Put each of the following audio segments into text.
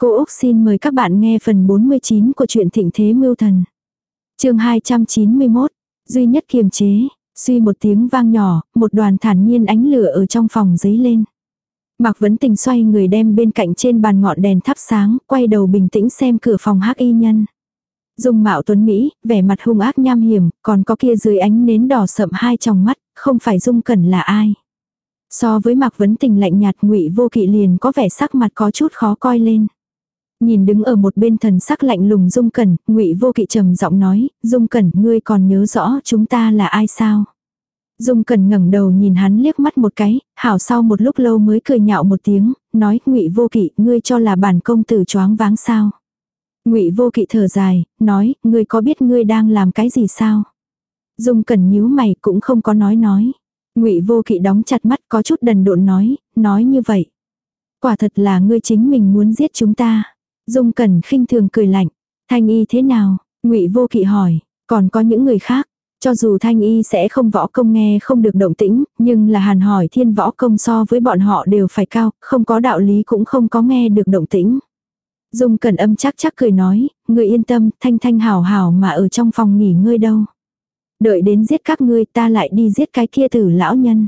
Cô Úc xin mời các bạn nghe phần 49 của truyện Thịnh Thế Mưu Thần. chương 291, duy nhất kiềm chế, suy một tiếng vang nhỏ, một đoàn thản nhiên ánh lửa ở trong phòng giấy lên. Mạc Vấn Tình xoay người đem bên cạnh trên bàn ngọn đèn thắp sáng, quay đầu bình tĩnh xem cửa phòng hắc y nhân. Dung mạo tuấn Mỹ, vẻ mặt hung ác nham hiểm, còn có kia dưới ánh nến đỏ sậm hai trong mắt, không phải Dung Cẩn là ai. So với Mạc Vấn Tình lạnh nhạt ngụy vô kỵ liền có vẻ sắc mặt có chút khó coi lên. Nhìn đứng ở một bên thần sắc lạnh lùng Dung Cẩn, ngụy vô kỵ trầm giọng nói, Dung Cẩn ngươi còn nhớ rõ chúng ta là ai sao? Dung Cẩn ngẩng đầu nhìn hắn liếc mắt một cái, hảo sau một lúc lâu mới cười nhạo một tiếng, nói, Ngụy Vô Kỵ, ngươi cho là bản công tử choáng váng sao? Ngụy Vô Kỵ thở dài, nói, ngươi có biết ngươi đang làm cái gì sao? Dung Cẩn nhíu mày cũng không có nói nói. Ngụy Vô Kỵ đóng chặt mắt có chút đần độn nói, nói như vậy. Quả thật là ngươi chính mình muốn giết chúng ta. Dung Cẩn khinh thường cười lạnh, Thanh y thế nào? Ngụy Vô Kỵ hỏi, còn có những người khác? Cho dù thanh y sẽ không võ công nghe không được động tĩnh, nhưng là hàn hỏi thiên võ công so với bọn họ đều phải cao, không có đạo lý cũng không có nghe được động tĩnh. Dung cẩn âm chắc chắc cười nói, người yên tâm, thanh thanh hảo hảo mà ở trong phòng nghỉ ngơi đâu. Đợi đến giết các ngươi ta lại đi giết cái kia tử lão nhân.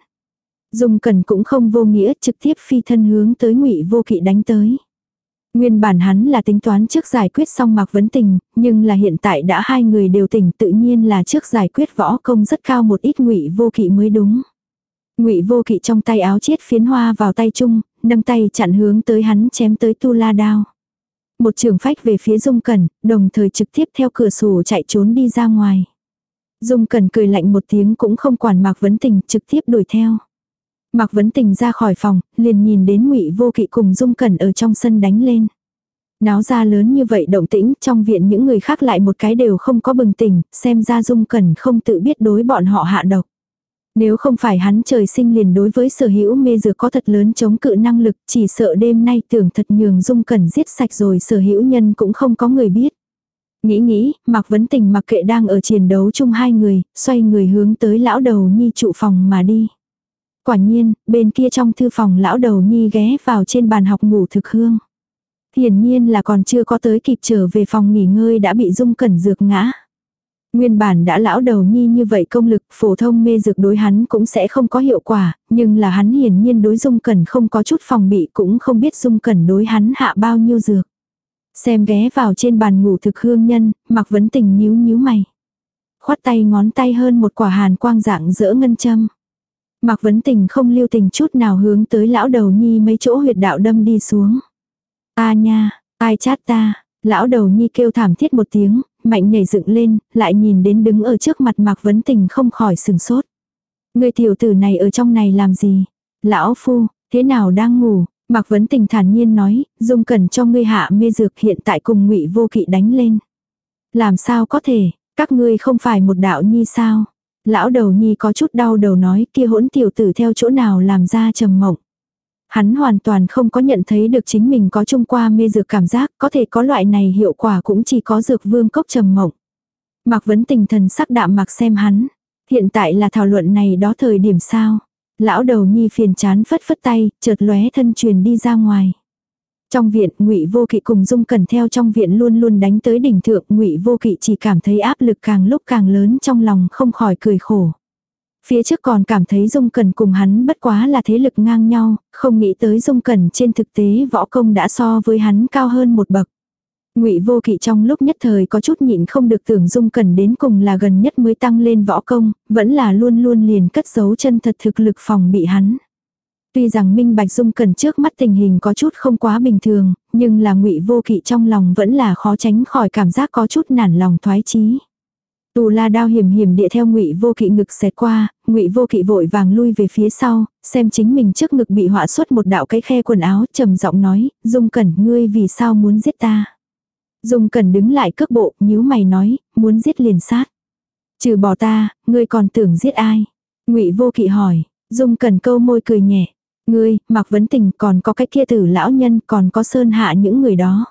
Dung cẩn cũng không vô nghĩa trực tiếp phi thân hướng tới ngụy vô kỵ đánh tới. Nguyên bản hắn là tính toán trước giải quyết xong Mạc Vấn Tình, nhưng là hiện tại đã hai người đều tỉnh tự nhiên là trước giải quyết võ công rất cao một ít ngụy vô kỵ mới đúng. Ngụy vô kỵ trong tay áo chiết phiến hoa vào tay chung, nâng tay chặn hướng tới hắn chém tới tu la đao. Một trường phách về phía Dung Cẩn, đồng thời trực tiếp theo cửa sổ chạy trốn đi ra ngoài. Dung Cẩn cười lạnh một tiếng cũng không quản Mạc Vấn Tình trực tiếp đuổi theo. Mạc Vấn Tình ra khỏi phòng, liền nhìn đến Ngụy Vô Kỵ cùng Dung Cẩn ở trong sân đánh lên. Náo ra lớn như vậy động tĩnh, trong viện những người khác lại một cái đều không có bừng tỉnh, xem ra Dung Cẩn không tự biết đối bọn họ hạ độc. Nếu không phải hắn trời sinh liền đối với sở hữu mê dược có thật lớn chống cự năng lực, chỉ sợ đêm nay tưởng thật nhường Dung Cẩn giết sạch rồi sở hữu nhân cũng không có người biết. Nghĩ nghĩ, Mạc Vấn Tình mặc kệ đang ở chiến đấu chung hai người, xoay người hướng tới lão đầu nhi trụ phòng mà đi. Quả nhiên, bên kia trong thư phòng lão đầu nhi ghé vào trên bàn học ngủ thực hương. Hiển nhiên là còn chưa có tới kịp trở về phòng nghỉ ngơi đã bị dung cẩn dược ngã. Nguyên bản đã lão đầu nhi như vậy công lực phổ thông mê dược đối hắn cũng sẽ không có hiệu quả, nhưng là hắn hiển nhiên đối dung cẩn không có chút phòng bị cũng không biết dung cẩn đối hắn hạ bao nhiêu dược. Xem ghé vào trên bàn ngủ thực hương nhân, mặc vấn tình nhíu nhíu mày. Khoát tay ngón tay hơn một quả hàn quang dạng dỡ ngân châm. Mạc Vấn Tình không lưu tình chút nào hướng tới lão đầu nhi mấy chỗ huyệt đạo đâm đi xuống. A nha, ai chát ta, lão đầu nhi kêu thảm thiết một tiếng, mạnh nhảy dựng lên, lại nhìn đến đứng ở trước mặt Mạc Vấn Tình không khỏi sừng sốt. Người tiểu tử này ở trong này làm gì? Lão phu, thế nào đang ngủ? Mạc Vấn Tình thản nhiên nói, dung cần cho ngươi hạ mê dược hiện tại cùng ngụy vô kỵ đánh lên. Làm sao có thể, các ngươi không phải một đạo nhi sao? Lão đầu nhi có chút đau đầu nói kia hỗn tiểu tử theo chỗ nào làm ra trầm mộng. Hắn hoàn toàn không có nhận thấy được chính mình có chung qua mê dược cảm giác, có thể có loại này hiệu quả cũng chỉ có dược vương cốc trầm mộng. Mạc vấn tình thần sắc đạm mạc xem hắn. Hiện tại là thảo luận này đó thời điểm sao. Lão đầu nhi phiền chán phất phất tay, chợt lóe thân truyền đi ra ngoài. Trong viện, Ngụy Vô Kỵ cùng Dung Cẩn theo trong viện luôn luôn đánh tới đỉnh thượng, Ngụy Vô Kỵ chỉ cảm thấy áp lực càng lúc càng lớn trong lòng không khỏi cười khổ. Phía trước còn cảm thấy Dung Cẩn cùng hắn bất quá là thế lực ngang nhau, không nghĩ tới Dung Cẩn trên thực tế võ công đã so với hắn cao hơn một bậc. Ngụy Vô Kỵ trong lúc nhất thời có chút nhịn không được tưởng Dung Cẩn đến cùng là gần nhất mới tăng lên võ công, vẫn là luôn luôn liền cất giấu chân thật thực lực phòng bị hắn. Tuy rằng Minh Bạch Dung cần trước mắt tình hình có chút không quá bình thường, nhưng là ngụy vô kỵ trong lòng vẫn là khó tránh khỏi cảm giác có chút nản lòng thoái chí. Tù la đao hiểm hiểm địa theo ngụy vô kỵ ngực xẹt qua, ngụy vô kỵ vội vàng lui về phía sau, xem chính mình trước ngực bị họa xuất một đạo cái khe quần áo, trầm giọng nói, Dung Cẩn ngươi vì sao muốn giết ta. Dung Cẩn đứng lại cước bộ, nhíu mày nói, muốn giết liền sát. Trừ bỏ ta, ngươi còn tưởng giết ai? Ngụy vô kỵ hỏi, Dung Cẩn câu môi cười nhẹ, Ngươi, mặc vấn tình còn có cái kia tử lão nhân còn có sơn hạ những người đó.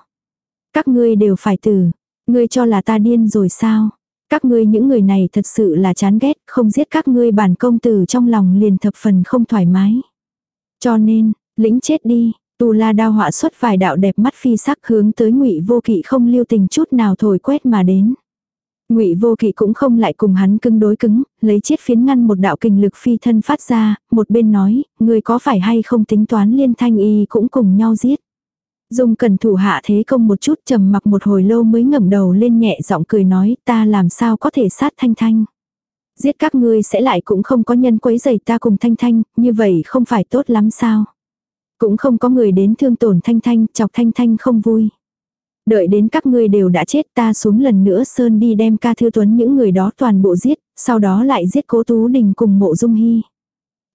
Các ngươi đều phải tử. Ngươi cho là ta điên rồi sao? Các ngươi những người này thật sự là chán ghét, không giết các ngươi bản công tử trong lòng liền thập phần không thoải mái. Cho nên, lĩnh chết đi, Tu la đao họa xuất vài đạo đẹp mắt phi sắc hướng tới ngụy vô kỵ không lưu tình chút nào thổi quét mà đến. Ngụy Vô Kỵ cũng không lại cùng hắn cứng đối cứng, lấy chiết phiến ngăn một đạo kình lực phi thân phát ra, một bên nói, người có phải hay không tính toán liên thanh y cũng cùng nhau giết. Dung cần thủ hạ thế công một chút trầm mặc một hồi lâu mới ngẩng đầu lên nhẹ giọng cười nói ta làm sao có thể sát thanh thanh. Giết các ngươi sẽ lại cũng không có nhân quấy giày ta cùng thanh thanh, như vậy không phải tốt lắm sao. Cũng không có người đến thương tổn thanh thanh, chọc thanh thanh không vui. Đợi đến các ngươi đều đã chết ta xuống lần nữa Sơn đi đem ca thư tuấn những người đó toàn bộ giết, sau đó lại giết cố tú đình cùng mộ dung hy.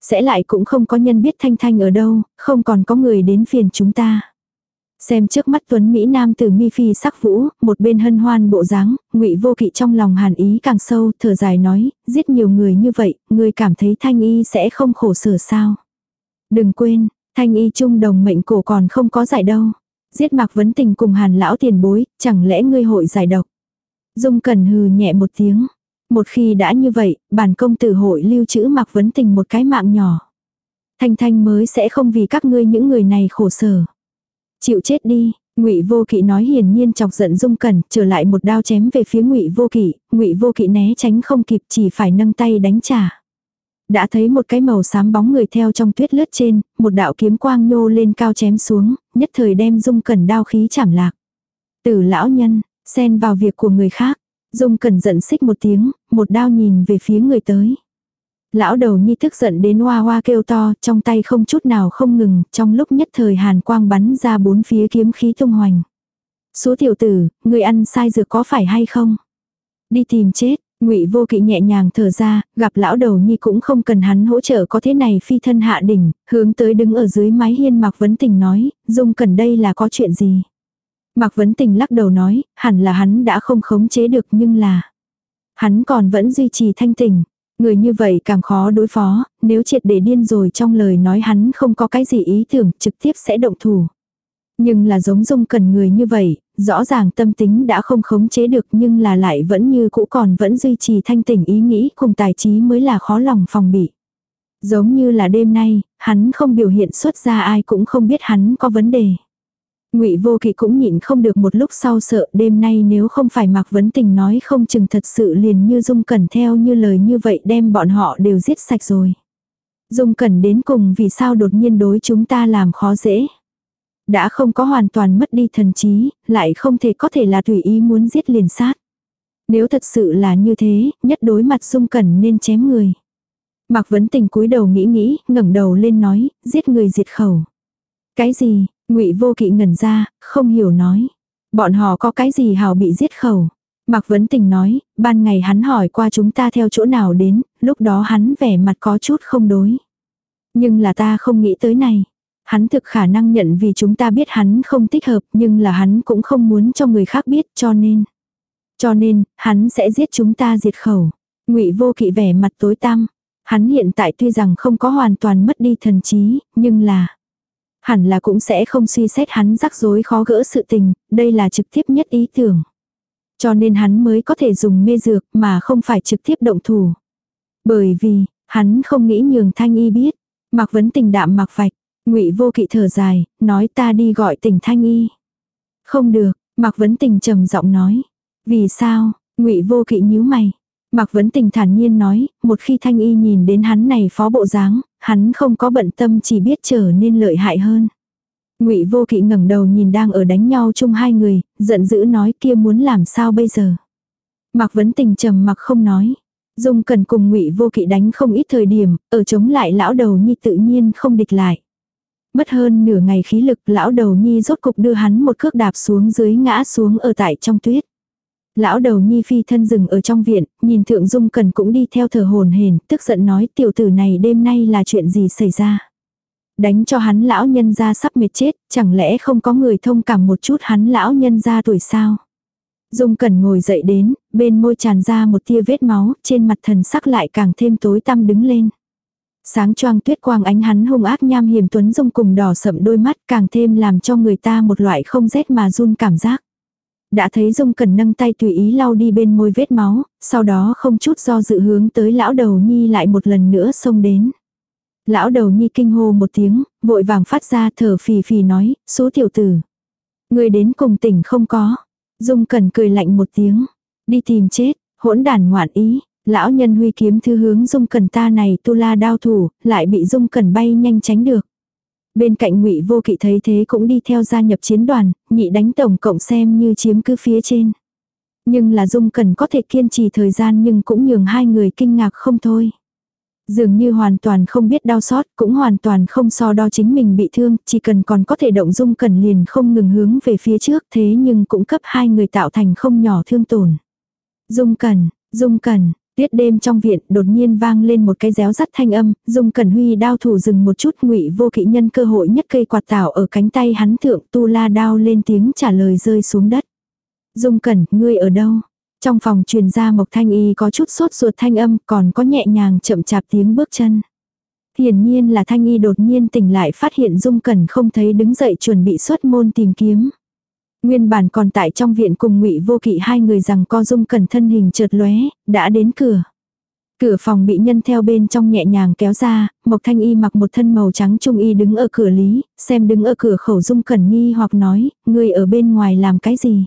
Sẽ lại cũng không có nhân biết thanh thanh ở đâu, không còn có người đến phiền chúng ta. Xem trước mắt Tuấn Mỹ Nam từ mi phi sắc vũ, một bên hân hoan bộ dáng, ngụy vô kỵ trong lòng hàn ý càng sâu, thở dài nói, giết nhiều người như vậy, người cảm thấy thanh y sẽ không khổ sở sao. Đừng quên, thanh y chung đồng mệnh cổ còn không có giải đâu. Giết mạc vấn tình cùng hàn lão tiền bối, chẳng lẽ ngươi hội giải độc. Dung cẩn hừ nhẹ một tiếng. Một khi đã như vậy, bản công tử hội lưu trữ mạc vấn tình một cái mạng nhỏ. Thanh thanh mới sẽ không vì các ngươi những người này khổ sở. Chịu chết đi, Ngụy Vô Kỵ nói hiển nhiên chọc giận Dung Cẩn, trở lại một đao chém về phía Ngụy Vô Kỵ, Ngụy Vô Kỵ né tránh không kịp, chỉ phải nâng tay đánh trả. Đã thấy một cái màu xám bóng người theo trong tuyết lướt trên, một đạo kiếm quang nhô lên cao chém xuống, nhất thời đem Dung Cẩn đao khí chảm lạc. Tử lão nhân, xen vào việc của người khác. Dung Cẩn giận xích một tiếng, một đao nhìn về phía người tới. Lão đầu nhi tức giận đến hoa hoa kêu to, trong tay không chút nào không ngừng, trong lúc nhất thời hàn quang bắn ra bốn phía kiếm khí tung hoành. Số tiểu tử, người ăn sai dược có phải hay không? Đi tìm chết, ngụy vô kỵ nhẹ nhàng thở ra, gặp lão đầu nhi cũng không cần hắn hỗ trợ có thế này phi thân hạ đỉnh, hướng tới đứng ở dưới mái hiên Mạc Vấn Tình nói, dung cần đây là có chuyện gì? Mạc Vấn Tình lắc đầu nói, hẳn là hắn đã không khống chế được nhưng là... Hắn còn vẫn duy trì thanh tỉnh. Người như vậy càng khó đối phó, nếu triệt để điên rồi trong lời nói hắn không có cái gì ý tưởng trực tiếp sẽ động thủ. Nhưng là giống dung cần người như vậy, rõ ràng tâm tính đã không khống chế được nhưng là lại vẫn như cũ còn vẫn duy trì thanh tỉnh ý nghĩ cùng tài trí mới là khó lòng phòng bị. Giống như là đêm nay, hắn không biểu hiện xuất ra ai cũng không biết hắn có vấn đề. Ngụy Vô Kỵ cũng nhịn không được một lúc sau sợ đêm nay nếu không phải Mạc Vấn Tình nói không chừng thật sự liền như Dung Cẩn theo như lời như vậy đem bọn họ đều giết sạch rồi. Dung Cẩn đến cùng vì sao đột nhiên đối chúng ta làm khó dễ. Đã không có hoàn toàn mất đi thần trí, lại không thể có thể là tùy ý muốn giết liền sát. Nếu thật sự là như thế, nhất đối mặt Dung Cẩn nên chém người. Mạc Vấn Tình cúi đầu nghĩ nghĩ, ngẩng đầu lên nói, giết người diệt khẩu. Cái gì, ngụy vô kỵ ngẩn ra, không hiểu nói. Bọn họ có cái gì hào bị giết khẩu. Mạc Vấn Tình nói, ban ngày hắn hỏi qua chúng ta theo chỗ nào đến, lúc đó hắn vẻ mặt có chút không đối. Nhưng là ta không nghĩ tới này. Hắn thực khả năng nhận vì chúng ta biết hắn không thích hợp nhưng là hắn cũng không muốn cho người khác biết cho nên. Cho nên, hắn sẽ giết chúng ta diệt khẩu. ngụy vô kỵ vẻ mặt tối tăm. Hắn hiện tại tuy rằng không có hoàn toàn mất đi thần trí, nhưng là hẳn là cũng sẽ không suy xét hắn rắc rối khó gỡ sự tình, đây là trực tiếp nhất ý tưởng. Cho nên hắn mới có thể dùng mê dược mà không phải trực tiếp động thủ. Bởi vì, hắn không nghĩ nhường Thanh Y biết. Mạc Vấn tình đạm mặc vạch, ngụy vô kỵ thở dài, nói ta đi gọi tỉnh Thanh Y. Không được, Mạc Vấn tình trầm giọng nói. Vì sao, ngụy vô kỵ nhíu mày. Mạc Vấn Tình thản nhiên nói, một khi Thanh Y nhìn đến hắn này phó bộ dáng, hắn không có bận tâm chỉ biết trở nên lợi hại hơn. Ngụy Vô Kỵ ngẩng đầu nhìn đang ở đánh nhau chung hai người, giận dữ nói kia muốn làm sao bây giờ. Mạc Vấn Tình trầm mặc không nói. Dung cần cùng Ngụy Vô Kỵ đánh không ít thời điểm, ở chống lại lão đầu nhi tự nhiên không địch lại. Mất hơn nửa ngày khí lực, lão đầu nhi rốt cục đưa hắn một cước đạp xuống dưới ngã xuống ở tại trong tuyết. Lão đầu nhi phi thân rừng ở trong viện, nhìn thượng dung cần cũng đi theo thờ hồn hền, tức giận nói tiểu tử này đêm nay là chuyện gì xảy ra. Đánh cho hắn lão nhân ra sắp mệt chết, chẳng lẽ không có người thông cảm một chút hắn lão nhân ra tuổi sao. Dung cần ngồi dậy đến, bên môi tràn ra một tia vết máu, trên mặt thần sắc lại càng thêm tối tăm đứng lên. Sáng choang tuyết quang ánh hắn hung ác nham hiểm tuấn dung cùng đỏ sậm đôi mắt càng thêm làm cho người ta một loại không rét mà run cảm giác. Đã thấy Dung cần nâng tay tùy ý lau đi bên môi vết máu, sau đó không chút do dự hướng tới lão đầu nhi lại một lần nữa xông đến. Lão đầu nhi kinh hô một tiếng, vội vàng phát ra thở phì phì nói, số tiểu tử. Người đến cùng tỉnh không có. Dung cần cười lạnh một tiếng. Đi tìm chết, hỗn đàn ngoạn ý. Lão nhân huy kiếm thư hướng Dung Cẩn ta này tu la đao thủ, lại bị Dung Cẩn bay nhanh tránh được. Bên cạnh ngụy Vô Kỵ thấy thế cũng đi theo gia nhập chiến đoàn, nhị đánh tổng cộng xem như chiếm cứ phía trên. Nhưng là Dung Cẩn có thể kiên trì thời gian nhưng cũng nhường hai người kinh ngạc không thôi. Dường như hoàn toàn không biết đau xót, cũng hoàn toàn không so đo chính mình bị thương, chỉ cần còn có thể động Dung Cẩn liền không ngừng hướng về phía trước thế nhưng cũng cấp hai người tạo thành không nhỏ thương tổn. Dung Cẩn, Dung Cẩn, Tuyết đêm trong viện đột nhiên vang lên một cái réo rắt thanh âm, Dung Cẩn Huy đao thủ dừng một chút ngụy vô kỵ nhân cơ hội nhất cây quạt tảo ở cánh tay hắn thượng tu la đao lên tiếng trả lời rơi xuống đất. Dung Cẩn, ngươi ở đâu? Trong phòng truyền ra Mộc Thanh Y có chút sốt ruột thanh âm còn có nhẹ nhàng chậm chạp tiếng bước chân. Hiển nhiên là Thanh Y đột nhiên tỉnh lại phát hiện Dung Cẩn không thấy đứng dậy chuẩn bị xuất môn tìm kiếm. Nguyên bản còn tại trong viện cùng ngụy vô kỵ hai người rằng co Dung Cẩn thân hình chợt lóe, đã đến cửa. Cửa phòng bị nhân theo bên trong nhẹ nhàng kéo ra, Mộc Thanh Y mặc một thân màu trắng trung y đứng ở cửa lý, xem đứng ở cửa khẩu Dung Cẩn nghi hoặc nói, người ở bên ngoài làm cái gì?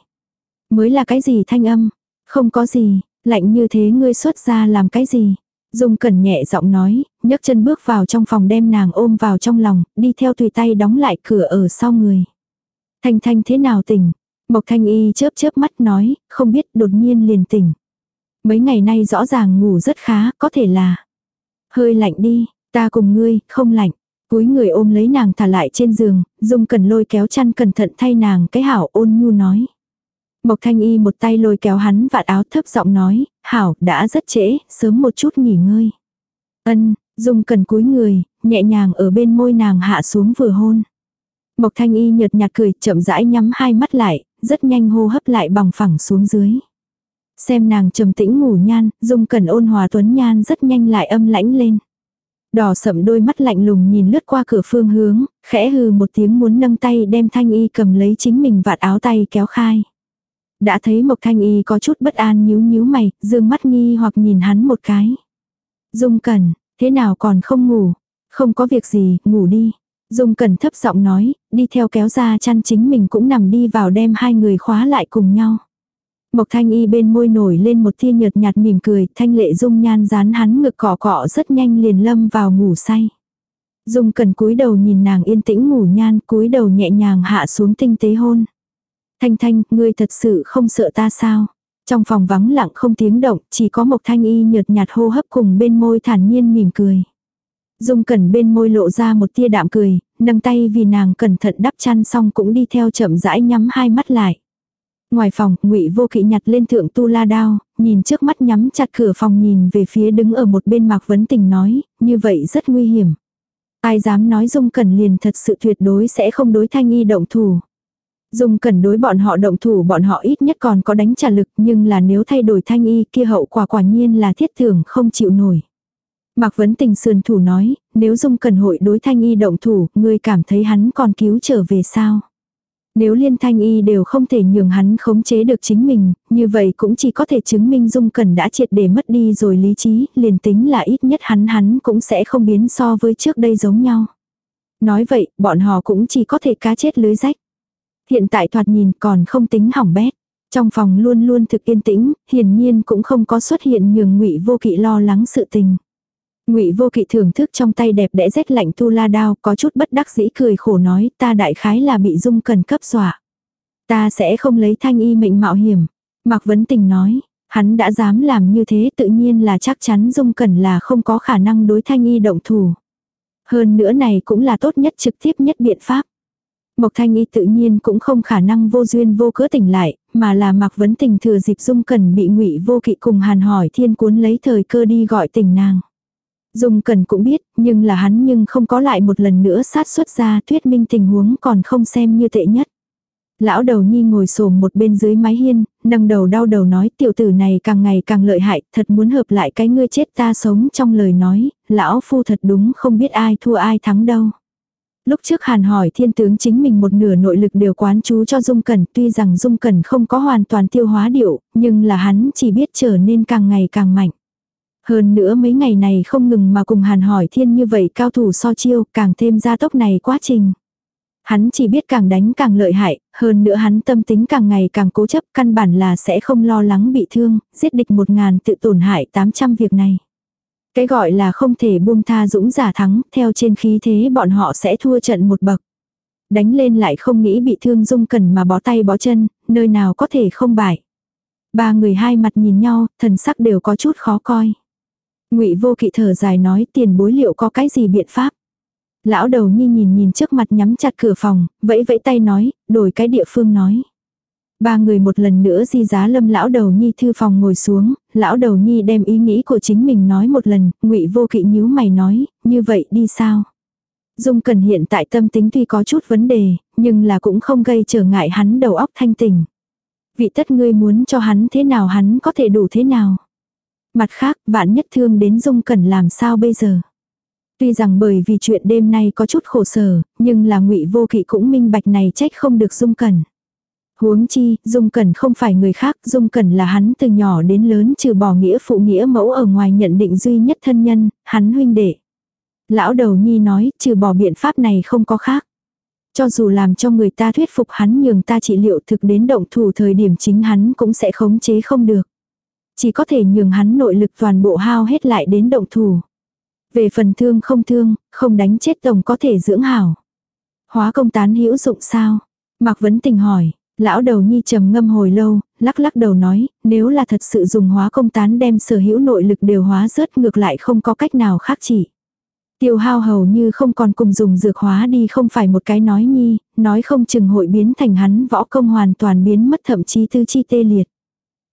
Mới là cái gì thanh âm? Không có gì, lạnh như thế ngươi xuất ra làm cái gì? Dung Cẩn nhẹ giọng nói, nhấc chân bước vào trong phòng đem nàng ôm vào trong lòng, đi theo tùy tay đóng lại cửa ở sau người. Thanh Thanh thế nào tỉnh? Mộc Thanh Y chớp chớp mắt nói, không biết đột nhiên liền tỉnh. Mấy ngày nay rõ ràng ngủ rất khá, có thể là hơi lạnh đi, ta cùng ngươi, không lạnh. Cúi người ôm lấy nàng thả lại trên giường, Dung cần lôi kéo chăn cẩn thận thay nàng cái hảo ôn nhu nói. Mộc Thanh Y một tay lôi kéo hắn vạt áo thấp giọng nói, hảo, đã rất trễ, sớm một chút nghỉ ngơi. Ân, Dung cần cúi người, nhẹ nhàng ở bên môi nàng hạ xuống vừa hôn. Mộc Thanh Y nhợt nhạt cười, chậm rãi nhắm hai mắt lại, rất nhanh hô hấp lại bằng phẳng xuống dưới. Xem nàng trầm tĩnh ngủ nhan, Dung cần ôn hòa tuấn nhan rất nhanh lại âm lãnh lên. Đỏ sậm đôi mắt lạnh lùng nhìn lướt qua cửa phương hướng, khẽ hừ một tiếng muốn nâng tay đem Thanh Y cầm lấy chính mình vạt áo tay kéo khai. Đã thấy Mộc Thanh Y có chút bất an nhíu nhíu mày, dương mắt nghi hoặc nhìn hắn một cái. Dung Cẩn, thế nào còn không ngủ? Không có việc gì, ngủ đi. Dung Cẩn thấp giọng nói, đi theo kéo ra chăn chính mình cũng nằm đi vào đem hai người khóa lại cùng nhau. Mộc Thanh Y bên môi nổi lên một tia nhợt nhạt mỉm cười, thanh lệ dung nhan dán hắn ngực cọ cọ rất nhanh liền lâm vào ngủ say. Dung Cẩn cúi đầu nhìn nàng yên tĩnh ngủ nhan, cúi đầu nhẹ nhàng hạ xuống tinh tế hôn. Thanh Thanh, ngươi thật sự không sợ ta sao? Trong phòng vắng lặng không tiếng động, chỉ có một thanh y nhợt nhạt hô hấp cùng bên môi thản nhiên mỉm cười. Dung cẩn bên môi lộ ra một tia đạm cười, nâng tay vì nàng cẩn thận đắp chăn xong cũng đi theo chậm rãi nhắm hai mắt lại. Ngoài phòng, ngụy vô kỵ nhặt lên thượng tu la đao, nhìn trước mắt nhắm chặt cửa phòng nhìn về phía đứng ở một bên mạc vấn tình nói, như vậy rất nguy hiểm. Ai dám nói dung cẩn liền thật sự tuyệt đối sẽ không đối thanh y động thủ. Dung cần đối bọn họ động thủ bọn họ ít nhất còn có đánh trả lực nhưng là nếu thay đổi thanh y kia hậu quả quả nhiên là thiết thưởng không chịu nổi. Mạc Vấn Tình sườn thủ nói, nếu Dung cần hội đối thanh y động thủ, ngươi cảm thấy hắn còn cứu trở về sao? Nếu liên thanh y đều không thể nhường hắn khống chế được chính mình, như vậy cũng chỉ có thể chứng minh Dung Cần đã triệt để mất đi rồi lý trí, liền tính là ít nhất hắn hắn cũng sẽ không biến so với trước đây giống nhau. Nói vậy, bọn họ cũng chỉ có thể cá chết lưới rách. Hiện tại thoạt nhìn còn không tính hỏng bét. Trong phòng luôn luôn thực yên tĩnh, hiển nhiên cũng không có xuất hiện nhường ngụy vô kỵ lo lắng sự tình. Ngụy Vô Kỵ thưởng thức trong tay đẹp đẽ rét lạnh tu la đao, có chút bất đắc dĩ cười khổ nói, ta đại khái là bị Dung Cần cấp dọa. Ta sẽ không lấy thanh y mệnh mạo hiểm. Mạc Vấn Tình nói, hắn đã dám làm như thế tự nhiên là chắc chắn Dung Cần là không có khả năng đối thanh y động thủ. Hơn nữa này cũng là tốt nhất trực tiếp nhất biện pháp. Mộc Thanh Y tự nhiên cũng không khả năng vô duyên vô cớ tỉnh lại, mà là Mạc Vấn Tình thừa dịp Dung Cần bị Ngụy Vô Kỵ cùng Hàn hỏi thiên cuốn lấy thời cơ đi gọi tỉnh nàng. Dung Cần cũng biết, nhưng là hắn nhưng không có lại một lần nữa sát xuất ra thuyết minh tình huống còn không xem như tệ nhất. Lão đầu nhi ngồi xổm một bên dưới mái hiên, nâng đầu đau đầu nói tiểu tử này càng ngày càng lợi hại, thật muốn hợp lại cái ngươi chết ta sống trong lời nói, lão phu thật đúng không biết ai thua ai thắng đâu. Lúc trước hàn hỏi thiên tướng chính mình một nửa nội lực đều quán chú cho Dung Cẩn tuy rằng Dung Cẩn không có hoàn toàn tiêu hóa điệu, nhưng là hắn chỉ biết trở nên càng ngày càng mạnh. Hơn nữa mấy ngày này không ngừng mà cùng hàn hỏi thiên như vậy cao thủ so chiêu, càng thêm gia tốc này quá trình. Hắn chỉ biết càng đánh càng lợi hại, hơn nữa hắn tâm tính càng ngày càng cố chấp, căn bản là sẽ không lo lắng bị thương, giết địch một ngàn tự tổn hại 800 việc này. Cái gọi là không thể buông tha dũng giả thắng, theo trên khí thế bọn họ sẽ thua trận một bậc. Đánh lên lại không nghĩ bị thương dung cần mà bó tay bó chân, nơi nào có thể không bại. Ba người hai mặt nhìn nhau, thần sắc đều có chút khó coi. Ngụy Vô Kỵ thở dài nói, tiền bối liệu có cái gì biện pháp? Lão đầu nhi nhìn nhìn trước mặt nhắm chặt cửa phòng, vẫy vẫy tay nói, đổi cái địa phương nói. Ba người một lần nữa di giá lâm lão đầu nhi thư phòng ngồi xuống, lão đầu nhi đem ý nghĩ của chính mình nói một lần, ngụy vô kỵ nhíu mày nói, như vậy đi sao? Dung cần hiện tại tâm tính tuy có chút vấn đề, nhưng là cũng không gây trở ngại hắn đầu óc thanh tình. Vị tất ngươi muốn cho hắn thế nào hắn có thể đủ thế nào? Mặt khác, vạn nhất thương đến Dung cần làm sao bây giờ? Tuy rằng bởi vì chuyện đêm nay có chút khổ sở, nhưng là ngụy vô kỵ cũng minh bạch này trách không được Dung Cẩn. Huống chi, Dung Cẩn không phải người khác, Dung Cẩn là hắn từ nhỏ đến lớn trừ bỏ nghĩa phụ nghĩa mẫu ở ngoài nhận định duy nhất thân nhân, hắn huynh đệ. Lão đầu nhi nói, trừ bỏ biện pháp này không có khác. Cho dù làm cho người ta thuyết phục hắn nhường ta trị liệu thực đến động thủ thời điểm chính hắn cũng sẽ khống chế không được. Chỉ có thể nhường hắn nội lực toàn bộ hao hết lại đến động thủ. Về phần thương không thương, không đánh chết tổng có thể dưỡng hảo. Hóa công tán hữu dụng sao? Mạc Vấn Tình hỏi, lão đầu nhi trầm ngâm hồi lâu, lắc lắc đầu nói, nếu là thật sự dùng hóa công tán đem sở hữu nội lực đều hóa rớt ngược lại không có cách nào khác chỉ. Tiêu hao hầu như không còn cùng dùng dược hóa đi không phải một cái nói nhi, nói không chừng hội biến thành hắn võ công hoàn toàn biến mất thậm chí tư chi tê liệt.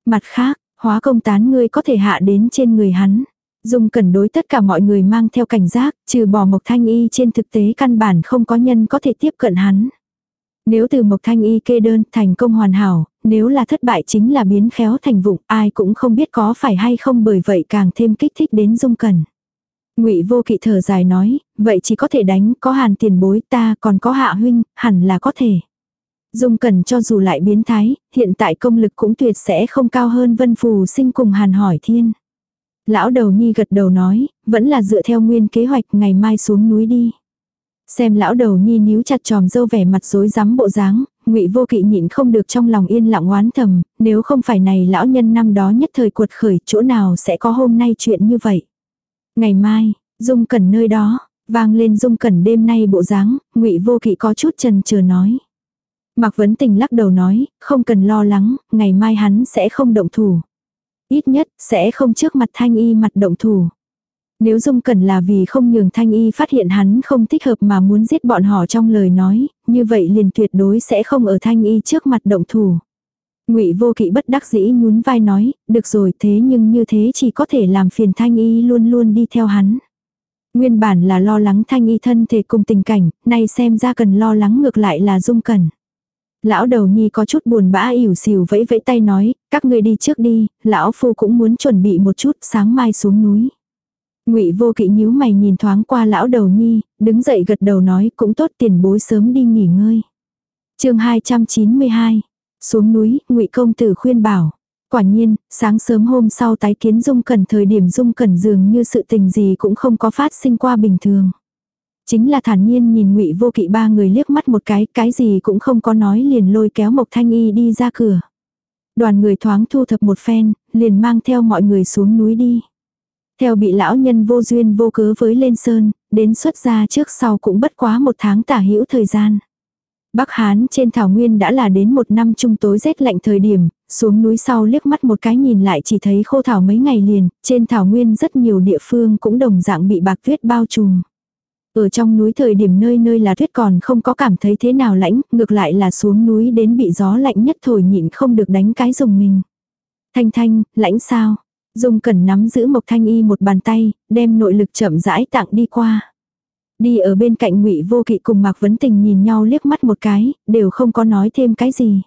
Mặt khác, hóa công tán ngươi có thể hạ đến trên người hắn. Dung cẩn đối tất cả mọi người mang theo cảnh giác, trừ bỏ Mộc Thanh Y trên thực tế căn bản không có nhân có thể tiếp cận hắn. Nếu từ Mộc Thanh Y kê đơn thành công hoàn hảo, nếu là thất bại chính là biến khéo thành vụng, ai cũng không biết có phải hay không bởi vậy càng thêm kích thích đến Dung cẩn. Ngụy Vô Kỵ thở dài nói, vậy chỉ có thể đánh, có Hàn tiền bối ta còn có Hạ huynh, hẳn là có thể. Dung Cẩn cho dù lại biến thái, hiện tại công lực cũng tuyệt sẽ không cao hơn Vân Phù sinh cùng Hàn hỏi thiên. Lão đầu nhi gật đầu nói, vẫn là dựa theo nguyên kế hoạch ngày mai xuống núi đi. Xem lão đầu nhi níu chặt tròm dâu vẻ mặt rối rắm bộ dáng, ngụy vô kỵ nhịn không được trong lòng yên lặng oán thầm, nếu không phải này lão nhân năm đó nhất thời cuột khởi chỗ nào sẽ có hôm nay chuyện như vậy. Ngày mai, dung cẩn nơi đó, vang lên dung cẩn đêm nay bộ dáng, ngụy vô kỵ có chút trần chờ nói. Mạc Vấn Tình lắc đầu nói, không cần lo lắng, ngày mai hắn sẽ không động thủ. Ít nhất, sẽ không trước mặt thanh y mặt động thủ. Nếu Dung Cẩn là vì không nhường Thanh Y phát hiện hắn không thích hợp mà muốn giết bọn họ trong lời nói, như vậy liền tuyệt đối sẽ không ở Thanh Y trước mặt động thủ. Ngụy Vô Kỵ bất đắc dĩ nhún vai nói, được rồi thế nhưng như thế chỉ có thể làm phiền Thanh Y luôn luôn đi theo hắn. Nguyên bản là lo lắng Thanh Y thân thể cùng tình cảnh, nay xem ra cần lo lắng ngược lại là Dung Cẩn. Lão đầu nhi có chút buồn bã ỉu xìu vẫy vẫy tay nói, các ngươi đi trước đi, lão phu cũng muốn chuẩn bị một chút sáng mai xuống núi. Ngụy vô kỵ nhíu mày nhìn thoáng qua lão đầu nhi, đứng dậy gật đầu nói cũng tốt tiền bối sớm đi nghỉ ngơi. chương 292, xuống núi, ngụy công tử khuyên bảo. Quả nhiên, sáng sớm hôm sau tái kiến Dung Cẩn thời điểm Dung Cẩn dường như sự tình gì cũng không có phát sinh qua bình thường. Chính là thản nhiên nhìn ngụy vô kỵ ba người liếc mắt một cái, cái gì cũng không có nói liền lôi kéo Mộc Thanh Y đi ra cửa. Đoàn người thoáng thu thập một phen, liền mang theo mọi người xuống núi đi. Theo bị lão nhân vô duyên vô cớ với lên sơn, đến xuất gia trước sau cũng bất quá một tháng tả hữu thời gian. Bắc Hán trên thảo nguyên đã là đến một năm trung tối rét lạnh thời điểm, xuống núi sau liếc mắt một cái nhìn lại chỉ thấy khô thảo mấy ngày liền, trên thảo nguyên rất nhiều địa phương cũng đồng dạng bị bạc tuyết bao trùm. Ở trong núi thời điểm nơi nơi là tuyết còn không có cảm thấy thế nào lãnh, ngược lại là xuống núi đến bị gió lạnh nhất thổi nhịn không được đánh cái dùng mình. Thanh thanh, lãnh sao? Dung cẩn nắm giữ Mộc Thanh Y một bàn tay, đem nội lực chậm rãi tặng đi qua. Đi ở bên cạnh ngụy Vô Kỵ cùng Mạc Vấn Tình nhìn nhau liếc mắt một cái, đều không có nói thêm cái gì.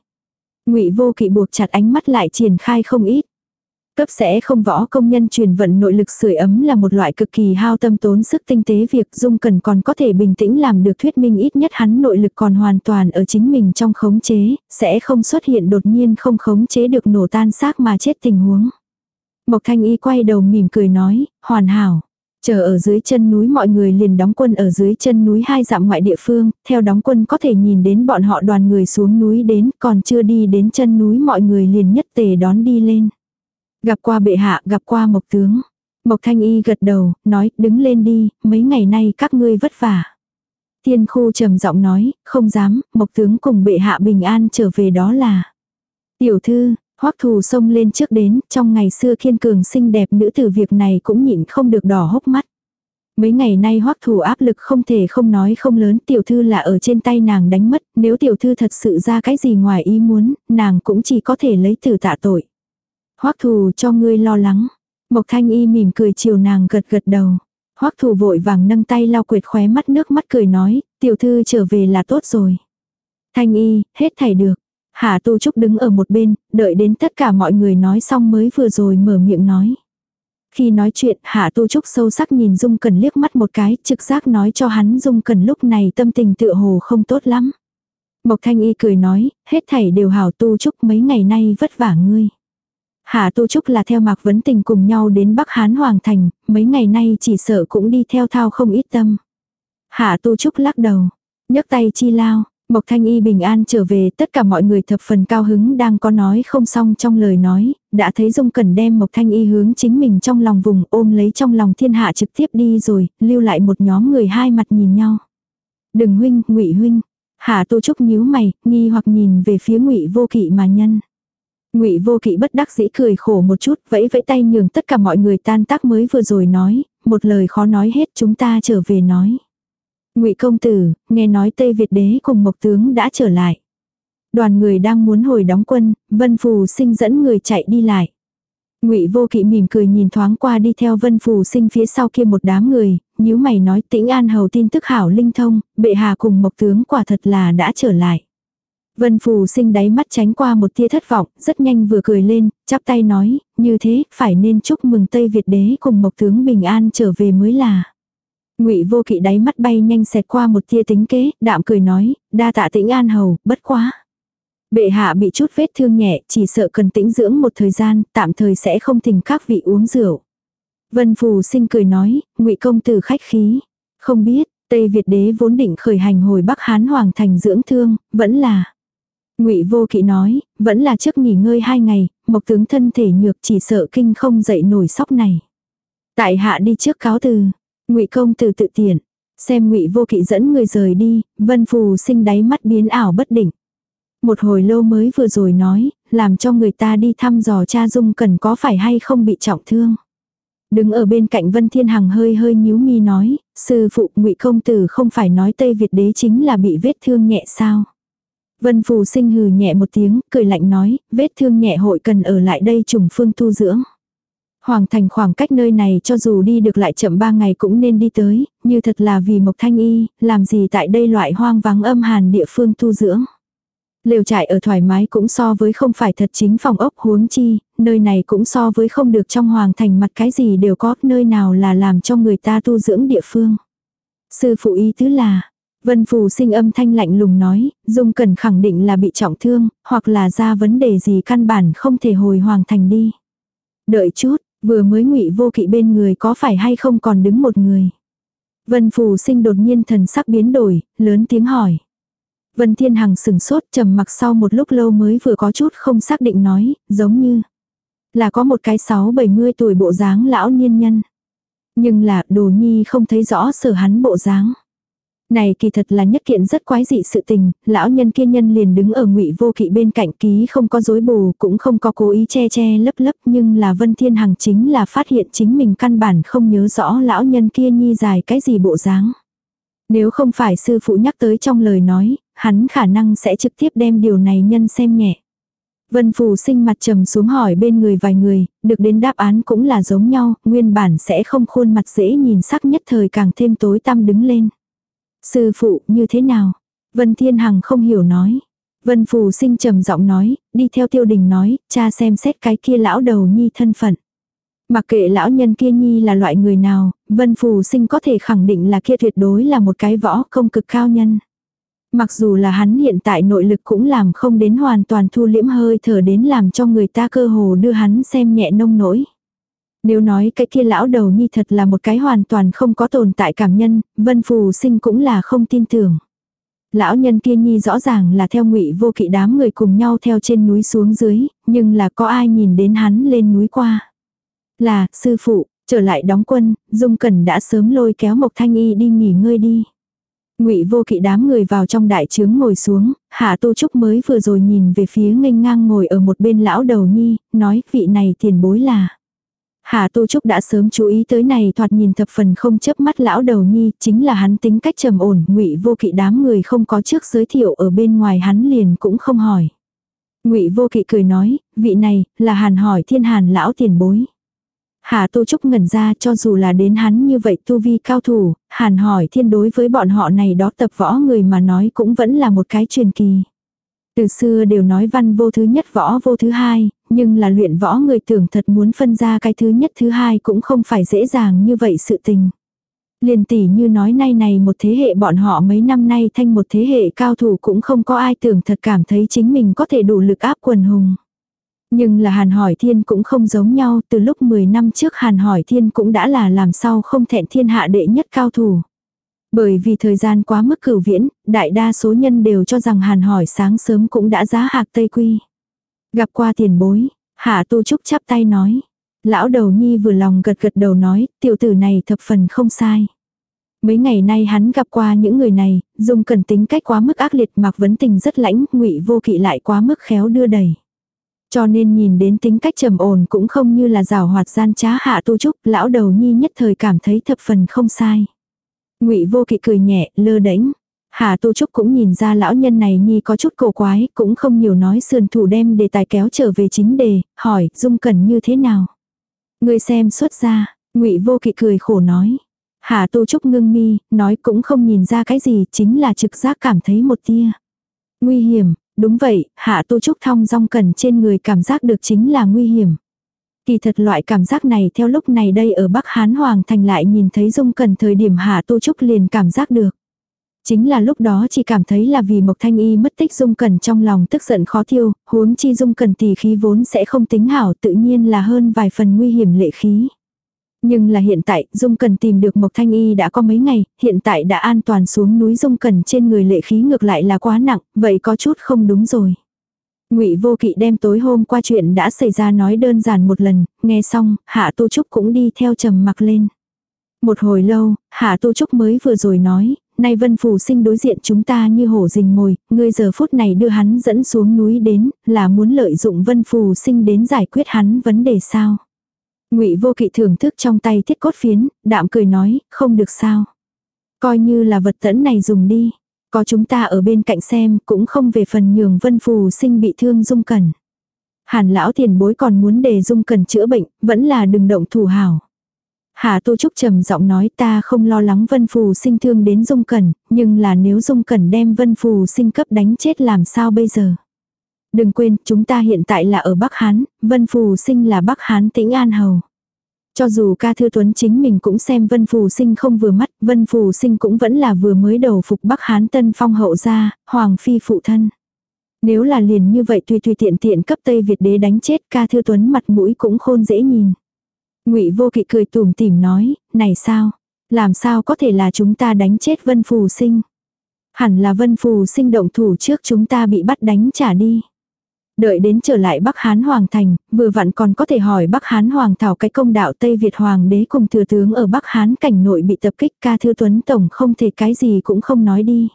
ngụy Vô Kỵ buộc chặt ánh mắt lại triển khai không ít. Cấp sẽ không võ công nhân truyền vận nội lực sưởi ấm là một loại cực kỳ hao tâm tốn sức tinh tế việc Dung Cần còn có thể bình tĩnh làm được thuyết minh ít nhất hắn nội lực còn hoàn toàn ở chính mình trong khống chế, sẽ không xuất hiện đột nhiên không khống chế được nổ tan xác mà chết tình huống. Mộc Thanh Y quay đầu mỉm cười nói, hoàn hảo. Chờ ở dưới chân núi mọi người liền đóng quân ở dưới chân núi hai dặm ngoại địa phương, theo đóng quân có thể nhìn đến bọn họ đoàn người xuống núi đến, còn chưa đi đến chân núi mọi người liền nhất tề đón đi lên. Gặp qua bệ hạ, gặp qua mộc tướng. Mộc Thanh Y gật đầu, nói, đứng lên đi, mấy ngày nay các ngươi vất vả. Thiên khu trầm giọng nói, không dám, mộc tướng cùng bệ hạ bình an trở về đó là. Tiểu thư, hoắc thù xông lên trước đến, trong ngày xưa kiên cường xinh đẹp nữ tử việc này cũng nhịn không được đỏ hốc mắt. Mấy ngày nay hoắc thù áp lực không thể không nói không lớn, tiểu thư là ở trên tay nàng đánh mất, nếu tiểu thư thật sự ra cái gì ngoài ý muốn, nàng cũng chỉ có thể lấy tử tạ tội hoắc thù cho ngươi lo lắng. Mộc thanh y mỉm cười chiều nàng gật gật đầu. hoắc thù vội vàng nâng tay lau quệt khóe mắt nước mắt cười nói, tiểu thư trở về là tốt rồi. Thanh y, hết thảy được. Hạ Tu Trúc đứng ở một bên, đợi đến tất cả mọi người nói xong mới vừa rồi mở miệng nói. Khi nói chuyện, Hạ Tu Trúc sâu sắc nhìn Dung Cần liếc mắt một cái, trực giác nói cho hắn Dung Cần lúc này tâm tình tựa hồ không tốt lắm. Mộc Thanh Y cười nói, hết thảy đều hảo Tu Trúc mấy ngày nay vất vả ngươi. Hạ Tu Trúc là theo Mạc Vấn Tình cùng nhau đến Bắc Hán Hoàng Thành, mấy ngày nay chỉ sợ cũng đi theo thao không ít tâm. Hạ Tu Trúc lắc đầu, nhấc tay chi lao, Mộc Thanh Y bình an trở về, tất cả mọi người thập phần cao hứng đang có nói không xong trong lời nói, đã thấy Dung Cẩn đem Mộc Thanh Y hướng chính mình trong lòng vùng ôm lấy trong lòng thiên hạ trực tiếp đi rồi, lưu lại một nhóm người hai mặt nhìn nhau. Đừng huynh, ngụy huynh. Hạ Tô Trúc nhíu mày, nghi hoặc nhìn về phía ngụy vô kỵ mà nhân. Ngụy Vô Kỵ bất đắc dĩ cười khổ một chút, vẫy vẫy tay nhường tất cả mọi người tan tác mới vừa rồi nói, một lời khó nói hết chúng ta trở về nói. Ngụy công tử, nghe nói Tây Việt đế cùng Mộc tướng đã trở lại. Đoàn người đang muốn hồi đóng quân, Vân Phù Sinh dẫn người chạy đi lại. Ngụy Vô Kỵ mỉm cười nhìn thoáng qua đi theo Vân Phù Sinh phía sau kia một đám người, nhíu mày nói Tĩnh An hầu tin tức hảo linh thông, bệ hạ cùng Mộc tướng quả thật là đã trở lại. Vân Phù Sinh đáy mắt tránh qua một tia thất vọng, rất nhanh vừa cười lên, chắp tay nói, như thế, phải nên chúc mừng Tây Việt đế cùng Mộc tướng bình an trở về mới là. Ngụy Vô Kỵ đáy mắt bay nhanh xẹt qua một tia tính kế, đạm cười nói, đa tạ tĩnh an hầu, bất quá. Bệ hạ bị chút vết thương nhẹ, chỉ sợ cần tĩnh dưỡng một thời gian, tạm thời sẽ không thỉnh các vị uống rượu. Vân Phù sinh cười nói, ngụy công tử khách khí. Không biết, Tây Việt đế vốn định khởi hành hồi Bắc Hán Hoàng thành dưỡng thương, vẫn là. Ngụy Vô Kỵ nói, vẫn là trước nghỉ ngơi hai ngày, mộc tướng thân thể nhược chỉ sợ kinh không dậy nổi sóc này. Tại hạ đi trước cáo từ, Ngụy công tử tự tiện, xem Ngụy Vô Kỵ dẫn người rời đi, Vân Phù sinh đáy mắt biến ảo bất định. Một hồi lâu mới vừa rồi nói, làm cho người ta đi thăm dò cha Dung cần có phải hay không bị trọng thương. Đứng ở bên cạnh Vân Thiên Hằng hơi hơi nhíu mi nói, sư phụ Ngụy công tử không phải nói Tây Việt đế chính là bị vết thương nhẹ sao? Vân Phù sinh hừ nhẹ một tiếng, cười lạnh nói, vết thương nhẹ hội cần ở lại đây trùng phương tu dưỡng. Hoàng thành khoảng cách nơi này cho dù đi được lại chậm ba ngày cũng nên đi tới, như thật là vì Mộc Thanh Y, làm gì tại đây loại hoang vắng âm hàn địa phương tu dưỡng. Lều trại ở thoải mái cũng so với không phải thật chính phòng ốc huống chi, nơi này cũng so với không được trong hoàng thành mặt cái gì đều có, nơi nào là làm cho người ta tu dưỡng địa phương. Sư phụ ý tứ là, Vân Phù sinh âm thanh lạnh lùng nói, Dung Cần khẳng định là bị trọng thương, hoặc là ra vấn đề gì căn bản không thể hồi hoàng thành đi. Đợi chút, Vừa mới ngụy vô kỵ bên người có phải hay không còn đứng một người. Vân Phù sinh đột nhiên thần sắc biến đổi, lớn tiếng hỏi. Vân Thiên Hằng sừng sốt trầm mặc sau một lúc lâu mới vừa có chút không xác định nói, giống như là có một cái sáu bảy mươi tuổi bộ dáng lão niên nhân. Nhưng là đồ nhi không thấy rõ sở hắn bộ dáng. Này kỳ thật là nhất kiện rất quái dị sự tình, lão nhân kia nhân liền đứng ở ngụy vô kỵ bên cạnh ký không có dối bù, cũng không có cố ý che che lấp lấp nhưng là Vân Thiên Hằng chính là phát hiện chính mình căn bản không nhớ rõ lão nhân kia nhi dài cái gì bộ dáng. Nếu không phải sư phụ nhắc tới trong lời nói, hắn khả năng sẽ trực tiếp đem điều này nhân xem nhẹ. Vân Phù sinh mặt trầm xuống hỏi bên người vài người, được đến đáp án cũng là giống nhau, nguyên bản sẽ không khuôn mặt dễ nhìn sắc nhất thời càng thêm tối tăm đứng lên. Sư phụ, như thế nào? Vân Thiên Hằng không hiểu nói. Vân Phù sinh trầm giọng nói, đi theo tiêu đình nói, cha xem xét cái kia lão đầu nhi thân phận. Mặc kệ lão nhân kia nhi là loại người nào, Vân Phù sinh có thể khẳng định là kia tuyệt đối là một cái võ công cực cao nhân. Mặc dù là hắn hiện tại nội lực cũng làm không đến hoàn toàn thu liễm hơi thở đến làm cho người ta cơ hồ đưa hắn xem nhẹ nông nỗi. Nếu nói cái kia lão đầu nhi thật là một cái hoàn toàn không có tồn tại cảm nhân, Vân Phù Sinh cũng là không tin tưởng. Lão nhân kia nhi rõ ràng là theo ngụy vô kỵ đám người cùng nhau theo trên núi xuống dưới, nhưng là có ai nhìn đến hắn lên núi qua. Là, sư phụ, trở lại đóng quân, Dung Cẩn đã sớm lôi kéo Mộc Thanh Y đi nghỉ ngơi đi. Ngụy Vô Kỵ đám người vào trong đại trướng ngồi xuống, Hạ Tu Trúc mới vừa rồi nhìn về phía nghênh ngang ngồi ở một bên lão đầu nhi, nói vị này tiền bối là. Hà Tu Trúc đã sớm chú ý tới này thoạt nhìn thập phần không chớp mắt lão đầu nhi, chính là hắn tính cách trầm ổn, ngụy vô kỵ đám người không có trước giới thiệu ở bên ngoài hắn liền cũng không hỏi. Ngụy vô kỵ cười nói, vị này, là hàn hỏi thiên hàn lão tiền bối. Hà Tu Trúc ngẩn ra cho dù là đến hắn như vậy tu vi cao thủ, hàn hỏi thiên đối với bọn họ này đó tập võ người mà nói cũng vẫn là một cái truyền kỳ. Từ xưa đều nói văn vô thứ nhất võ vô thứ hai, nhưng là luyện võ người tưởng thật muốn phân ra cái thứ nhất thứ hai cũng không phải dễ dàng như vậy sự tình. Liền tỷ như nói nay này một thế hệ bọn họ mấy năm nay thanh một thế hệ cao thủ cũng không có ai tưởng thật cảm thấy chính mình có thể đủ lực áp quần hùng. Nhưng là Hàn Hỏi Thiên cũng không giống nhau, từ lúc 10 năm trước Hàn Hỏi Thiên cũng đã là làm sao không thẹn thiên hạ đệ nhất cao thủ. Bởi vì thời gian quá mức cửu viễn, đại đa số nhân đều cho rằng Hàn Hỏi sáng sớm cũng đã giá hạc Tây Quy. Gặp qua tiền bối, Hạ Tu Trúc chắp tay nói. Lão đầu nhi vừa lòng gật gật đầu nói, tiểu tử này thập phần không sai. Mấy ngày nay hắn gặp qua những người này, dùng cần tính cách quá mức ác liệt mặc vấn tình rất lãnh, ngụy vô kỵ lại quá mức khéo đưa đẩy. Cho nên nhìn đến tính cách trầm ổn cũng không như là rào hoạt gian trá hạ tu trúc, lão đầu nhi nhất thời cảm thấy thập phần không sai. Ngụy vô kỵ cười nhẹ, lơ đễnh Hà Tu Trúc cũng nhìn ra lão nhân này nhi có chút cổ quái, cũng không nhiều nói sườn thủ đem đề tài kéo trở về chính đề, hỏi, dung cẩn như thế nào. Người xem xuất ra, ngụy vô kỵ cười khổ nói. Hà Tu Trúc ngưng mi, nói cũng không nhìn ra cái gì, chính là trực giác cảm thấy một tia. Nguy hiểm, đúng vậy, Hạ Tu Trúc thong dong cần trên người cảm giác được chính là nguy hiểm. Kỳ thật loại cảm giác này theo lúc này đây ở Bắc Hán Hoàng Thành lại nhìn thấy Dung Cần thời điểm Hạ Tu Trúc liền cảm giác được. Chính là lúc đó chỉ cảm thấy là vì Mộc Thanh Y mất tích Dung Cần trong lòng tức giận khó tiêu, huống chi Dung Cần tỷ khí vốn sẽ không tính hảo tự nhiên là hơn vài phần nguy hiểm lệ khí. Nhưng là hiện tại, Dung Cần tìm được Mộc Thanh Y đã có mấy ngày, hiện tại đã an toàn xuống núi Dung Cần trên người lệ khí ngược lại là quá nặng, vậy có chút không đúng rồi. Ngụy Vô Kỵ đem tối hôm qua chuyện đã xảy ra nói đơn giản một lần, nghe xong, Hạ Tu Trúc cũng đi theo trầm mặc lên. Một hồi lâu, Hạ Tu Trúc mới vừa rồi nói, nay Vân Phù Sinh đối diện chúng ta như hổ rình mồi, ngươi giờ phút này đưa hắn dẫn xuống núi đến, là muốn lợi dụng Vân Phù Sinh đến giải quyết hắn vấn đề sao? Ngụy Vô Kỵ thưởng thức trong tay thiết cốt phiến, đạm cười nói, không được sao? Coi như là vật tẫn này dùng đi. Có chúng ta ở bên cạnh xem, cũng không về phần nhường Vân Phù Sinh bị thương dung cẩn. Hàn lão tiền bối còn muốn để dung cẩn chữa bệnh, vẫn là đừng động thủ hảo. Hà Tu Trúc trầm giọng nói ta không lo lắng Vân Phù sinh thương đến Dung Cẩn, nhưng là nếu Dung Cẩn đem Vân Phù sinh cấp đánh chết làm sao bây giờ? Đừng quên, chúng ta hiện tại là ở Bắc Hán, Vân Phù sinh là Bắc Hán tĩnh An Hầu. Cho dù ca thư tuấn chính mình cũng xem Vân Phù sinh không vừa mắt, Vân Phù sinh cũng vẫn là vừa mới đầu phục Bắc Hán tân phong hậu gia, Hoàng Phi phụ thân. Nếu là liền như vậy tùy tùy tiện tiện cấp Tây Việt đế đánh chết ca thư tuấn mặt mũi cũng khôn dễ nhìn. Ngụy Vô Kỵ cười tủm tỉm nói, này sao? Làm sao có thể là chúng ta đánh chết Vân Phù Sinh? Hẳn là Vân Phù Sinh động thủ trước chúng ta bị bắt đánh trả đi. Đợi đến trở lại Bắc Hán Hoàng Thành, vừa vặn còn có thể hỏi Bắc Hán Hoàng Thảo cái công đạo Tây Việt Hoàng đế cùng thừa tướng ở Bắc Hán cảnh nội bị tập kích ca thư tuấn tổng không thể cái gì cũng không nói đi.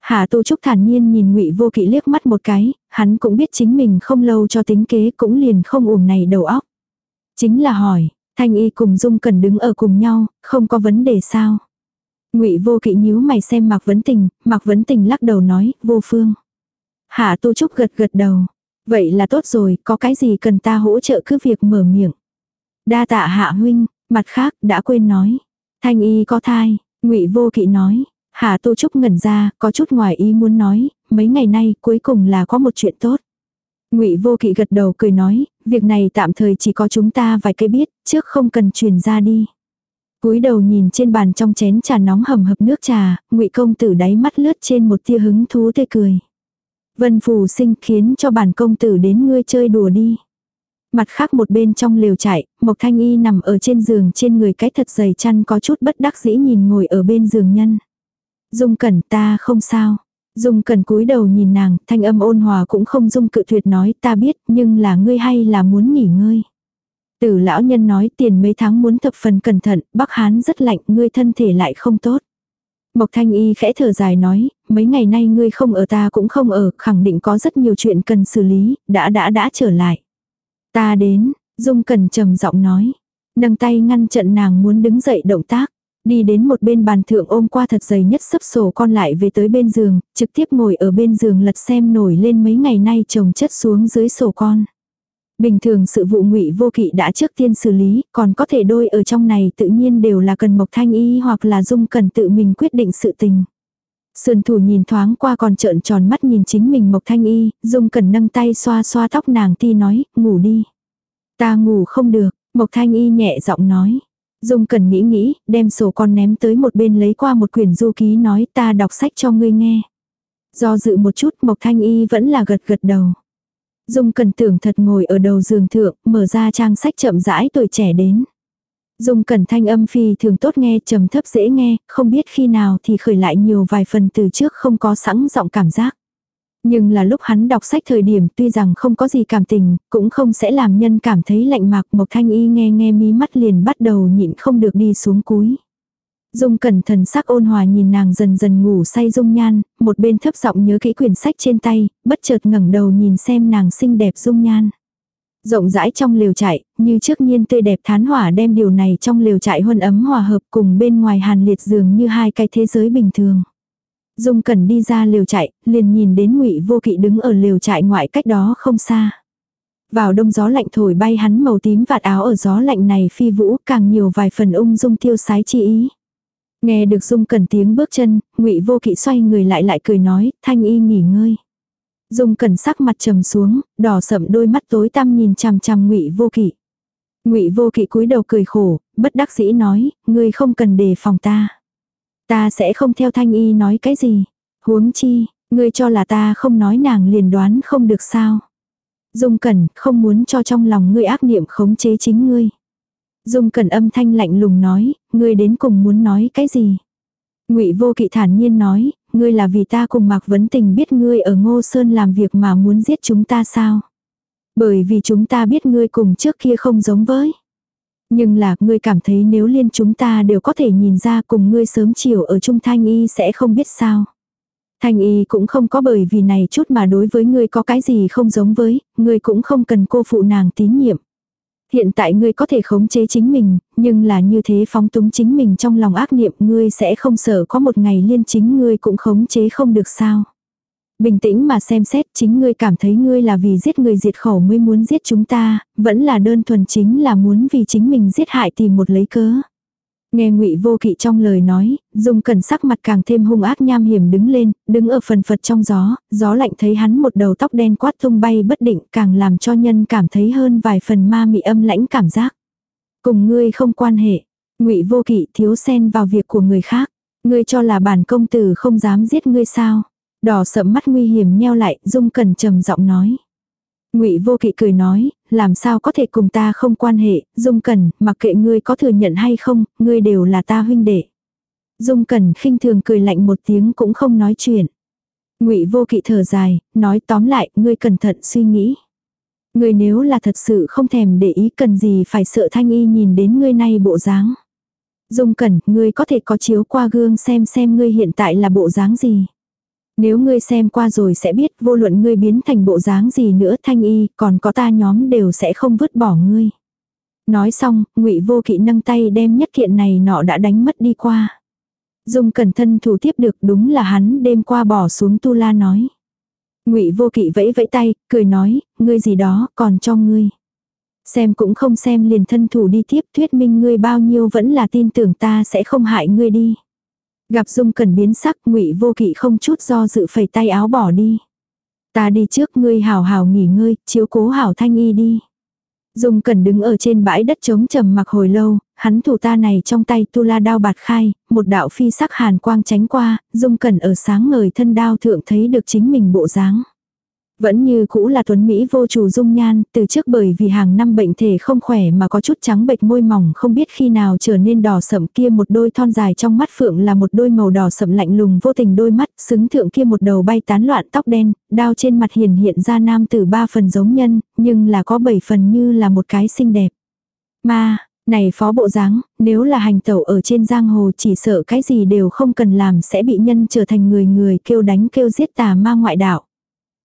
Hà Tô Trúc thản nhiên nhìn Ngụy Vô Kỵ liếc mắt một cái, hắn cũng biết chính mình không lâu cho tính kế cũng liền không uổng này đầu óc. Chính là hỏi, Thanh y cùng Dung Cần đứng ở cùng nhau, không có vấn đề sao. ngụy vô kỵ nhíu mày xem Mạc Vấn Tình, Mạc Vấn Tình lắc đầu nói, vô phương. Hạ Tu Trúc gật gật đầu. Vậy là tốt rồi, có cái gì cần ta hỗ trợ cứ việc mở miệng. Đa tạ hạ huynh, mặt khác, đã quên nói. Thanh y có thai, ngụy vô kỵ nói. Hạ Tu Trúc ngẩn ra, có chút ngoài ý muốn nói, mấy ngày nay cuối cùng là có một chuyện tốt. Ngụy Vô Kỵ gật đầu cười nói, việc này tạm thời chỉ có chúng ta vài cái biết, trước không cần truyền ra đi. Cúi đầu nhìn trên bàn trong chén trà nóng hầm hập nước trà, Ngụy công tử đáy mắt lướt trên một tia hứng thú tươi cười. Vân phù sinh khiến cho bản công tử đến ngươi chơi đùa đi. Mặt khác một bên trong lều trại, Mộc Thanh Y nằm ở trên giường trên người cái thật dày chăn có chút bất đắc dĩ nhìn ngồi ở bên giường nhân. Dung cẩn ta không sao. Dung Cần cúi đầu nhìn nàng, thanh âm ôn hòa cũng không dung cự tuyệt nói ta biết nhưng là ngươi hay là muốn nghỉ ngơi. Tử lão nhân nói tiền mấy tháng muốn thập phần cẩn thận, Bắc Hán rất lạnh, ngươi thân thể lại không tốt. Mộc Thanh Y khẽ thở dài nói, mấy ngày nay ngươi không ở ta cũng không ở, khẳng định có rất nhiều chuyện cần xử lý, đã đã đã trở lại. Ta đến, Dung Cần trầm giọng nói, nâng tay ngăn trận nàng muốn đứng dậy động tác. Đi đến một bên bàn thượng ôm qua thật dày nhất sấp sổ con lại về tới bên giường, trực tiếp ngồi ở bên giường lật xem nổi lên mấy ngày nay chồng chất xuống dưới sổ con. Bình thường sự vụ ngụy vô kỵ đã trước tiên xử lý, còn có thể đôi ở trong này tự nhiên đều là cần Mộc Thanh Y hoặc là Dung cần tự mình quyết định sự tình. Sườn thủ nhìn thoáng qua còn trợn tròn mắt nhìn chính mình Mộc Thanh Y, Dung cần nâng tay xoa xoa tóc nàng ti nói, ngủ đi. Ta ngủ không được, Mộc Thanh Y nhẹ giọng nói. Dung cần nghĩ nghĩ, đem sổ con ném tới một bên lấy qua một quyển du ký nói ta đọc sách cho ngươi nghe. Do dự một chút Mộc Thanh Y vẫn là gật gật đầu. Dung cần tưởng thật ngồi ở đầu giường thượng, mở ra trang sách chậm rãi tuổi trẻ đến. Dung cần thanh âm phi thường tốt nghe trầm thấp dễ nghe, không biết khi nào thì khởi lại nhiều vài phần từ trước không có sẵn giọng cảm giác. Nhưng là lúc hắn đọc sách thời điểm tuy rằng không có gì cảm tình, cũng không sẽ làm nhân cảm thấy lạnh mạc Mộc Thanh Y nghe nghe mí mắt liền bắt đầu nhịn không được đi xuống cúi. Dung cẩn thần sắc ôn hòa nhìn nàng dần dần ngủ say dung nhan, một bên thấp giọng nhớ kỹ quyển sách trên tay, bất chợt ngẩng đầu nhìn xem nàng xinh đẹp dung nhan. Rộng rãi trong lều trại, như trước nhiên tươi đẹp thán hỏa đem điều này trong lều trại huân ấm hòa hợp cùng bên ngoài hàn liệt dường như hai cái thế giới bình thường. Dung Cẩn đi ra lều trại, liền nhìn đến Ngụy Vô Kỵ đứng ở lều trại ngoại cách đó không xa. Vào đông gió lạnh thổi bay hắn màu tím vạt áo ở gió lạnh này phi vũ, càng nhiều vài phần ung dung tiêu sái chi ý. Nghe được Dung Cẩn tiếng bước chân, Ngụy Vô Kỵ xoay người lại lại cười nói, "Thanh y nghỉ ngơi." Dung Cẩn sắc mặt trầm xuống, đỏ sậm đôi mắt tối tăm nhìn chằm chằm Ngụy Vô Kỵ. Ngụy Vô Kỵ cúi đầu cười khổ, bất đắc dĩ nói, "Ngươi không cần đề phòng ta." Ta sẽ không theo thanh y nói cái gì. Huống chi, ngươi cho là ta không nói nàng liền đoán không được sao. Dung Cẩn không muốn cho trong lòng ngươi ác niệm khống chế chính ngươi. Dung Cẩn âm thanh lạnh lùng nói, ngươi đến cùng muốn nói cái gì? Ngụy Vô Kỵ thản nhiên nói, ngươi là vì ta cùng Mạc Vấn Tình biết ngươi ở Ngô Sơn làm việc mà muốn giết chúng ta sao? Bởi vì chúng ta biết ngươi cùng trước kia không giống với. Nhưng là, ngươi cảm thấy nếu liên chúng ta đều có thể nhìn ra cùng ngươi sớm chiều ở chung thanh y sẽ không biết sao. Thanh y cũng không có bởi vì này chút mà đối với ngươi có cái gì không giống với, ngươi cũng không cần cô phụ nàng tín nhiệm. Hiện tại ngươi có thể khống chế chính mình, nhưng là như thế phóng túng chính mình trong lòng ác niệm ngươi sẽ không sợ có một ngày liên chính ngươi cũng khống chế không được sao. Bình tĩnh mà xem xét chính ngươi cảm thấy ngươi là vì giết người diệt khẩu mới muốn giết chúng ta, vẫn là đơn thuần chính là muốn vì chính mình giết hại tìm một lấy cớ. Nghe ngụy vô kỵ trong lời nói, dùng cẩn sắc mặt càng thêm hung ác nham hiểm đứng lên, đứng ở phần phật trong gió, gió lạnh thấy hắn một đầu tóc đen quát tung bay bất định càng làm cho nhân cảm thấy hơn vài phần ma mị âm lãnh cảm giác. Cùng ngươi không quan hệ, ngụy vô kỵ thiếu xen vào việc của người khác, ngươi cho là bản công tử không dám giết ngươi sao. Đỏ sẫm mắt nguy hiểm nheo lại, Dung Cẩn trầm giọng nói. Ngụy Vô Kỵ cười nói, làm sao có thể cùng ta không quan hệ, Dung Cẩn, mặc kệ ngươi có thừa nhận hay không, ngươi đều là ta huynh đệ. Dung Cẩn khinh thường cười lạnh một tiếng cũng không nói chuyện. Ngụy Vô Kỵ thở dài, nói tóm lại, ngươi cẩn thận suy nghĩ. Ngươi nếu là thật sự không thèm để ý cần gì phải sợ Thanh Y nhìn đến ngươi nay bộ dáng. Dung Cẩn, ngươi có thể có chiếu qua gương xem xem ngươi hiện tại là bộ dáng gì. Nếu ngươi xem qua rồi sẽ biết vô luận ngươi biến thành bộ dáng gì nữa thanh y, còn có ta nhóm đều sẽ không vứt bỏ ngươi. Nói xong, ngụy vô kỵ nâng tay đem nhất kiện này nọ đã đánh mất đi qua. Dung cẩn thân thủ tiếp được đúng là hắn đêm qua bỏ xuống tu la nói. Ngụy vô kỵ vẫy vẫy tay, cười nói, ngươi gì đó, còn cho ngươi. Xem cũng không xem liền thân thủ đi tiếp thuyết minh ngươi bao nhiêu vẫn là tin tưởng ta sẽ không hại ngươi đi. Gặp Dung Cẩn biến sắc, Ngụy Vô Kỵ không chút do dự phẩy tay áo bỏ đi. Ta đi trước ngươi hào hào nghỉ ngơi, chiếu cố hảo thanh y đi. Dung Cẩn đứng ở trên bãi đất trống trầm mặc hồi lâu, hắn thủ ta này trong tay tu la đao bạt khai, một đạo phi sắc hàn quang tránh qua, Dung Cẩn ở sáng ngời thân đao thượng thấy được chính mình bộ dáng. Vẫn như cũ là tuấn Mỹ vô chủ dung nhan, từ trước bởi vì hàng năm bệnh thể không khỏe mà có chút trắng bệch môi mỏng không biết khi nào trở nên đỏ sậm kia một đôi thon dài trong mắt phượng là một đôi màu đỏ sậm lạnh lùng vô tình đôi mắt, xứng thượng kia một đầu bay tán loạn tóc đen, đao trên mặt hiền hiện ra nam từ ba phần giống nhân, nhưng là có bảy phần như là một cái xinh đẹp. Ma, này phó bộ dáng, nếu là hành tẩu ở trên giang hồ chỉ sợ cái gì đều không cần làm sẽ bị nhân trở thành người người kêu đánh kêu giết tà ma ngoại đạo.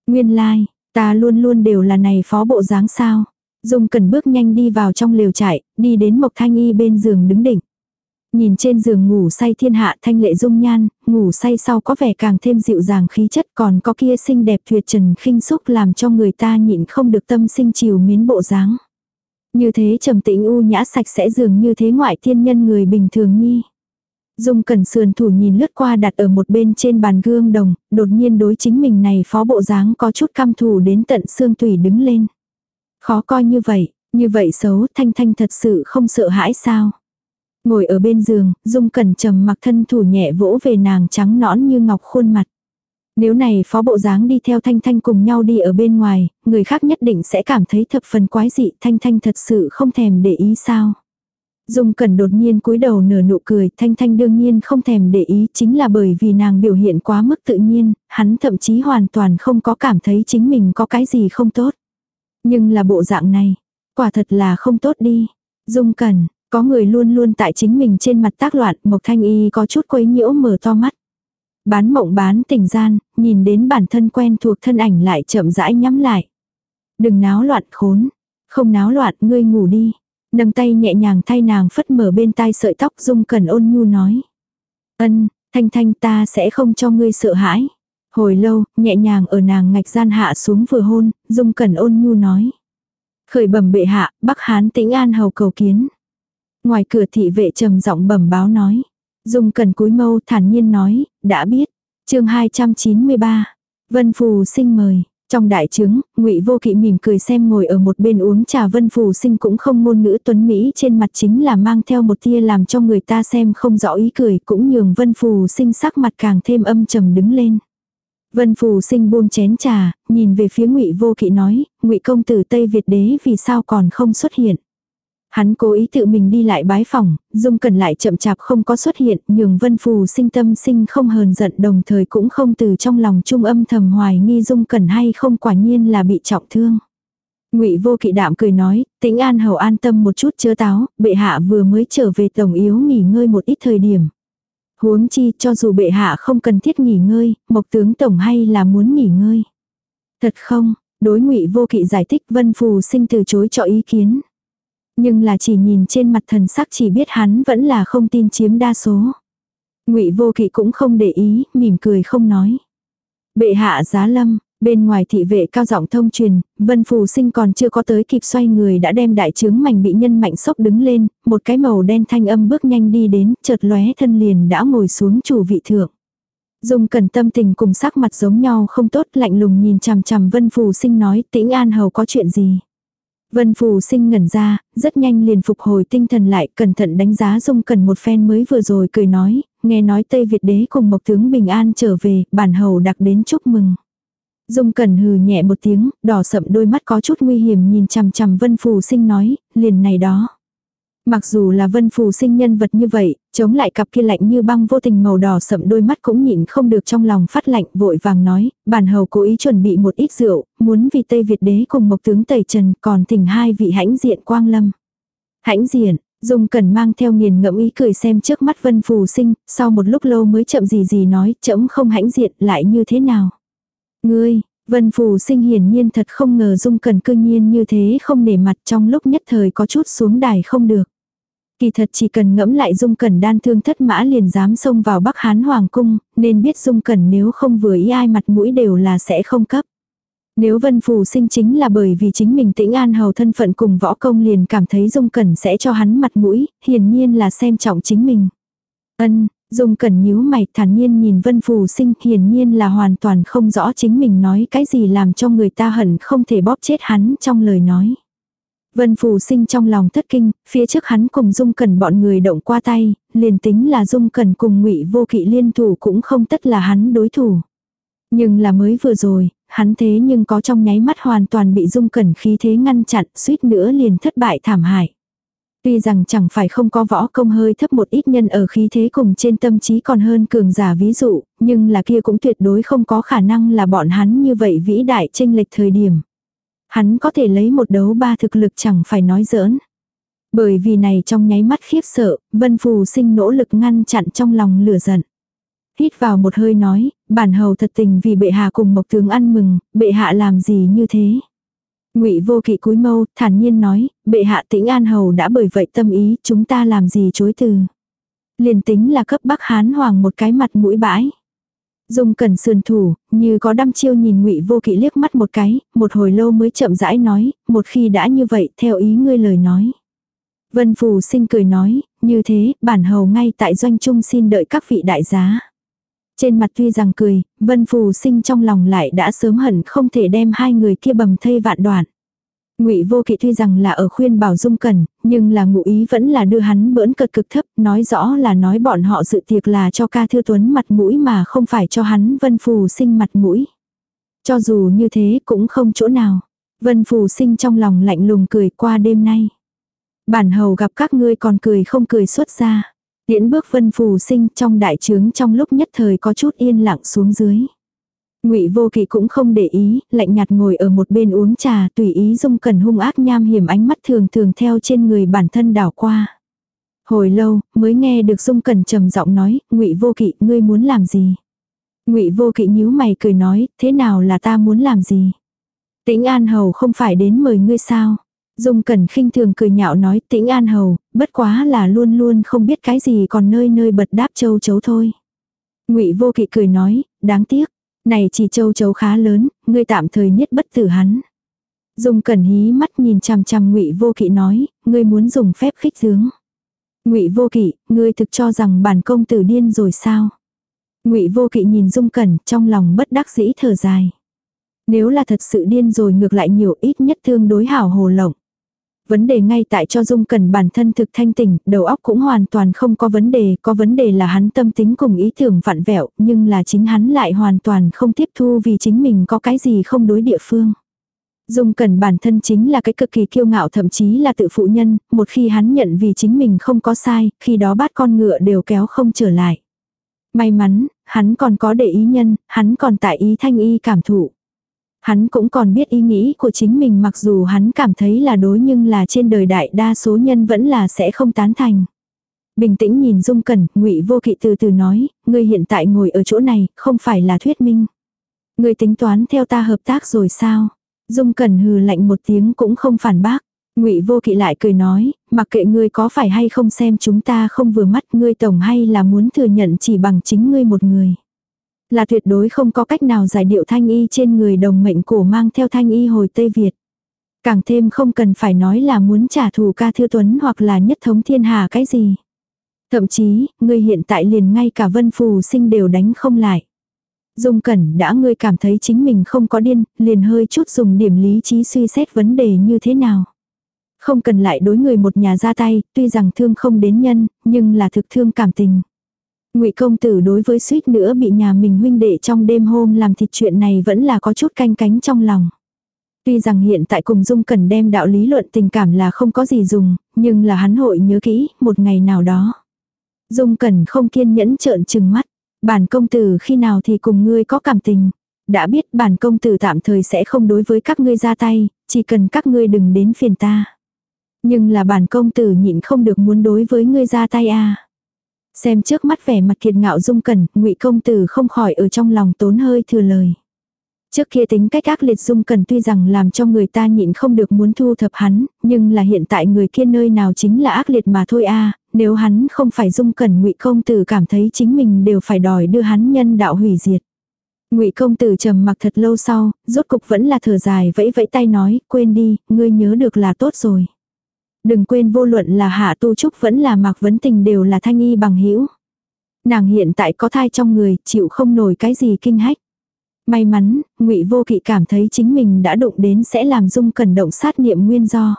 Nguyên lai, like, ta luôn luôn đều là này phó bộ dáng sao. Dung cần bước nhanh đi vào trong lều trại, đi đến Mộc Thanh Y bên giường đứng đỉnh. Nhìn trên giường ngủ say thiên hạ thanh lệ dung nhan, ngủ say sau có vẻ càng thêm dịu dàng khí chất còn có kia xinh đẹp tuyệt trần khinh xúc làm cho người ta nhịn không được tâm sinh chiều miến bộ dáng. Như thế trầm tĩnh u nhã sạch sẽ dường như thế ngoại thiên nhân người bình thường nhi. Dung cẩn sườn thủ nhìn lướt qua đặt ở một bên trên bàn gương đồng, đột nhiên đối chính mình này phó bộ dáng có chút căm thù đến tận xương tủy đứng lên. Khó coi như vậy, như vậy xấu thanh thanh thật sự không sợ hãi sao. Ngồi ở bên giường, Dung cẩn trầm mặc thân thủ nhẹ vỗ về nàng trắng nõn như ngọc khuôn mặt. Nếu này phó bộ dáng đi theo Thanh Thanh cùng nhau đi ở bên ngoài, người khác nhất định sẽ cảm thấy thập phần quái dị Thanh Thanh thật sự không thèm để ý sao. Dung Cẩn đột nhiên cúi đầu nở nụ cười, Thanh Thanh đương nhiên không thèm để ý chính là bởi vì nàng biểu hiện quá mức tự nhiên, hắn thậm chí hoàn toàn không có cảm thấy chính mình có cái gì không tốt. Nhưng là bộ dạng này, quả thật là không tốt đi. Dung Cẩn, có người luôn luôn tại chính mình trên mặt tác loạn, Mộc Thanh Y có chút quấy nhiễu mở to mắt. Bán mộng bán tình gian, nhìn đến bản thân quen thuộc thân ảnh lại chậm rãi nhắm lại. Đừng náo loạn khốn. Không náo loạn, ngươi ngủ đi. Nâng tay nhẹ nhàng thay nàng phất mở bên tai sợi tóc dung cần ôn nhu nói. Ân, thanh thanh ta sẽ không cho ngươi sợ hãi. Hồi lâu, nhẹ nhàng ở nàng ngạch gian hạ xuống vừa hôn, dung cần ôn nhu nói. Khởi bẩm bệ hạ, bắc hán tĩnh an hầu cầu kiến. Ngoài cửa thị vệ trầm giọng bẩm báo nói. Dung cần cúi mâu thản nhiên nói, đã biết. chương 293. Vân Phù sinh mời. Trong đại trướng, ngụy Vô Kỵ mỉm cười xem ngồi ở một bên uống trà Vân Phù Sinh cũng không ngôn ngữ tuấn mỹ trên mặt chính là mang theo một tia làm cho người ta xem không rõ ý cười, cũng nhường Vân Phù Sinh sắc mặt càng thêm âm trầm đứng lên. Vân Phù Sinh buông chén trà, nhìn về phía ngụy Vô Kỵ nói, ngụy công tử Tây Việt đế vì sao còn không xuất hiện. Hắn cố ý tự mình đi lại bái phòng, Dung Cẩn lại chậm chạp không có xuất hiện, nhường Vân Phù sinh tâm sinh không hờn giận đồng thời cũng không từ trong lòng trung âm thầm hoài nghi Dung Cẩn hay không quả nhiên là bị trọng thương. Ngụy Vô Kỵ đạm cười nói, Tĩnh An hầu an tâm một chút chớ táo, bệ hạ vừa mới trở về tổng yếu nghỉ ngơi một ít thời điểm. Huống chi cho dù bệ hạ không cần thiết nghỉ ngơi, Mộc tướng tổng hay là muốn nghỉ ngơi. Thật không, đối Ngụy Vô Kỵ giải thích Vân Phù sinh từ chối cho ý kiến. Nhưng là chỉ nhìn trên mặt thần sắc chỉ biết hắn vẫn là không tin chiếm đa số. ngụy vô kỵ cũng không để ý, mỉm cười không nói. Bệ hạ giá lâm, bên ngoài thị vệ cao giọng thông truyền, vân phù sinh còn chưa có tới kịp xoay người đã đem đại trướng mảnh bị nhân mạnh sốc đứng lên, một cái màu đen thanh âm bước nhanh đi đến, chợt lóe thân liền đã ngồi xuống chủ vị thượng. Dung cẩn tâm tình cùng sắc mặt giống nhau không tốt lạnh lùng nhìn chằm chằm vân phù sinh nói tĩnh an hầu có chuyện gì. Vân Phù sinh ngẩn ra, rất nhanh liền phục hồi tinh thần lại, cẩn thận đánh giá Dung Cần một phen mới vừa rồi cười nói, nghe nói Tây Việt đế cùng Mộc tướng Bình An trở về, bản hầu đặc đến chúc mừng. Dung Cần hừ nhẹ một tiếng, đỏ sậm đôi mắt có chút nguy hiểm nhìn chằm chằm Vân Phù sinh nói, liền này đó. Mặc dù là vân phù sinh nhân vật như vậy, chống lại cặp kia lạnh như băng vô tình màu đỏ sậm đôi mắt cũng nhịn không được trong lòng phát lạnh vội vàng nói, bản hầu cố ý chuẩn bị một ít rượu, muốn vì Tây Việt đế cùng một tướng tẩy trần còn thỉnh hai vị hãnh diện quang lâm. Hãnh diện, Dung cần mang theo nghiền ngẫm ý cười xem trước mắt vân phù sinh, sau một lúc lâu mới chậm gì gì nói, chậm không hãnh diện lại như thế nào. Ngươi, Vân Phù sinh hiển nhiên thật không ngờ Dung Cần cương nhiên như thế không nể mặt trong lúc nhất thời có chút xuống đài không được. Kỳ thật chỉ cần ngẫm lại Dung Cẩn đan thương thất mã liền dám xông vào Bắc Hán Hoàng cung, nên biết Dung Cẩn nếu không vừa ý ai mặt mũi đều là sẽ không cấp. Nếu Vân Phù sinh chính là bởi vì chính mình tĩnh an hầu thân phận cùng võ công liền cảm thấy Dung Cẩn sẽ cho hắn mặt mũi, hiển nhiên là xem trọng chính mình. Ân, Dung Cẩn nhíu mày thản nhiên nhìn Vân Phù sinh hiển nhiên là hoàn toàn không rõ chính mình nói cái gì làm cho người ta hận không thể bóp chết hắn trong lời nói. Vân Phù sinh trong lòng thất kinh, phía trước hắn cùng Dung Cẩn bọn người động qua tay, liền tính là Dung Cẩn cùng ngụy vô kỵ liên thủ cũng không tất là hắn đối thủ. Nhưng là mới vừa rồi, hắn thế nhưng có trong nháy mắt hoàn toàn bị dung cẩn khí thế ngăn chặn, suýt nữa liền thất bại thảm hại. Tuy rằng chẳng phải không có võ công hơi thấp một ít nhân ở khí thế cùng trên tâm trí còn hơn cường giả ví dụ, nhưng là kia cũng tuyệt đối không có khả năng là bọn hắn như vậy vĩ đại tranh lệch thời điểm. Hắn có thể lấy một đấu ba thực lực chẳng phải nói giỡn. Bởi vì này trong nháy mắt khiếp sợ, Vân Phù sinh nỗ lực ngăn chặn trong lòng lửa giận. Hít vào một hơi nói, bản hầu thật tình vì bệ hạ cùng mộc tướng ăn mừng, bệ hạ làm gì như thế. ngụy vô kỵ cúi mâu, thản nhiên nói, bệ hạ tĩnh an hầu đã bởi vậy tâm ý, chúng ta làm gì chối từ. Liền tính là cấp bắc hán hoàng một cái mặt mũi bãi. Dung cẩn sườn thủ, như có đăm chiêu nhìn ngụy vô kỵ liếc mắt một cái, một hồi lâu mới chậm rãi nói, một khi đã như vậy, theo ý ngươi lời nói. Vân Phù sinh cười nói, như thế, bản hầu ngay tại doanh trung xin đợi các vị đại giá. Trên mặt tuy rằng cười, Vân Phù sinh trong lòng lại đã sớm hận không thể đem hai người kia bầm thây vạn đoạn. Ngụy Vô Kỵ tuy rằng là ở khuyên bảo Dung Cẩn, nhưng là ngụ ý vẫn là đưa hắn bỡn cợt cực thấp, nói rõ là nói bọn họ dự tiệc là cho ca thư tuấn mặt mũi mà không phải cho hắn Vân Phù sinh mặt mũi. Cho dù như thế cũng không chỗ nào. Vân Phù sinh trong lòng lạnh lùng cười qua đêm nay. Bản hầu gặp các ngươi còn cười không cười xuất ra. Tiễn bước vân phù sinh trong đại trướng trong lúc nhất thời có chút yên lặng xuống dưới. Ngụy Vô Kỵ cũng không để ý, lạnh nhạt ngồi ở một bên uống trà, tùy ý Dung Cẩn hung ác nham hiểm ánh mắt thường thường theo trên người bản thân đảo qua. Hồi lâu, mới nghe được Dung Cẩn trầm giọng nói, "Ngụy Vô Kỵ, ngươi muốn làm gì?" Ngụy Vô Kỵ nhíu mày cười nói, "Thế nào là ta muốn làm gì?" Tĩnh An hầu không phải đến mời ngươi sao? Dung Cẩn khinh thường cười nhạo nói tĩnh an hầu, bất quá là luôn luôn không biết cái gì còn nơi nơi bật đáp châu chấu thôi. ngụy vô kỵ cười nói, đáng tiếc, này chỉ châu chấu khá lớn, ngươi tạm thời nhất bất tử hắn. Dung Cẩn hí mắt nhìn chằm chằm Ngụy Vô Kỵ nói, ngươi muốn dùng phép khích tướng. Ngụy Vô Kỵ, ngươi thực cho rằng bản công tử điên rồi sao? Ngụy Vô Kỵ nhìn Dung Cẩn, trong lòng bất đắc dĩ thở dài. Nếu là thật sự điên rồi ngược lại nhiều ít nhất thương đối hảo hồ lộng. Vấn đề ngay tại cho Dung cần bản thân thực thanh tỉnh, đầu óc cũng hoàn toàn không có vấn đề, có vấn đề là hắn tâm tính cùng ý tưởng vặn vẹo, nhưng là chính hắn lại hoàn toàn không tiếp thu vì chính mình có cái gì không đối địa phương. Dung cần bản thân chính là cái cực kỳ kiêu ngạo thậm chí là tự phụ nhân, một khi hắn nhận vì chính mình không có sai, khi đó bát con ngựa đều kéo không trở lại. May mắn, hắn còn có để ý nhân, hắn còn tại ý thanh y cảm thụ. Hắn cũng còn biết ý nghĩ của chính mình mặc dù hắn cảm thấy là đối nhưng là trên đời đại đa số nhân vẫn là sẽ không tán thành. Bình tĩnh nhìn Dung Cẩn, Ngụy Vô Kỵ từ từ nói, ngươi hiện tại ngồi ở chỗ này, không phải là thuyết minh. Ngươi tính toán theo ta hợp tác rồi sao? Dung Cẩn hừ lạnh một tiếng cũng không phản bác. Ngụy Vô Kỵ lại cười nói, mặc kệ ngươi có phải hay không xem chúng ta không vừa mắt ngươi tổng hay là muốn thừa nhận chỉ bằng chính ngươi một người. Là tuyệt đối không có cách nào giải điệu thanh y trên người đồng mệnh cổ mang theo thanh y hồi Tây Việt. Càng thêm không cần phải nói là muốn trả thù ca thư tuấn hoặc là nhất thống thiên hà cái gì. Thậm chí, ngươi hiện tại liền ngay cả vân phù sinh đều đánh không lại. Dung cẩn đã ngươi cảm thấy chính mình không có điên, liền hơi chút dùng điểm lý trí suy xét vấn đề như thế nào. Không cần lại đối người một nhà ra tay, tuy rằng thương không đến nhân, nhưng là thực thương cảm tình. Ngụy công tử đối với suýt nữa bị nhà mình huynh đệ trong đêm hôm làm thịt chuyện này vẫn là có chút canh cánh trong lòng. Tuy rằng hiện tại cùng Dung cần đem đạo lý luận tình cảm là không có gì dùng, nhưng là hắn hội nhớ kỹ, một ngày nào đó. Dung cần không kiên nhẫn trợn trừng mắt. Bản công tử khi nào thì cùng ngươi có cảm tình. Đã biết bản công tử tạm thời sẽ không đối với các ngươi ra tay, chỉ cần các ngươi đừng đến phiền ta. Nhưng là bản công tử nhịn không được muốn đối với ngươi ra tay à. Xem trước mắt vẻ mặt kiệt ngạo dung cẩn, ngụy công tử không khỏi ở trong lòng tốn hơi thừa lời. Trước kia tính cách ác liệt dung cẩn tuy rằng làm cho người ta nhịn không được muốn thu thập hắn, nhưng là hiện tại người kia nơi nào chính là ác liệt mà thôi a nếu hắn không phải dung cẩn ngụy công tử cảm thấy chính mình đều phải đòi đưa hắn nhân đạo hủy diệt. Ngụy công tử trầm mặc thật lâu sau, rốt cục vẫn là thở dài vẫy vẫy tay nói, quên đi, ngươi nhớ được là tốt rồi. Đừng quên vô luận là hạ tu trúc vẫn là mạc vấn tình đều là thanh y bằng hữu Nàng hiện tại có thai trong người, chịu không nổi cái gì kinh hách. May mắn, ngụy vô kỵ cảm thấy chính mình đã đụng đến sẽ làm dung cẩn động sát niệm nguyên do.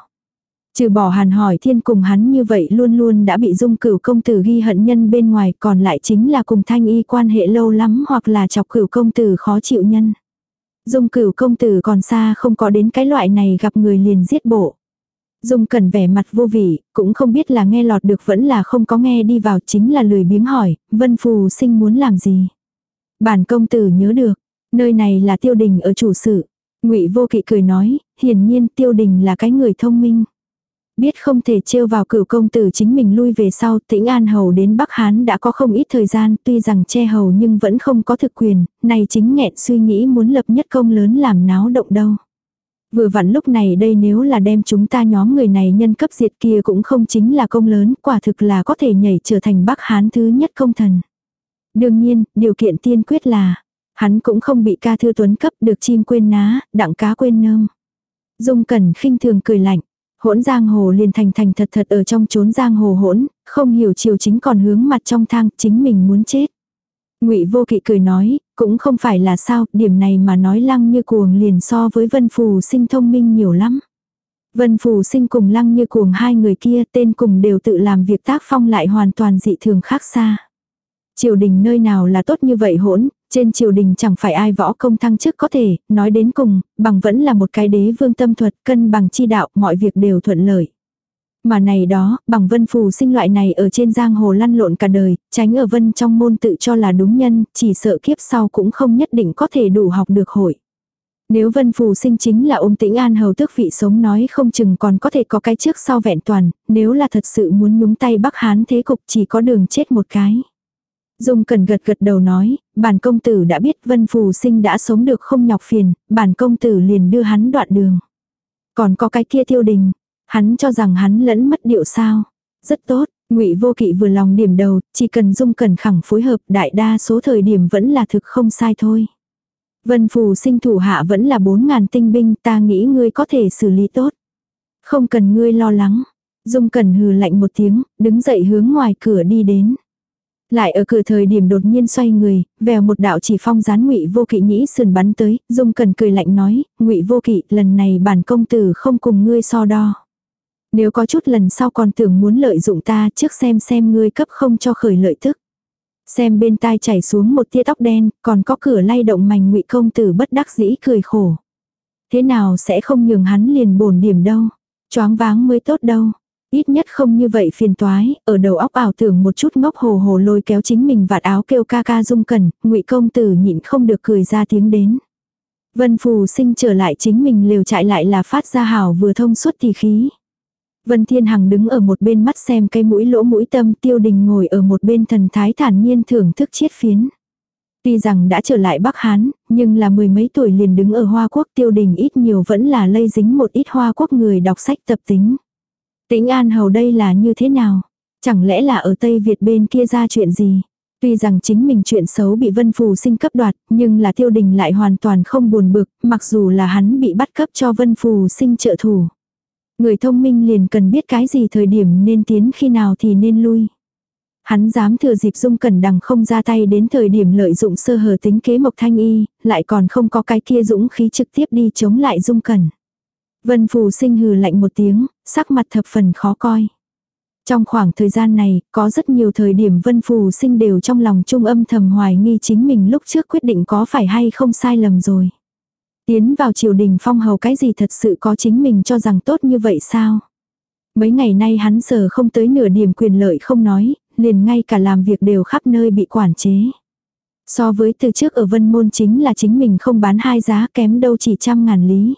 Trừ bỏ hàn hỏi thiên cùng hắn như vậy luôn luôn đã bị dung cửu công tử ghi hận nhân bên ngoài còn lại chính là cùng thanh y quan hệ lâu lắm hoặc là chọc cửu công tử khó chịu nhân. Dung cửu công tử còn xa không có đến cái loại này gặp người liền giết bộ. Dung cẩn vẻ mặt vô vị, cũng không biết là nghe lọt được vẫn là không có nghe đi vào chính là lười biếng hỏi, vân phù sinh muốn làm gì. Bản công tử nhớ được, nơi này là tiêu đình ở chủ sự. ngụy vô kỵ cười nói, hiển nhiên tiêu đình là cái người thông minh. Biết không thể trêu vào cửu công tử chính mình lui về sau, tĩnh an hầu đến Bắc Hán đã có không ít thời gian, tuy rằng che hầu nhưng vẫn không có thực quyền, này chính nghẹn suy nghĩ muốn lập nhất công lớn làm náo động đâu. Vừa vặn lúc này đây nếu là đem chúng ta nhóm người này nhân cấp diệt kia cũng không chính là công lớn, quả thực là có thể nhảy trở thành Bắc Hán thứ nhất công thần. Đương nhiên, điều kiện tiên quyết là, hắn cũng không bị ca thư tuấn cấp được chim quên ná, đặng cá quên nơm. Dung Cẩn khinh thường cười lạnh, hỗn giang hồ liền thành thành thật thật ở trong chốn giang hồ hỗn, không hiểu chiều chính còn hướng mặt trong thang, chính mình muốn chết. Ngụy Vô Kỵ cười nói, cũng không phải là sao, điểm này mà nói lăng như cuồng liền so với Vân Phù sinh thông minh nhiều lắm. Vân Phù sinh cùng lăng như cuồng hai người kia tên cùng đều tự làm việc tác phong lại hoàn toàn dị thường khác xa. Triều đình nơi nào là tốt như vậy hỗn, trên triều đình chẳng phải ai võ công thăng chức có thể, nói đến cùng, bằng vẫn là một cái đế vương tâm thuật, cân bằng chi đạo, mọi việc đều thuận lợi. Mà này đó, bằng vân phù sinh loại này ở trên giang hồ lăn lộn cả đời, tránh ở vân trong môn tự cho là đúng nhân, chỉ sợ kiếp sau cũng không nhất định có thể đủ học được hội. Nếu vân phù sinh chính là ôm tĩnh an hầu tước vị sống nói không chừng còn có thể có cái trước sau vẹn toàn, nếu là thật sự muốn nhúng tay bắc hán thế cục chỉ có đường chết một cái. Dung cần gật gật đầu nói, bản công tử đã biết vân phù sinh đã sống được không nhọc phiền, bản công tử liền đưa hắn đoạn đường. Còn có cái kia tiêu đình, hắn cho rằng hắn lẫn mất điệu sao. Rất tốt, ngụy vô kỵ vừa lòng điểm đầu, chỉ cần dung cần khẳng phối hợp đại đa số thời điểm vẫn là thực không sai thôi. Vân phù sinh thủ hạ vẫn là bốn ngàn tinh binh ta nghĩ ngươi có thể xử lý tốt. Không cần ngươi lo lắng. Dung cần hừ lạnh một tiếng, đứng dậy hướng ngoài cửa đi đến. Lại ở cửa thời điểm đột nhiên xoay người, vèo một đạo chỉ phong gián ngụy vô kỵ nhĩ sườn bắn tới, dung cần cười lạnh nói, ngụy vô kỵ lần này bản công tử không cùng ngươi so đo. Nếu có chút lần sau còn tưởng muốn lợi dụng ta trước xem xem ngươi cấp không cho khởi lợi tức. Xem bên tai chảy xuống một tia tóc đen, còn có cửa lay động mảnh ngụy công tử bất đắc dĩ cười khổ. Thế nào sẽ không nhường hắn liền bổn điểm đâu. Choáng váng mới tốt đâu. Ít nhất không như vậy phiền toái, ở đầu óc ảo tưởng một chút ngốc hồ hồ lôi kéo chính mình vạt áo kêu ca ca dung cẩn, ngụy công tử nhịn không được cười ra tiếng đến. Vân phù sinh trở lại chính mình liều chạy lại là phát ra hào vừa thông suốt thì khí. Vân Thiên Hằng đứng ở một bên mắt xem cây mũi lỗ mũi tâm tiêu đình ngồi ở một bên thần thái thản nhiên thưởng thức chiết phiến. Tuy rằng đã trở lại Bắc Hán, nhưng là mười mấy tuổi liền đứng ở Hoa Quốc tiêu đình ít nhiều vẫn là lây dính một ít Hoa Quốc người đọc sách tập tính. Tĩnh An Hầu đây là như thế nào? Chẳng lẽ là ở Tây Việt bên kia ra chuyện gì? Tuy rằng chính mình chuyện xấu bị Vân Phù sinh cấp đoạt, nhưng là tiêu đình lại hoàn toàn không buồn bực, mặc dù là hắn bị bắt cấp cho Vân Phù sinh trợ thủ. Người thông minh liền cần biết cái gì thời điểm nên tiến khi nào thì nên lui. Hắn dám thừa dịp dung cẩn đằng không ra tay đến thời điểm lợi dụng sơ hở tính kế mộc thanh y, lại còn không có cái kia dũng khí trực tiếp đi chống lại dung cẩn. Vân Phù sinh hừ lạnh một tiếng, sắc mặt thập phần khó coi. Trong khoảng thời gian này, có rất nhiều thời điểm Vân Phù sinh đều trong lòng trung âm thầm hoài nghi chính mình lúc trước quyết định có phải hay không sai lầm rồi. Tiến vào triều đình phong hầu cái gì thật sự có chính mình cho rằng tốt như vậy sao? Mấy ngày nay hắn giờ không tới nửa điểm quyền lợi không nói, liền ngay cả làm việc đều khắp nơi bị quản chế. So với từ trước ở vân môn chính là chính mình không bán hai giá kém đâu chỉ trăm ngàn lý.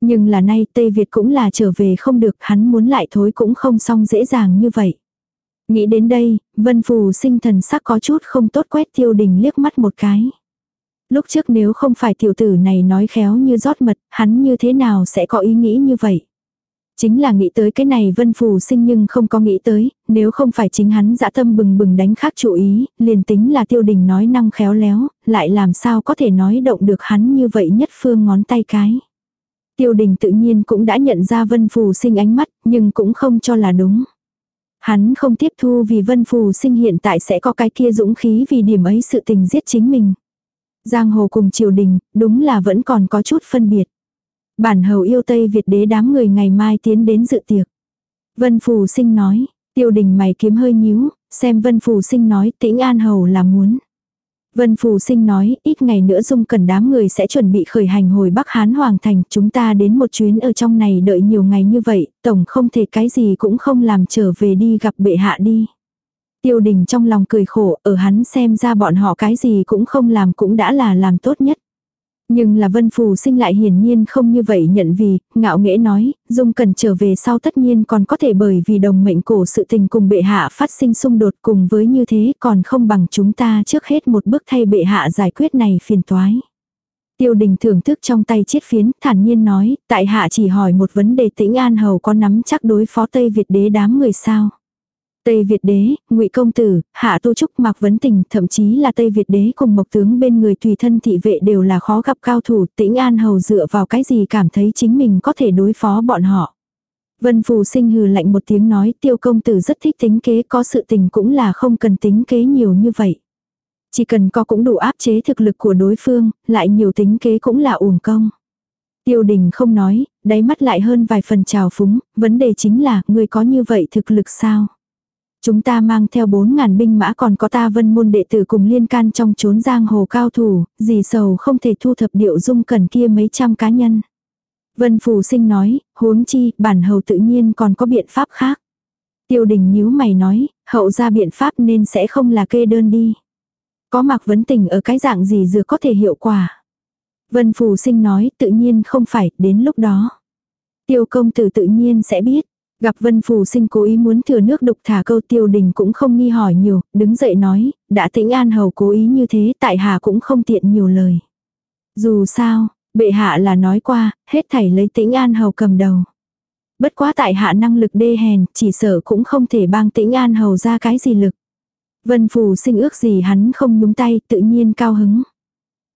Nhưng là nay Tây Việt cũng là trở về không được hắn muốn lại thối cũng không xong dễ dàng như vậy. Nghĩ đến đây, vân phù sinh thần sắc có chút không tốt quét tiêu đình liếc mắt một cái. Lúc trước nếu không phải tiểu tử này nói khéo như rót mật, hắn như thế nào sẽ có ý nghĩ như vậy. Chính là nghĩ tới cái này vân phù sinh nhưng không có nghĩ tới, nếu không phải chính hắn dã tâm bừng bừng đánh khác chủ ý, liền tính là tiêu đình nói năng khéo léo, lại làm sao có thể nói động được hắn như vậy nhất phương ngón tay cái. Tiêu đình tự nhiên cũng đã nhận ra vân phù sinh ánh mắt, nhưng cũng không cho là đúng. Hắn không tiếp thu vì vân phù sinh hiện tại sẽ có cái kia dũng khí vì điểm ấy sự tình giết chính mình. Giang hồ cùng triều đình, đúng là vẫn còn có chút phân biệt. Bản hầu yêu Tây Việt đế đám người ngày mai tiến đến dự tiệc. Vân Phù Sinh nói, tiêu đình mày kiếm hơi nhíu, xem Vân Phù Sinh nói tĩnh an hầu là muốn. Vân Phù Sinh nói, ít ngày nữa dung cần đám người sẽ chuẩn bị khởi hành hồi Bắc Hán Hoàng Thành, chúng ta đến một chuyến ở trong này đợi nhiều ngày như vậy, tổng không thể cái gì cũng không làm trở về đi gặp bệ hạ đi. Tiêu đình trong lòng cười khổ, ở hắn xem ra bọn họ cái gì cũng không làm cũng đã là làm tốt nhất. Nhưng là vân phù sinh lại hiển nhiên không như vậy nhận vì, ngạo nghễ nói, dung cần trở về sau tất nhiên còn có thể bởi vì đồng mệnh cổ sự tình cùng bệ hạ phát sinh xung đột cùng với như thế còn không bằng chúng ta trước hết một bước thay bệ hạ giải quyết này phiền toái. Tiêu đình thưởng thức trong tay chiết phiến, thản nhiên nói, tại hạ chỉ hỏi một vấn đề tĩnh an hầu có nắm chắc đối phó Tây Việt đế đám người sao. Tây Việt đế, ngụy công tử, hạ tu trúc mạc vấn tình, thậm chí là Tây Việt đế cùng mộc tướng bên người tùy thân thị vệ đều là khó gặp cao thủ, tĩnh an hầu dựa vào cái gì cảm thấy chính mình có thể đối phó bọn họ. Vân Phù sinh hừ lạnh một tiếng nói tiêu công tử rất thích tính kế có sự tình cũng là không cần tính kế nhiều như vậy. Chỉ cần có cũng đủ áp chế thực lực của đối phương, lại nhiều tính kế cũng là uổng công. Tiêu đình không nói, đáy mắt lại hơn vài phần trào phúng, vấn đề chính là người có như vậy thực lực sao? Chúng ta mang theo 4.000 binh mã còn có ta vân môn đệ tử cùng liên can trong chốn giang hồ cao thủ, gì sầu không thể thu thập điệu dung cần kia mấy trăm cá nhân. Vân Phù Sinh nói, huống chi, bản hầu tự nhiên còn có biện pháp khác. Tiêu đình nhíu mày nói, hậu ra biện pháp nên sẽ không là kê đơn đi. Có mặc vấn tình ở cái dạng gì dừa có thể hiệu quả. Vân Phù Sinh nói, tự nhiên không phải, đến lúc đó. Tiêu công tử tự nhiên sẽ biết. Gặp Vân Phù sinh cố ý muốn thừa nước đục thả câu tiêu đình cũng không nghi hỏi nhiều, đứng dậy nói, đã tĩnh an hầu cố ý như thế tại hạ cũng không tiện nhiều lời. Dù sao, bệ hạ là nói qua, hết thảy lấy tĩnh an hầu cầm đầu. Bất quá tại hạ năng lực đê hèn, chỉ sợ cũng không thể bang tĩnh an hầu ra cái gì lực. Vân Phù sinh ước gì hắn không nhúng tay, tự nhiên cao hứng.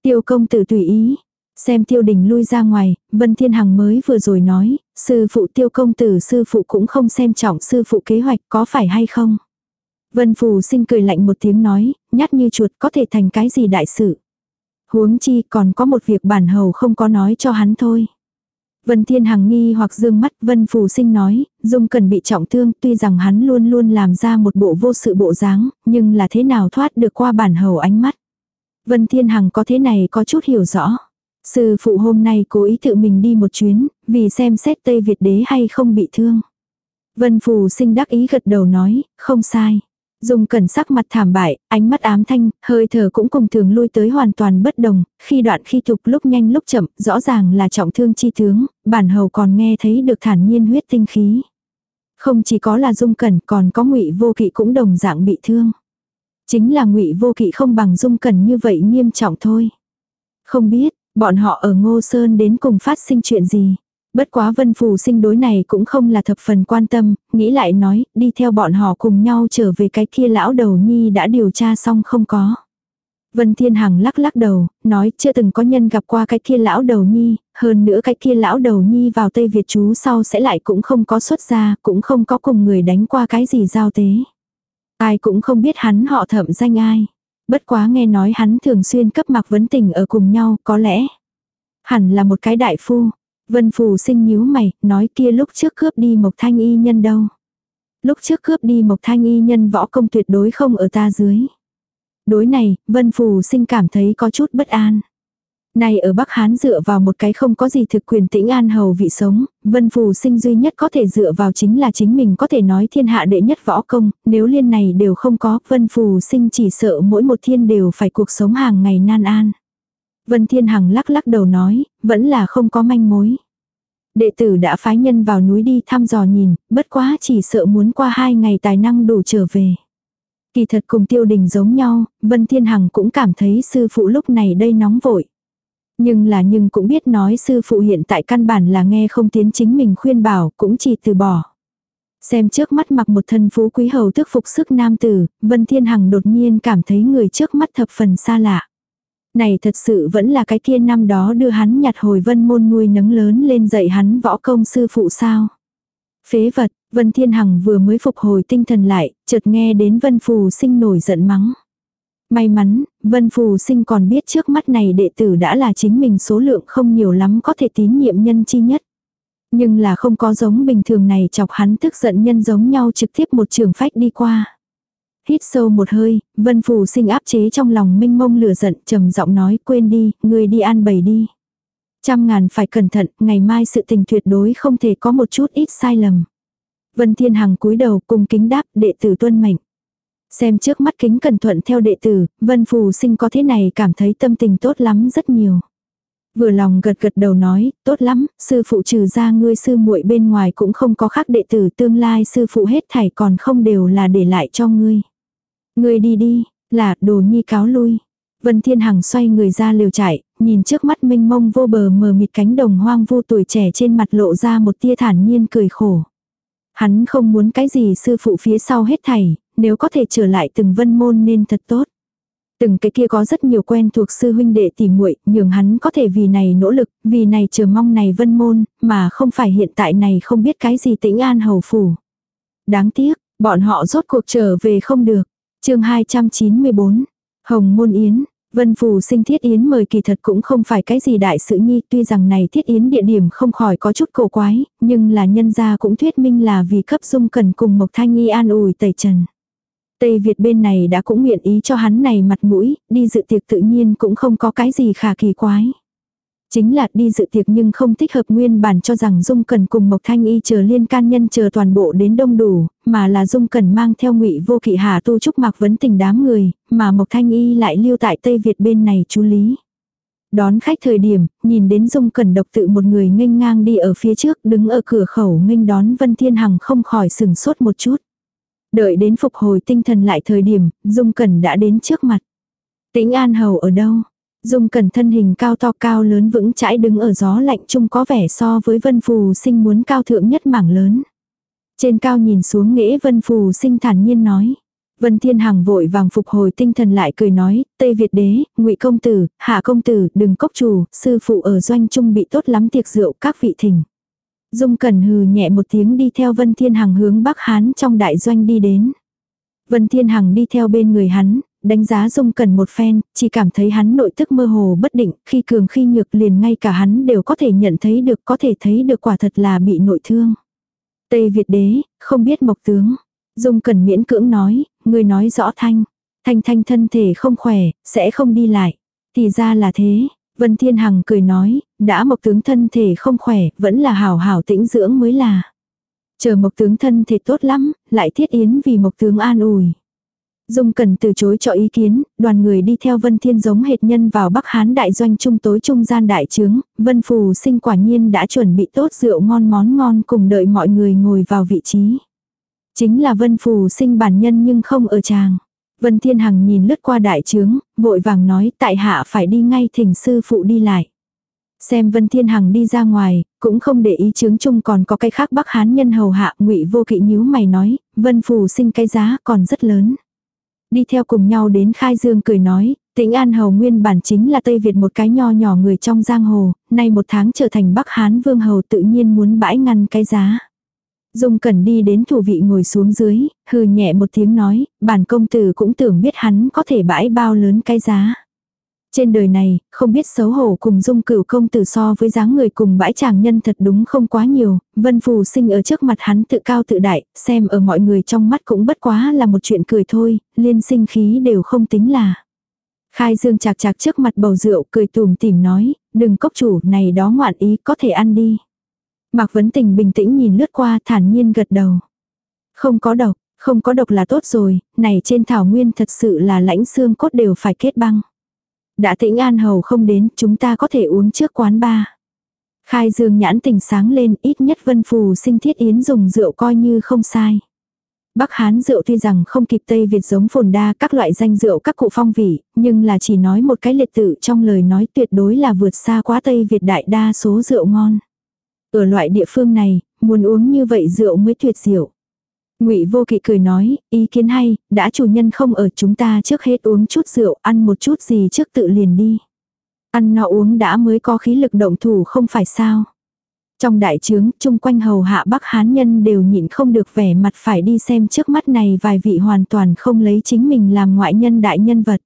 Tiêu công tử tùy ý, Xem tiêu đình lui ra ngoài, Vân Thiên Hằng mới vừa rồi nói, sư phụ tiêu công tử sư phụ cũng không xem trọng sư phụ kế hoạch có phải hay không. Vân Phù sinh cười lạnh một tiếng nói, nhát như chuột có thể thành cái gì đại sự. Huống chi còn có một việc bản hầu không có nói cho hắn thôi. Vân Thiên Hằng nghi hoặc dương mắt Vân Phù sinh nói, Dung cần bị trọng thương tuy rằng hắn luôn luôn làm ra một bộ vô sự bộ dáng, nhưng là thế nào thoát được qua bản hầu ánh mắt. Vân Thiên Hằng có thế này có chút hiểu rõ. Sư phụ hôm nay cố ý tự mình đi một chuyến, vì xem xét Tây Việt đế hay không bị thương. Vân Phù sinh đắc ý gật đầu nói, không sai. dung cẩn sắc mặt thảm bại, ánh mắt ám thanh, hơi thở cũng cùng thường lui tới hoàn toàn bất đồng, khi đoạn khi thục lúc nhanh lúc chậm, rõ ràng là trọng thương chi tướng, bản hầu còn nghe thấy được thản nhiên huyết tinh khí. Không chỉ có là dung cẩn còn có ngụy vô kỵ cũng đồng dạng bị thương. Chính là ngụy vô kỵ không bằng dung cẩn như vậy nghiêm trọng thôi. Không biết, Bọn họ ở Ngô Sơn đến cùng phát sinh chuyện gì. Bất quá vân phù sinh đối này cũng không là thập phần quan tâm, nghĩ lại nói, đi theo bọn họ cùng nhau trở về cái kia lão đầu nhi đã điều tra xong không có. Vân Thiên Hằng lắc lắc đầu, nói chưa từng có nhân gặp qua cái kia lão đầu nhi, hơn nữa cái kia lão đầu nhi vào Tây Việt chú sau sẽ lại cũng không có xuất ra, cũng không có cùng người đánh qua cái gì giao tế. Ai cũng không biết hắn họ thẩm danh ai. Bất quá nghe nói hắn thường xuyên cấp mạc vấn tình ở cùng nhau, có lẽ. Hẳn là một cái đại phu. Vân Phù sinh nhíu mày, nói kia lúc trước cướp đi Mộc Thanh Y nhân đâu. Lúc trước cướp đi Mộc Thanh Y nhân võ công tuyệt đối không ở ta dưới. Đối này, Vân Phù sinh cảm thấy có chút bất an nay ở Bắc Hán dựa vào một cái không có gì thực quyền tĩnh an hầu vị sống, vân phù sinh duy nhất có thể dựa vào chính là chính mình có thể nói thiên hạ đệ nhất võ công, nếu liên này đều không có, vân phù sinh chỉ sợ mỗi một thiên đều phải cuộc sống hàng ngày nan an. Vân Thiên Hằng lắc lắc đầu nói, vẫn là không có manh mối. Đệ tử đã phái nhân vào núi đi thăm dò nhìn, bất quá chỉ sợ muốn qua hai ngày tài năng đủ trở về. Kỳ thật cùng tiêu đình giống nhau, Vân Thiên Hằng cũng cảm thấy sư phụ lúc này đây nóng vội. Nhưng là nhưng cũng biết nói sư phụ hiện tại căn bản là nghe không tiến chính mình khuyên bảo, cũng chỉ từ bỏ. Xem trước mắt mặc một thân phú quý hầu thức phục sức nam tử, Vân Thiên Hằng đột nhiên cảm thấy người trước mắt thập phần xa lạ. Này thật sự vẫn là cái kia năm đó đưa hắn nhặt hồi vân môn nuôi nấng lớn lên dạy hắn võ công sư phụ sao. Phế vật, Vân Thiên Hằng vừa mới phục hồi tinh thần lại, chợt nghe đến Vân Phù sinh nổi giận mắng. May mắn, Vân Phù Sinh còn biết trước mắt này đệ tử đã là chính mình số lượng không nhiều lắm có thể tín nhiệm nhân chi nhất. Nhưng là không có giống bình thường này chọc hắn tức giận nhân giống nhau trực tiếp một trường phách đi qua. Hít sâu một hơi, vân phù sinh áp chế trong lòng minh mông lửa giận trầm giọng nói quên đi, người đi an bầy đi. Trăm ngàn phải cẩn thận, ngày mai sự tình tuyệt đối không thể có một chút ít sai lầm. Vân Thiên Hằng cúi đầu cùng kính đáp đệ tử tuân mệnh. Xem trước mắt kính cẩn thuận theo đệ tử, Vân Phù sinh có thế này cảm thấy tâm tình tốt lắm rất nhiều. Vừa lòng gật gật đầu nói, tốt lắm, sư phụ trừ ra ngươi sư muội bên ngoài cũng không có khác đệ tử tương lai sư phụ hết thảy còn không đều là để lại cho ngươi. Ngươi đi đi, là đồ nhi cáo lui. Vân Thiên Hằng xoay người ra liều chạy, nhìn trước mắt mênh mông vô bờ mờ mịt cánh đồng hoang vu tuổi trẻ trên mặt lộ ra một tia thản nhiên cười khổ. Hắn không muốn cái gì sư phụ phía sau hết thảy, nếu có thể trở lại từng vân môn nên thật tốt. Từng cái kia có rất nhiều quen thuộc sư huynh đệ tỉ muội, nhường hắn có thể vì này nỗ lực, vì này chờ mong này vân môn, mà không phải hiện tại này không biết cái gì tĩnh an hầu phủ. Đáng tiếc, bọn họ rốt cuộc trở về không được. chương 294, Hồng Môn Yến, Vân Phù sinh thiết yến mời kỳ thật cũng không phải cái gì đại sự nhi tuy rằng này thiết yến địa điểm không khỏi có chút cổ quái, nhưng là nhân gia cũng thuyết minh là vì cấp dung cần cùng Mộc Thanh Y an ủi tẩy trần. Tây Việt bên này đã cũng nguyện ý cho hắn này mặt mũi, đi dự tiệc tự nhiên cũng không có cái gì khả kỳ quái. Chính là đi dự tiệc nhưng không thích hợp nguyên bản cho rằng Dung Cần cùng Mộc Thanh Y chờ liên can nhân chờ toàn bộ đến đông đủ, mà là Dung Cần mang theo ngụy vô kỵ hà tu trúc mặc vấn tình đám người, mà Mộc Thanh Y lại lưu tại Tây Việt bên này chú lý. Đón khách thời điểm, nhìn đến Dung Cần độc tự một người nghênh ngang đi ở phía trước đứng ở cửa khẩu nghênh đón Vân Thiên Hằng không khỏi sừng sốt một chút. Đợi đến phục hồi tinh thần lại thời điểm, Dung Cẩn đã đến trước mặt. Tĩnh An Hầu ở đâu? Dung Cẩn thân hình cao to cao lớn vững chãi đứng ở gió lạnh chung có vẻ so với Vân Phù sinh muốn cao thượng nhất mảng lớn. Trên cao nhìn xuống nghễ Vân Phù sinh thản nhiên nói. Vân Thiên Hằng vội vàng phục hồi tinh thần lại cười nói, Tây Việt đế, ngụy công tử, hạ công tử, đừng cốc chủ, sư phụ ở doanh trung bị tốt lắm tiệc rượu các vị thỉnh. Dung Cẩn hừ nhẹ một tiếng đi theo Vân Thiên Hằng hướng Bắc Hán trong đại doanh đi đến. Vân Thiên Hằng đi theo bên người hắn, đánh giá Dung Cẩn một phen, chỉ cảm thấy hắn nội tức mơ hồ bất định, khi cường khi nhược liền ngay cả hắn đều có thể nhận thấy được có thể thấy được quả thật là bị nội thương. Tây Việt đế, không biết mộc tướng. Dung Cẩn miễn cưỡng nói, người nói rõ thanh. Thanh thanh thân thể không khỏe, sẽ không đi lại. Thì ra là thế, Vân Thiên Hằng cười nói, đã mộc tướng thân thể không khỏe, vẫn là hảo hảo tĩnh dưỡng mới là. Chờ mộc tướng thân thể tốt lắm, lại thiết yến vì mộc tướng an ủi. Dung Cần từ chối cho ý kiến, đoàn người đi theo Vân Thiên giống hệt nhân vào Bắc Hán đại doanh trung tối trung gian đại trướng, Vân Phù sinh quả nhiên đã chuẩn bị tốt rượu ngon món ngon cùng đợi mọi người ngồi vào vị trí. Chính là Vân Phù sinh bản nhân nhưng không ở tràng. Vân Thiên Hằng nhìn lướt qua đại trướng, vội vàng nói tại hạ phải đi ngay thỉnh sư phụ đi lại. Xem Vân Thiên Hằng đi ra ngoài, cũng không để ý trướng chung còn có cái khác Bắc Hán nhân hầu hạ, Ngụy Vô Kỵ nhíu mày nói, Vân phù sinh cái giá còn rất lớn. Đi theo cùng nhau đến Khai Dương cười nói, Tĩnh An hầu nguyên bản chính là Tây Việt một cái nho nhỏ người trong giang hồ, nay một tháng trở thành Bắc Hán vương hầu tự nhiên muốn bãi ngăn cái giá. Dung Cẩn đi đến thủ vị ngồi xuống dưới, hừ nhẹ một tiếng nói, bản công tử cũng tưởng biết hắn có thể bãi bao lớn cái giá. Trên đời này, không biết xấu hổ cùng dung cửu công tử so với dáng người cùng bãi chàng nhân thật đúng không quá nhiều, vân phù sinh ở trước mặt hắn tự cao tự đại, xem ở mọi người trong mắt cũng bất quá là một chuyện cười thôi, liên sinh khí đều không tính là. Khai dương chạc chạc trước mặt bầu rượu cười tùm tìm nói, đừng cốc chủ này đó ngoạn ý có thể ăn đi. Mạc Vấn Tình bình tĩnh nhìn lướt qua thản nhiên gật đầu. Không có độc, không có độc là tốt rồi, này trên thảo nguyên thật sự là lãnh xương cốt đều phải kết băng. Đã tĩnh an hầu không đến, chúng ta có thể uống trước quán ba. Khai dương nhãn tình sáng lên, ít nhất vân phù sinh thiết yến dùng rượu coi như không sai. Bắc Hán rượu tuy rằng không kịp Tây Việt giống phồn đa các loại danh rượu các cụ phong vị, nhưng là chỉ nói một cái liệt tự trong lời nói tuyệt đối là vượt xa quá Tây Việt đại đa số rượu ngon. Ở loại địa phương này, muốn uống như vậy rượu mới tuyệt diệu. Ngụy Vô Kỵ cười nói, ý kiến hay, đã chủ nhân không ở chúng ta trước hết uống chút rượu, ăn một chút gì trước tự liền đi. Ăn no uống đã mới có khí lực động thủ không phải sao. Trong đại trướng, chung quanh hầu hạ Bắc Hán nhân đều nhịn không được vẻ mặt phải đi xem trước mắt này vài vị hoàn toàn không lấy chính mình làm ngoại nhân đại nhân vật.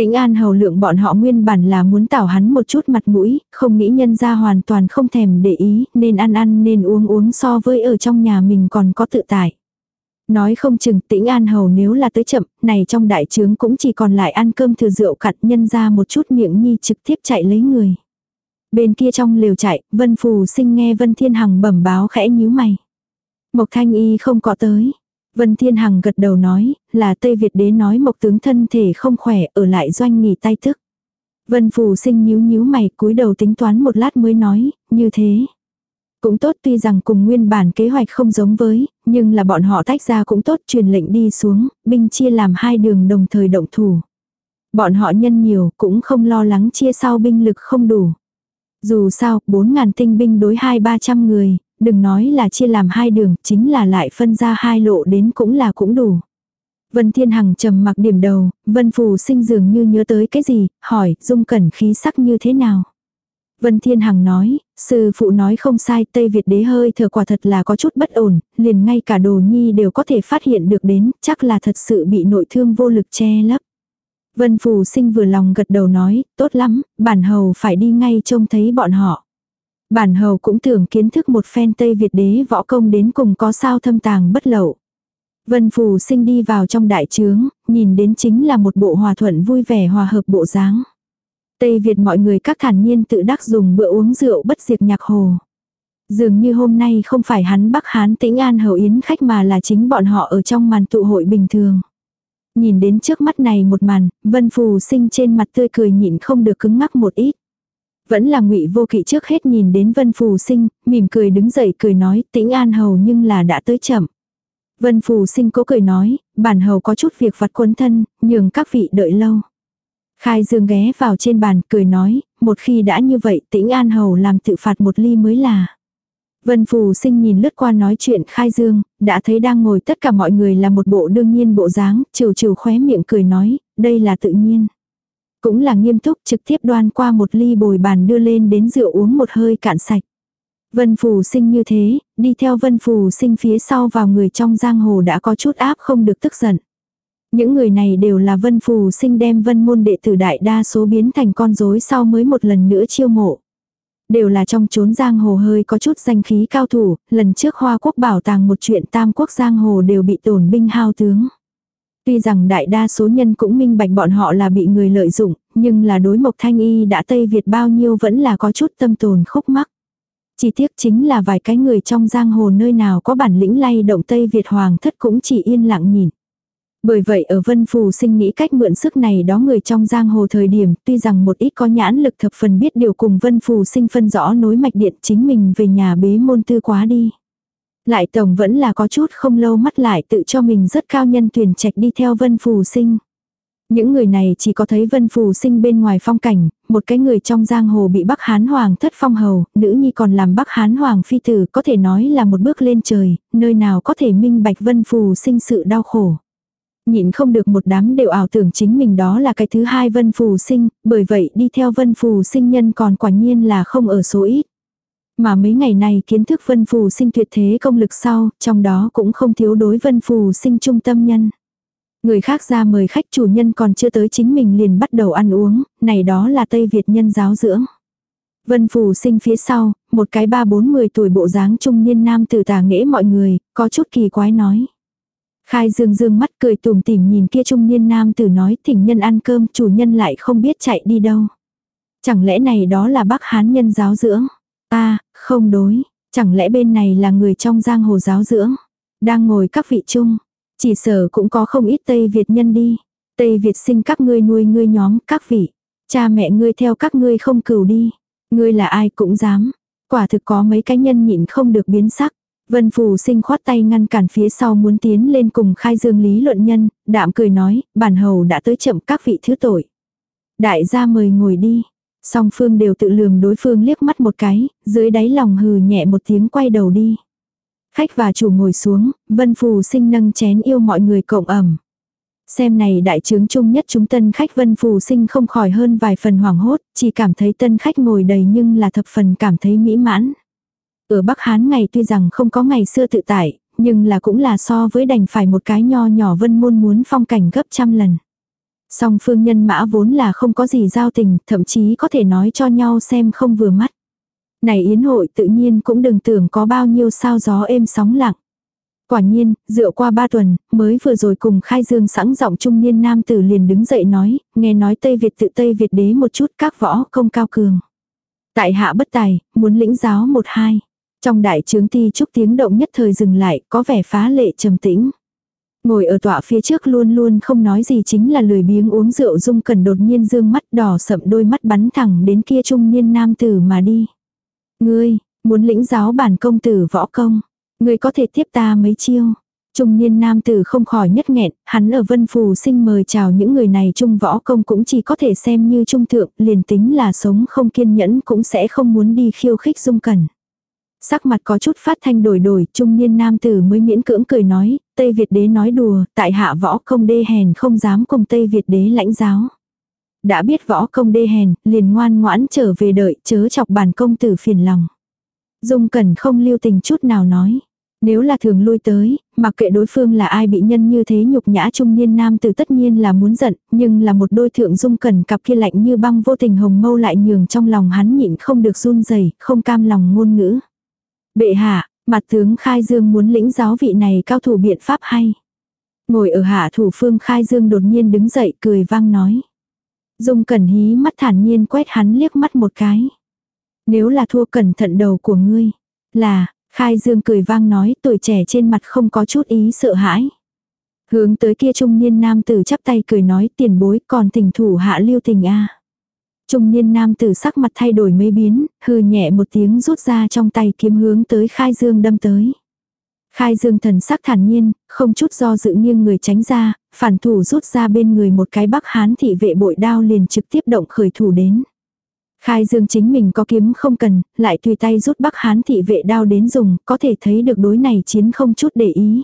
Tĩnh An hầu lượng bọn họ nguyên bản là muốn tảo hắn một chút mặt mũi, không nghĩ nhân ra hoàn toàn không thèm để ý, nên ăn ăn nên uống uống so với ở trong nhà mình còn có tự tại. Nói không chừng tĩnh an hầu nếu là tới chậm, này trong đại trướng cũng chỉ còn lại ăn cơm thừa rượu cặn nhân ra một chút miệng nhi trực tiếp chạy lấy người. Bên kia trong lều chạy, Vân Phù sinh nghe Vân Thiên Hằng bẩm báo khẽ nhíu mày. Mộc Thanh Y không có tới. Vân Thiên Hằng gật đầu nói, là Tây Việt đế nói Mộc tướng thân thể không khỏe ở lại doanh nghỉ tay thức. Vân Phù sinh nhíu nhíu mày cúi đầu tính toán một lát mới nói, như thế. Cũng tốt tuy rằng cùng nguyên bản kế hoạch không giống với, nhưng là bọn họ tách ra cũng tốt truyền lệnh đi xuống, binh chia làm hai đường đồng thời động thủ. Bọn họ nhân nhiều cũng không lo lắng chia sau binh lực không đủ. Dù sao, 4.000 tinh binh đối hai ba trăm người, đừng nói là chia làm hai đường, chính là lại phân ra hai lộ đến cũng là cũng đủ. Vân Thiên Hằng trầm mặc điểm đầu, Vân Phù sinh dường như nhớ tới cái gì, hỏi, dung cẩn khí sắc như thế nào. Vân Thiên Hằng nói, sư phụ nói không sai, Tây Việt đế hơi thở quả thật là có chút bất ổn, liền ngay cả đồ nhi đều có thể phát hiện được đến, chắc là thật sự bị nội thương vô lực che lấp. Vân Phù sinh vừa lòng gật đầu nói, tốt lắm, bản hầu phải đi ngay trông thấy bọn họ. Bản hầu cũng tưởng kiến thức một phen Tây Việt đế võ công đến cùng có sao thâm tàng bất lậu. Vân Phù sinh đi vào trong đại trướng, nhìn đến chính là một bộ hòa thuận vui vẻ hòa hợp bộ dáng. Tây Việt mọi người các thản nhiên tự đắc dùng bữa uống rượu bất diệt nhạc hồ. Dường như hôm nay không phải hắn Bắc Hán tĩnh an hầu yến khách mà là chính bọn họ ở trong màn tụ hội bình thường. Nhìn đến trước mắt này một màn, Vân Phù sinh trên mặt tươi cười nhịn không được cứng ngắc một ít. Vẫn là ngụy vô kỵ trước hết nhìn đến Vân Phù sinh, mỉm cười đứng dậy cười nói tĩnh an hầu nhưng là đã tới chậm. Vân Phù sinh cố cười nói, bản hầu có chút việc vặt quấn thân, nhường các vị đợi lâu. Khai Dương ghé vào trên bàn cười nói, một khi đã như vậy tĩnh an hầu làm tự phạt một ly mới là. Vân Phù sinh nhìn lướt qua nói chuyện Khai Dương, đã thấy đang ngồi tất cả mọi người là một bộ đương nhiên bộ dáng, trừ trừ khóe miệng cười nói, đây là tự nhiên. Cũng là nghiêm túc trực tiếp đoan qua một ly bồi bàn đưa lên đến rượu uống một hơi cạn sạch. Vân Phù sinh như thế, đi theo Vân Phù sinh phía sau vào người trong giang hồ đã có chút áp không được tức giận. Những người này đều là Vân Phù sinh đem Vân môn đệ tử đại đa số biến thành con rối sau mới một lần nữa chiêu mộ. Đều là trong chốn giang hồ hơi có chút danh khí cao thủ, lần trước Hoa Quốc bảo tàng một chuyện tam quốc giang hồ đều bị tổn binh hao tướng. Tuy rằng đại đa số nhân cũng minh bạch bọn họ là bị người lợi dụng, nhưng là đối mộc thanh y đã Tây Việt bao nhiêu vẫn là có chút tâm tồn khúc mắc. Chỉ tiếc chính là vài cái người trong giang hồ nơi nào có bản lĩnh lay động Tây Việt hoàng thất cũng chỉ yên lặng nhìn. Bởi vậy ở Vân Phù sinh nghĩ cách mượn sức này đó người trong giang hồ thời điểm, tuy rằng một ít có nhãn lực thập phần biết điều cùng Vân Phù sinh phân rõ nối mạch điện chính mình về nhà bế môn tư quá đi. Lại tổng vẫn là có chút không lâu mắt lại tự cho mình rất cao nhân tuyển trạch đi theo Vân Phù sinh. Những người này chỉ có thấy Vân Phù sinh bên ngoài phong cảnh, một cái người trong giang hồ bị Bắc Hán Hoàng thất phong hầu, nữ nhi còn làm Bắc Hán Hoàng phi tử có thể nói là một bước lên trời, nơi nào có thể minh bạch Vân Phù sinh sự đau khổ. Nhịn không được một đám đều ảo tưởng chính mình đó là cái thứ hai Vân Phù sinh, bởi vậy đi theo Vân Phù sinh nhân còn quả nhiên là không ở số ít. Mà mấy ngày này kiến thức Vân Phù sinh tuyệt thế công lực sau, trong đó cũng không thiếu đối Vân Phù sinh trung tâm nhân. Người khác ra mời khách chủ nhân còn chưa tới chính mình liền bắt đầu ăn uống, này đó là Tây Việt nhân giáo dưỡng. Vân Phù sinh phía sau, một cái ba bốn mười tuổi bộ dáng trung niên nam tử tà nghễ mọi người, có chút kỳ quái nói. Khai dương dương mắt cười tùm tìm nhìn kia trung niên nam tử nói thỉnh nhân ăn cơm chủ nhân lại không biết chạy đi đâu. Chẳng lẽ này đó là bác hán nhân giáo dưỡng? ta không đối. Chẳng lẽ bên này là người trong giang hồ giáo dưỡng? Đang ngồi các vị chung. Chỉ sở cũng có không ít Tây Việt nhân đi. Tây Việt sinh các ngươi nuôi ngươi nhóm các vị. Cha mẹ ngươi theo các ngươi không cừu đi. Ngươi là ai cũng dám. Quả thực có mấy cái nhân nhịn không được biến sắc. Vân Phù sinh khoát tay ngăn cản phía sau muốn tiến lên cùng khai dương lý luận nhân, đạm cười nói, bản hầu đã tới chậm các vị thứ tội. Đại gia mời ngồi đi. Song phương đều tự lườm đối phương liếc mắt một cái, dưới đáy lòng hừ nhẹ một tiếng quay đầu đi. Khách và chủ ngồi xuống, Vân Phù sinh nâng chén yêu mọi người cộng ẩm. Xem này đại trướng chung nhất chúng tân khách Vân Phù sinh không khỏi hơn vài phần hoảng hốt, chỉ cảm thấy tân khách ngồi đầy nhưng là thập phần cảm thấy mỹ mãn. Ở Bắc Hán ngày tuy rằng không có ngày xưa tự tại, nhưng là cũng là so với đành phải một cái nho nhỏ vân môn muốn phong cảnh gấp trăm lần. Song phương nhân mã vốn là không có gì giao tình, thậm chí có thể nói cho nhau xem không vừa mắt. Này yến hội tự nhiên cũng đừng tưởng có bao nhiêu sao gió êm sóng lặng. Quả nhiên, dựa qua ba tuần, mới vừa rồi cùng khai dương sẵn giọng trung niên nam tử liền đứng dậy nói, nghe nói Tây Việt tự Tây Việt đế một chút các võ không cao cường. Tại hạ bất tài, muốn lĩnh giáo một hai. Trong đại trướng ti trúc tiếng động nhất thời dừng lại, có vẻ phá lệ trầm tĩnh. Ngồi ở tọa phía trước luôn luôn không nói gì chính là lười biếng uống rượu dung cần đột nhiên dương mắt đỏ sậm đôi mắt bắn thẳng đến kia trung niên nam tử mà đi. Ngươi, muốn lĩnh giáo bản công tử võ công. Ngươi có thể tiếp ta mấy chiêu. Trung niên nam tử không khỏi nhất nghẹn, hắn ở vân phù sinh mời chào những người này trung võ công cũng chỉ có thể xem như trung thượng, liền tính là sống không kiên nhẫn cũng sẽ không muốn đi khiêu khích dung cẩn. Sắc mặt có chút phát thanh đổi đổi, trung niên nam tử mới miễn cưỡng cười nói, Tây Việt đế nói đùa, tại hạ võ công đê hèn không dám cùng Tây Việt đế lãnh giáo. Đã biết võ công đê hèn, liền ngoan ngoãn trở về đợi, chớ chọc bản công tử phiền lòng. Dung cẩn không lưu tình chút nào nói. Nếu là thường lui tới, mặc kệ đối phương là ai bị nhân như thế nhục nhã trung niên nam tử tất nhiên là muốn giận, nhưng là một đôi thượng dung cẩn cặp kia lạnh như băng vô tình hồng mâu lại nhường trong lòng hắn nhịn không được run rẩy không cam lòng ngôn ngữ. Bệ hạ, mặt tướng khai dương muốn lĩnh giáo vị này cao thủ biện pháp hay. Ngồi ở hạ thủ phương khai dương đột nhiên đứng dậy cười vang nói. Dung cẩn hí mắt thản nhiên quét hắn liếc mắt một cái. Nếu là thua cẩn thận đầu của ngươi, là, khai dương cười vang nói tuổi trẻ trên mặt không có chút ý sợ hãi. Hướng tới kia trung niên nam tử chắp tay cười nói tiền bối còn tình thủ hạ lưu tình a Trung niên nam tử sắc mặt thay đổi mấy biến, hừ nhẹ một tiếng rút ra trong tay kiếm hướng tới khai dương đâm tới. Khai dương thần sắc thản nhiên, không chút do dự nghiêng người tránh ra, phản thủ rút ra bên người một cái bắc hán thị vệ bội đao liền trực tiếp động khởi thủ đến. Khai dương chính mình có kiếm không cần, lại tùy tay rút bắc hán thị vệ đao đến dùng, có thể thấy được đối này chiến không chút để ý.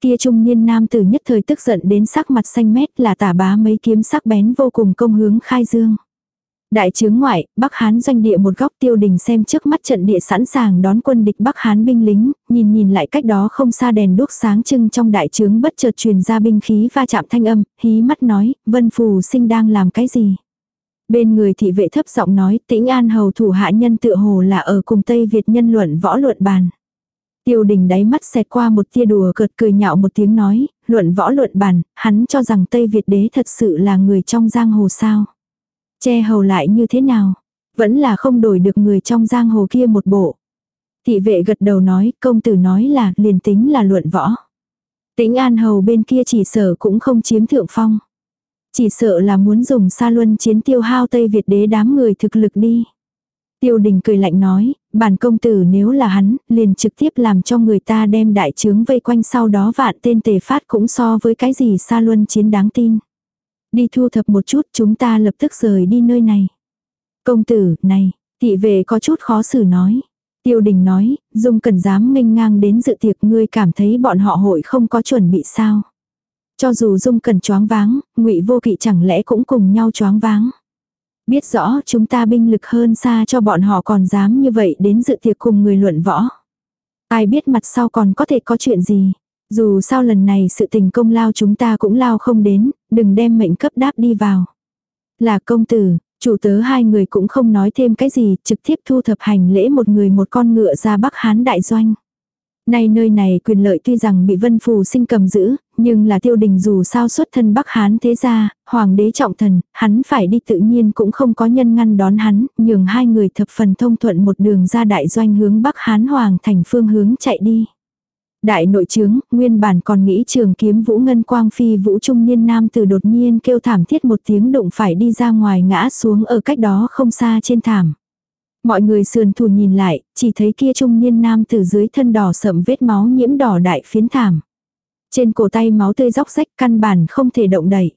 Kia trung niên nam tử nhất thời tức giận đến sắc mặt xanh mét là tả bá mấy kiếm sắc bén vô cùng công hướng khai dương. Đại chướng ngoại, Bắc Hán doanh địa một góc tiêu đình xem trước mắt trận địa sẵn sàng đón quân địch Bắc Hán binh lính, nhìn nhìn lại cách đó không xa đèn đuốc sáng trưng trong đại chướng bất chợt truyền ra binh khí va chạm thanh âm, hí mắt nói, vân phù sinh đang làm cái gì. Bên người thị vệ thấp giọng nói, tĩnh an hầu thủ hạ nhân tựa hồ là ở cùng Tây Việt nhân luận võ luận bàn. Tiêu đình đáy mắt xẹt qua một tia đùa cợt cười nhạo một tiếng nói, luận võ luận bàn, hắn cho rằng Tây Việt đế thật sự là người trong giang hồ sao. Che hầu lại như thế nào? Vẫn là không đổi được người trong giang hồ kia một bộ. Thị vệ gật đầu nói, công tử nói là liền tính là luận võ. Tĩnh an hầu bên kia chỉ sợ cũng không chiếm thượng phong. Chỉ sợ là muốn dùng sa luân chiến tiêu hao Tây Việt đế đám người thực lực đi. Tiêu đình cười lạnh nói, bản công tử nếu là hắn, liền trực tiếp làm cho người ta đem đại trướng vây quanh sau đó vạn tên tề phát cũng so với cái gì sa luân chiến đáng tin. Đi thu thập một chút chúng ta lập tức rời đi nơi này. Công tử, này, thị vệ có chút khó xử nói. Tiêu đình nói, Dung cần dám nghênh ngang đến dự tiệc ngươi cảm thấy bọn họ hội không có chuẩn bị sao. Cho dù Dung cần choáng váng, ngụy vô kỵ chẳng lẽ cũng cùng nhau choáng váng. Biết rõ chúng ta binh lực hơn xa cho bọn họ còn dám như vậy đến dự tiệc cùng người luận võ. Ai biết mặt sau còn có thể có chuyện gì. Dù sao lần này sự tình công lao chúng ta cũng lao không đến, đừng đem mệnh cấp đáp đi vào. Là công tử, chủ tớ hai người cũng không nói thêm cái gì, trực tiếp thu thập hành lễ một người một con ngựa ra Bắc Hán đại doanh. Nay nơi này quyền lợi tuy rằng bị vân phù sinh cầm giữ, nhưng là tiêu đình dù sao xuất thân Bắc Hán thế gia hoàng đế trọng thần, hắn phải đi tự nhiên cũng không có nhân ngăn đón hắn, nhường hai người thập phần thông thuận một đường ra đại doanh hướng Bắc Hán hoàng thành phương hướng chạy đi. Đại nội trướng, nguyên bản còn nghĩ trường kiếm vũ ngân quang phi vũ trung niên nam từ đột nhiên kêu thảm thiết một tiếng đụng phải đi ra ngoài ngã xuống ở cách đó không xa trên thảm. Mọi người sườn thù nhìn lại, chỉ thấy kia trung niên nam từ dưới thân đỏ sậm vết máu nhiễm đỏ đại phiến thảm. Trên cổ tay máu tươi róc rách căn bản không thể động đẩy.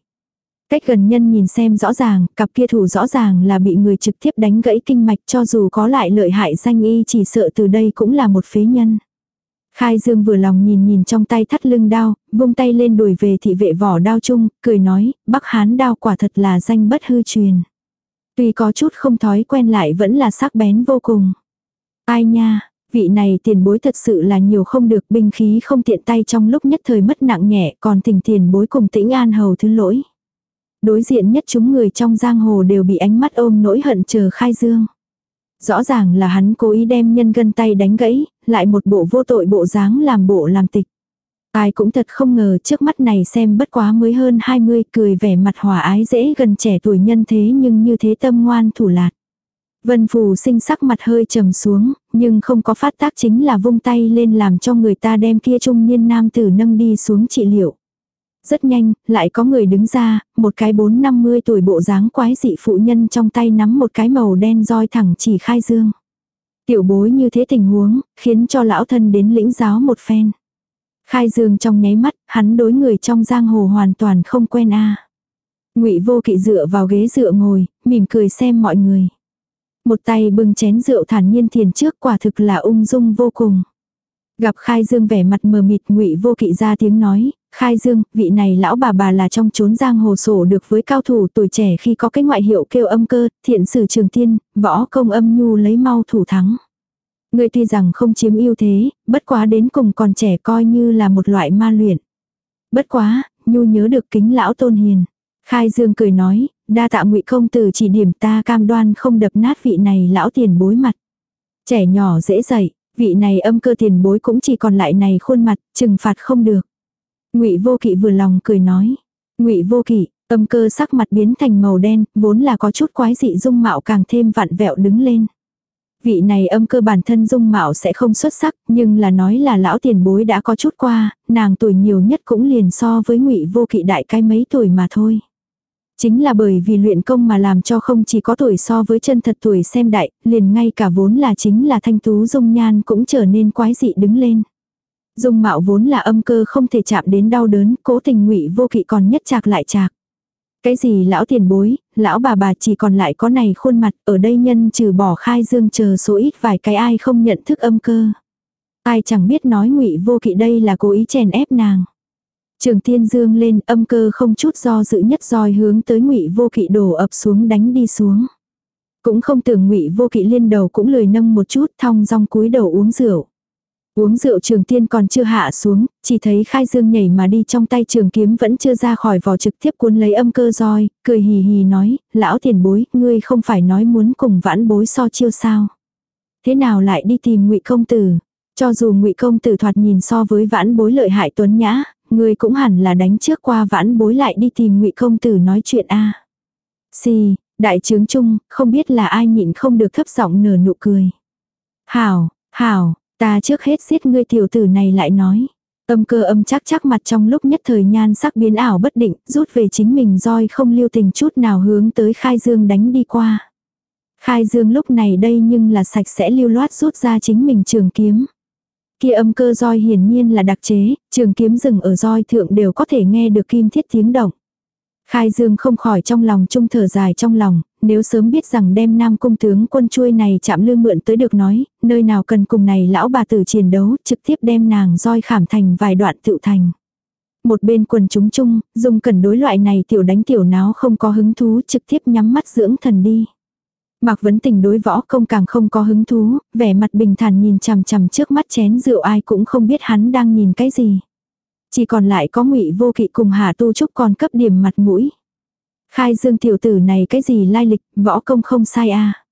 Cách gần nhân nhìn xem rõ ràng, cặp kia thủ rõ ràng là bị người trực tiếp đánh gãy kinh mạch cho dù có lại lợi hại danh y chỉ sợ từ đây cũng là một phế nhân. Khai Dương vừa lòng nhìn nhìn trong tay thắt lưng đao, vung tay lên đuổi về thị vệ vỏ đao chung, cười nói, Bắc Hán đao quả thật là danh bất hư truyền. Tuy có chút không thói quen lại vẫn là sắc bén vô cùng. Ai nha, vị này tiền bối thật sự là nhiều không được binh khí không tiện tay trong lúc nhất thời mất nặng nhẹ còn thỉnh tiền bối cùng tĩnh an hầu thứ lỗi. Đối diện nhất chúng người trong giang hồ đều bị ánh mắt ôm nỗi hận chờ khai dương. Rõ ràng là hắn cố ý đem nhân gân tay đánh gãy, lại một bộ vô tội bộ dáng làm bộ làm tịch. Ai cũng thật không ngờ trước mắt này xem bất quá mới hơn 20 cười vẻ mặt hòa ái dễ gần trẻ tuổi nhân thế nhưng như thế tâm ngoan thủ lạt. Vân Phù sinh sắc mặt hơi trầm xuống, nhưng không có phát tác chính là vung tay lên làm cho người ta đem kia trung niên nam tử nâng đi xuống trị liệu. Rất nhanh, lại có người đứng ra, một cái bốn năm mươi tuổi bộ dáng quái dị phụ nhân trong tay nắm một cái màu đen roi thẳng chỉ khai dương. Tiểu bối như thế tình huống, khiến cho lão thân đến lĩnh giáo một phen. Khai dương trong nháy mắt, hắn đối người trong giang hồ hoàn toàn không quen a. Ngụy Vô Kỵ dựa vào ghế dựa ngồi, mỉm cười xem mọi người. Một tay bưng chén rượu thản nhiên thiền trước quả thực là ung dung vô cùng. Gặp Khai Dương vẻ mặt mờ mịt Ngụy Vô Kỵ ra tiếng nói, "Khai Dương, vị này lão bà bà là trong chốn giang hồ sổ được với cao thủ tuổi trẻ khi có cái ngoại hiệu kêu âm cơ, thiện sử trường tiên, võ công âm nhu lấy mau thủ thắng." người tuy rằng không chiếm ưu thế, bất quá đến cùng còn trẻ coi như là một loại ma luyện. Bất quá, nhu nhớ được kính lão tôn hiền. Khai Dương cười nói, đa tạ ngụy công tử chỉ điểm ta cam đoan không đập nát vị này lão tiền bối mặt. Trẻ nhỏ dễ dậy, vị này âm cơ tiền bối cũng chỉ còn lại này khuôn mặt, trừng phạt không được. Ngụy Vô Kỵ vừa lòng cười nói, Ngụy Vô Kỵ, âm cơ sắc mặt biến thành màu đen, vốn là có chút quái dị dung mạo càng thêm vặn vẹo đứng lên. Vị này âm cơ bản thân dung mạo sẽ không xuất sắc, nhưng là nói là lão tiền bối đã có chút qua, nàng tuổi nhiều nhất cũng liền so với ngụy vô kỵ đại cái mấy tuổi mà thôi. Chính là bởi vì luyện công mà làm cho không chỉ có tuổi so với chân thật tuổi xem đại, liền ngay cả vốn là chính là thanh tú dung nhan cũng trở nên quái dị đứng lên. Dung mạo vốn là âm cơ không thể chạm đến đau đớn, cố tình ngụy vô kỵ còn nhất chạc lại chạc. Cái gì lão tiền bối, lão bà bà chỉ còn lại có này khuôn mặt, ở đây nhân trừ bỏ khai dương chờ số ít vài cái ai không nhận thức âm cơ. Ai chẳng biết nói ngụy vô kỵ đây là cố ý chèn ép nàng. Trường thiên dương lên âm cơ không chút do dự nhất roi hướng tới ngụy vô kỵ đổ ập xuống đánh đi xuống. Cũng không tưởng ngụy vô kỵ liên đầu cũng lười nâng một chút thong dong cúi đầu uống rượu. Uống rượu trường tiên còn chưa hạ xuống, chỉ thấy khai dương nhảy mà đi trong tay trường kiếm vẫn chưa ra khỏi vỏ trực tiếp cuốn lấy âm cơ roi, cười hì hì nói, lão tiền bối, ngươi không phải nói muốn cùng vãn bối so chiêu sao. Thế nào lại đi tìm ngụy công tử, cho dù ngụy công tử thoạt nhìn so với vãn bối lợi hại tuấn nhã, ngươi cũng hẳn là đánh trước qua vãn bối lại đi tìm ngụy công tử nói chuyện a. À. Xì, đại trướng chung, không biết là ai nhịn không được thấp giọng nở nụ cười. Hảo, hảo, Ta trước hết giết ngươi tiểu tử này lại nói. Âm cơ âm chắc chắc mặt trong lúc nhất thời nhan sắc biến ảo bất định, rút về chính mình roi không lưu tình chút nào hướng tới khai dương đánh đi qua. Khai dương lúc này đây nhưng là sạch sẽ lưu loát rút ra chính mình trường kiếm. Kia âm cơ roi hiển nhiên là đặc chế, trường kiếm rừng ở roi thượng đều có thể nghe được kim thiết tiếng động. Khai Dương không khỏi trong lòng trung thở dài trong lòng, nếu sớm biết rằng đem nam cung tướng quân chuôi này chạm lư mượn tới được nói, nơi nào cần cùng này lão bà tử chiến đấu, trực tiếp đem nàng roi khảm thành vài đoạn tự thành. Một bên quần chúng chung, dùng cần đối loại này tiểu đánh tiểu náo không có hứng thú trực tiếp nhắm mắt dưỡng thần đi. Mạc Vấn Tình đối võ công càng không có hứng thú, vẻ mặt bình thản nhìn chằm chằm trước mắt chén rượu ai cũng không biết hắn đang nhìn cái gì. Chỉ còn lại có ngụy vô kỵ cùng Hà Tu Trúc còn cấp điểm mặt mũi. Khai dương tiểu tử này cái gì lai lịch, võ công không sai a à.